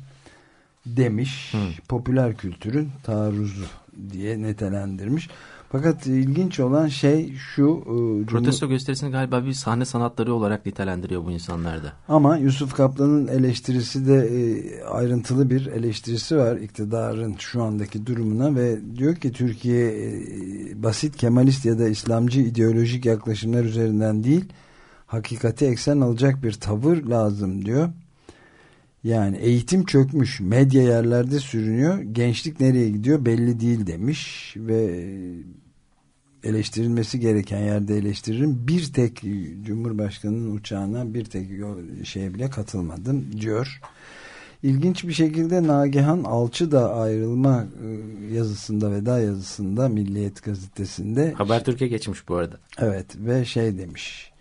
Demiş. Hmm. Popüler kültürün taarruzu diye netelendirmiş. Fakat ilginç olan şey şu. E, Protesto gösterisini galiba bir sahne sanatları olarak nitelendiriyor bu insanlarda. Ama Yusuf Kaplan'ın eleştirisi de e, ayrıntılı bir eleştirisi var iktidarın şu andaki durumuna ve diyor ki Türkiye e, basit Kemalist ya da İslamcı ideolojik yaklaşımlar üzerinden değil hakikati eksen alacak bir tavır lazım diyor. Yani eğitim çökmüş, medya yerlerde sürünüyor, gençlik nereye gidiyor belli değil demiş ve eleştirilmesi gereken yerde eleştiririm. Bir tek Cumhurbaşkanı'nın uçağına bir tek şeye bile katılmadım diyor. İlginç bir şekilde Nagihan Alçı da ayrılma e, yazısında veda yazısında Milliyet gazetesinde Habertürk'e geçmiş bu arada. Evet ve şey demiş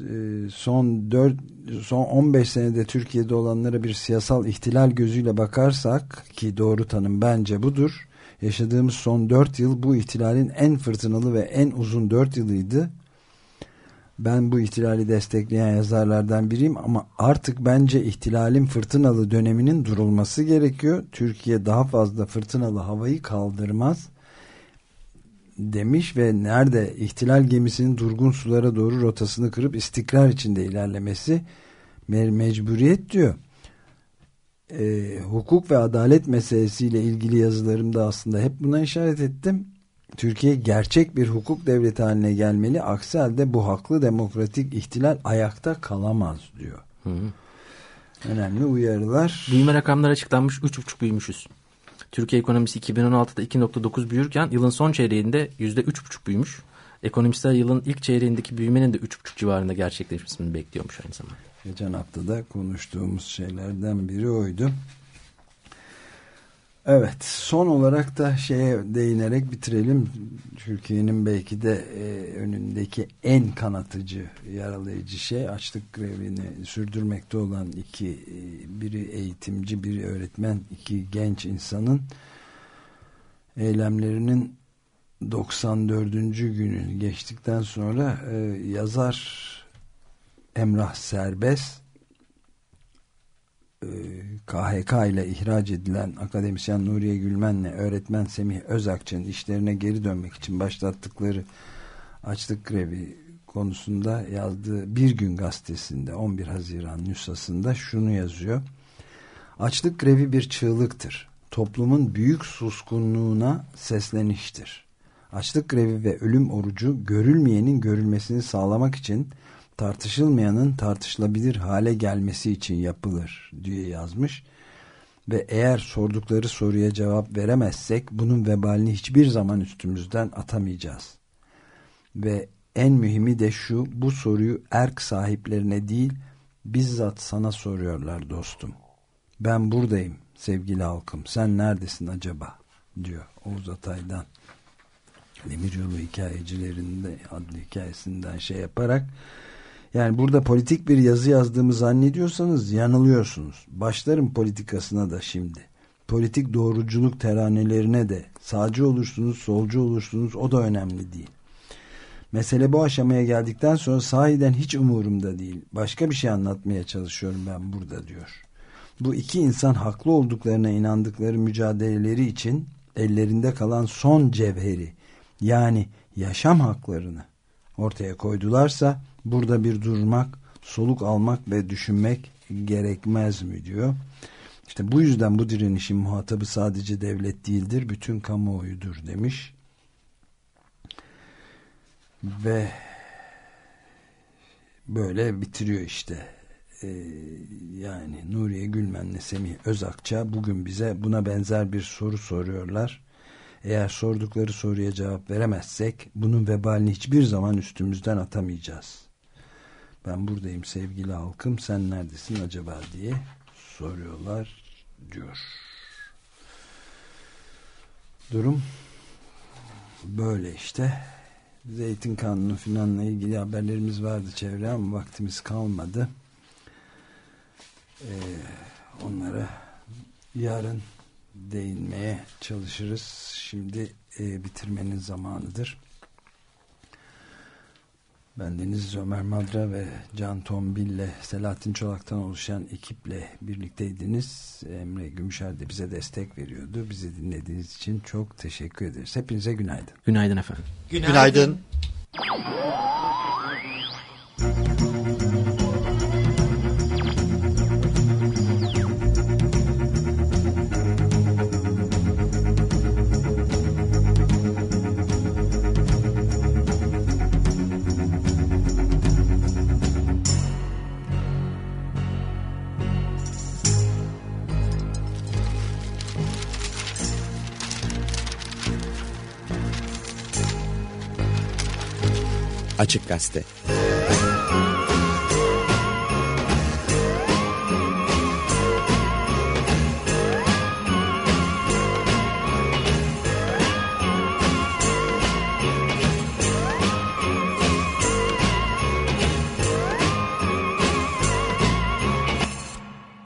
e, son 4 son 15 senede Türkiye'de olanlara bir siyasal ihtilal gözüyle bakarsak ki doğru tanım bence budur Yaşadığımız son dört yıl bu ihtilalin en fırtınalı ve en uzun dört yılıydı. Ben bu ihtilali destekleyen yazarlardan biriyim ama artık bence ihtilalin fırtınalı döneminin durulması gerekiyor. Türkiye daha fazla fırtınalı havayı kaldırmaz demiş ve nerede ihtilal gemisinin durgun sulara doğru rotasını kırıp istikrar içinde ilerlemesi mecburiyet diyor e, hukuk ve adalet meselesiyle ilgili yazılarımda aslında hep buna işaret ettim. Türkiye gerçek bir hukuk devleti haline gelmeli. Aksi halde bu haklı demokratik ihtilal ayakta kalamaz diyor. Hı hı. Önemli uyarılar. Büyüme rakamları açıklanmış. 3,5 büyümüşüz. Türkiye ekonomisi 2016'da 2.9 büyürken yılın son çeyreğinde %3.5 büyümüş. Ekonomistler yılın ilk çeyreğindeki büyümenin de 3.5 civarında gerçekleşmesini bekliyormuş aynı zamanda. Geçen haftada konuştuğumuz şeylerden biri oydu. Evet son olarak da şeye değinerek bitirelim. Türkiye'nin belki de e, önündeki en kanatıcı, yaralayıcı şey açlık grevini sürdürmekte olan iki, e, biri eğitimci, biri öğretmen, iki genç insanın eylemlerinin 94. günü geçtikten sonra e, yazar Emrah Serbest KHK e, ile ihraç edilen akademisyen Nuriye Gülmen'le öğretmen Semih Özakçı'nın işlerine geri dönmek için başlattıkları açlık grevi konusunda yazdığı Bir Gün gazetesinde 11 Haziran nüshasında şunu yazıyor. Açlık grevi bir çığlıktır. Toplumun büyük suskunluğuna sesleniştir. Açlık grevi ve ölüm orucu görülmeyenin görülmesini sağlamak için tartışılmayanın tartışılabilir hale gelmesi için yapılır diye yazmış. Ve eğer sordukları soruya cevap veremezsek bunun vebalini hiçbir zaman üstümüzden atamayacağız. Ve en mühimi de şu bu soruyu erk sahiplerine değil bizzat sana soruyorlar dostum. Ben buradayım sevgili halkım sen neredesin acaba diyor Oğuz Atay'dan. Demiryolu hikayecilerinde adlı hikayesinden şey yaparak yani burada politik bir yazı yazdığımı zannediyorsanız yanılıyorsunuz. Başlarım politikasına da şimdi. Politik doğruculuk teranelerine de sağcı olursunuz, solcu olursunuz o da önemli değil. Mesele bu aşamaya geldikten sonra sahiden hiç umurumda değil. Başka bir şey anlatmaya çalışıyorum ben burada diyor. Bu iki insan haklı olduklarına inandıkları mücadeleleri için ellerinde kalan son cevheri yani yaşam haklarını ortaya koydularsa burada bir durmak, soluk almak ve düşünmek gerekmez mi diyor. İşte bu yüzden bu direnişin muhatabı sadece devlet değildir, bütün kamuoyudur demiş. Ve böyle bitiriyor işte. Ee, yani Nuriye Gülmen'le Semih Özakça bugün bize buna benzer bir soru soruyorlar. Eğer sordukları soruya cevap veremezsek bunun vebalini hiçbir zaman üstümüzden atamayacağız. Ben buradayım sevgili halkım sen neredesin acaba diye soruyorlar diyor. Durum böyle işte. Zeytin kanunu filanla ilgili haberlerimiz vardı çevre ama vaktimiz kalmadı. Ee, onlara yarın değinmeye çalışırız. Şimdi e, bitirmenin zamanıdır. Bendeniz Ömer Madra ve Can Tombil ile Selahattin Çolak'tan oluşan ekiple birlikteydiniz. Emre Gümüşer de bize destek veriyordu. Bizi dinlediğiniz için çok teşekkür ederiz. Hepinize günaydın. Günaydın efendim. Günaydın. Açık Gazete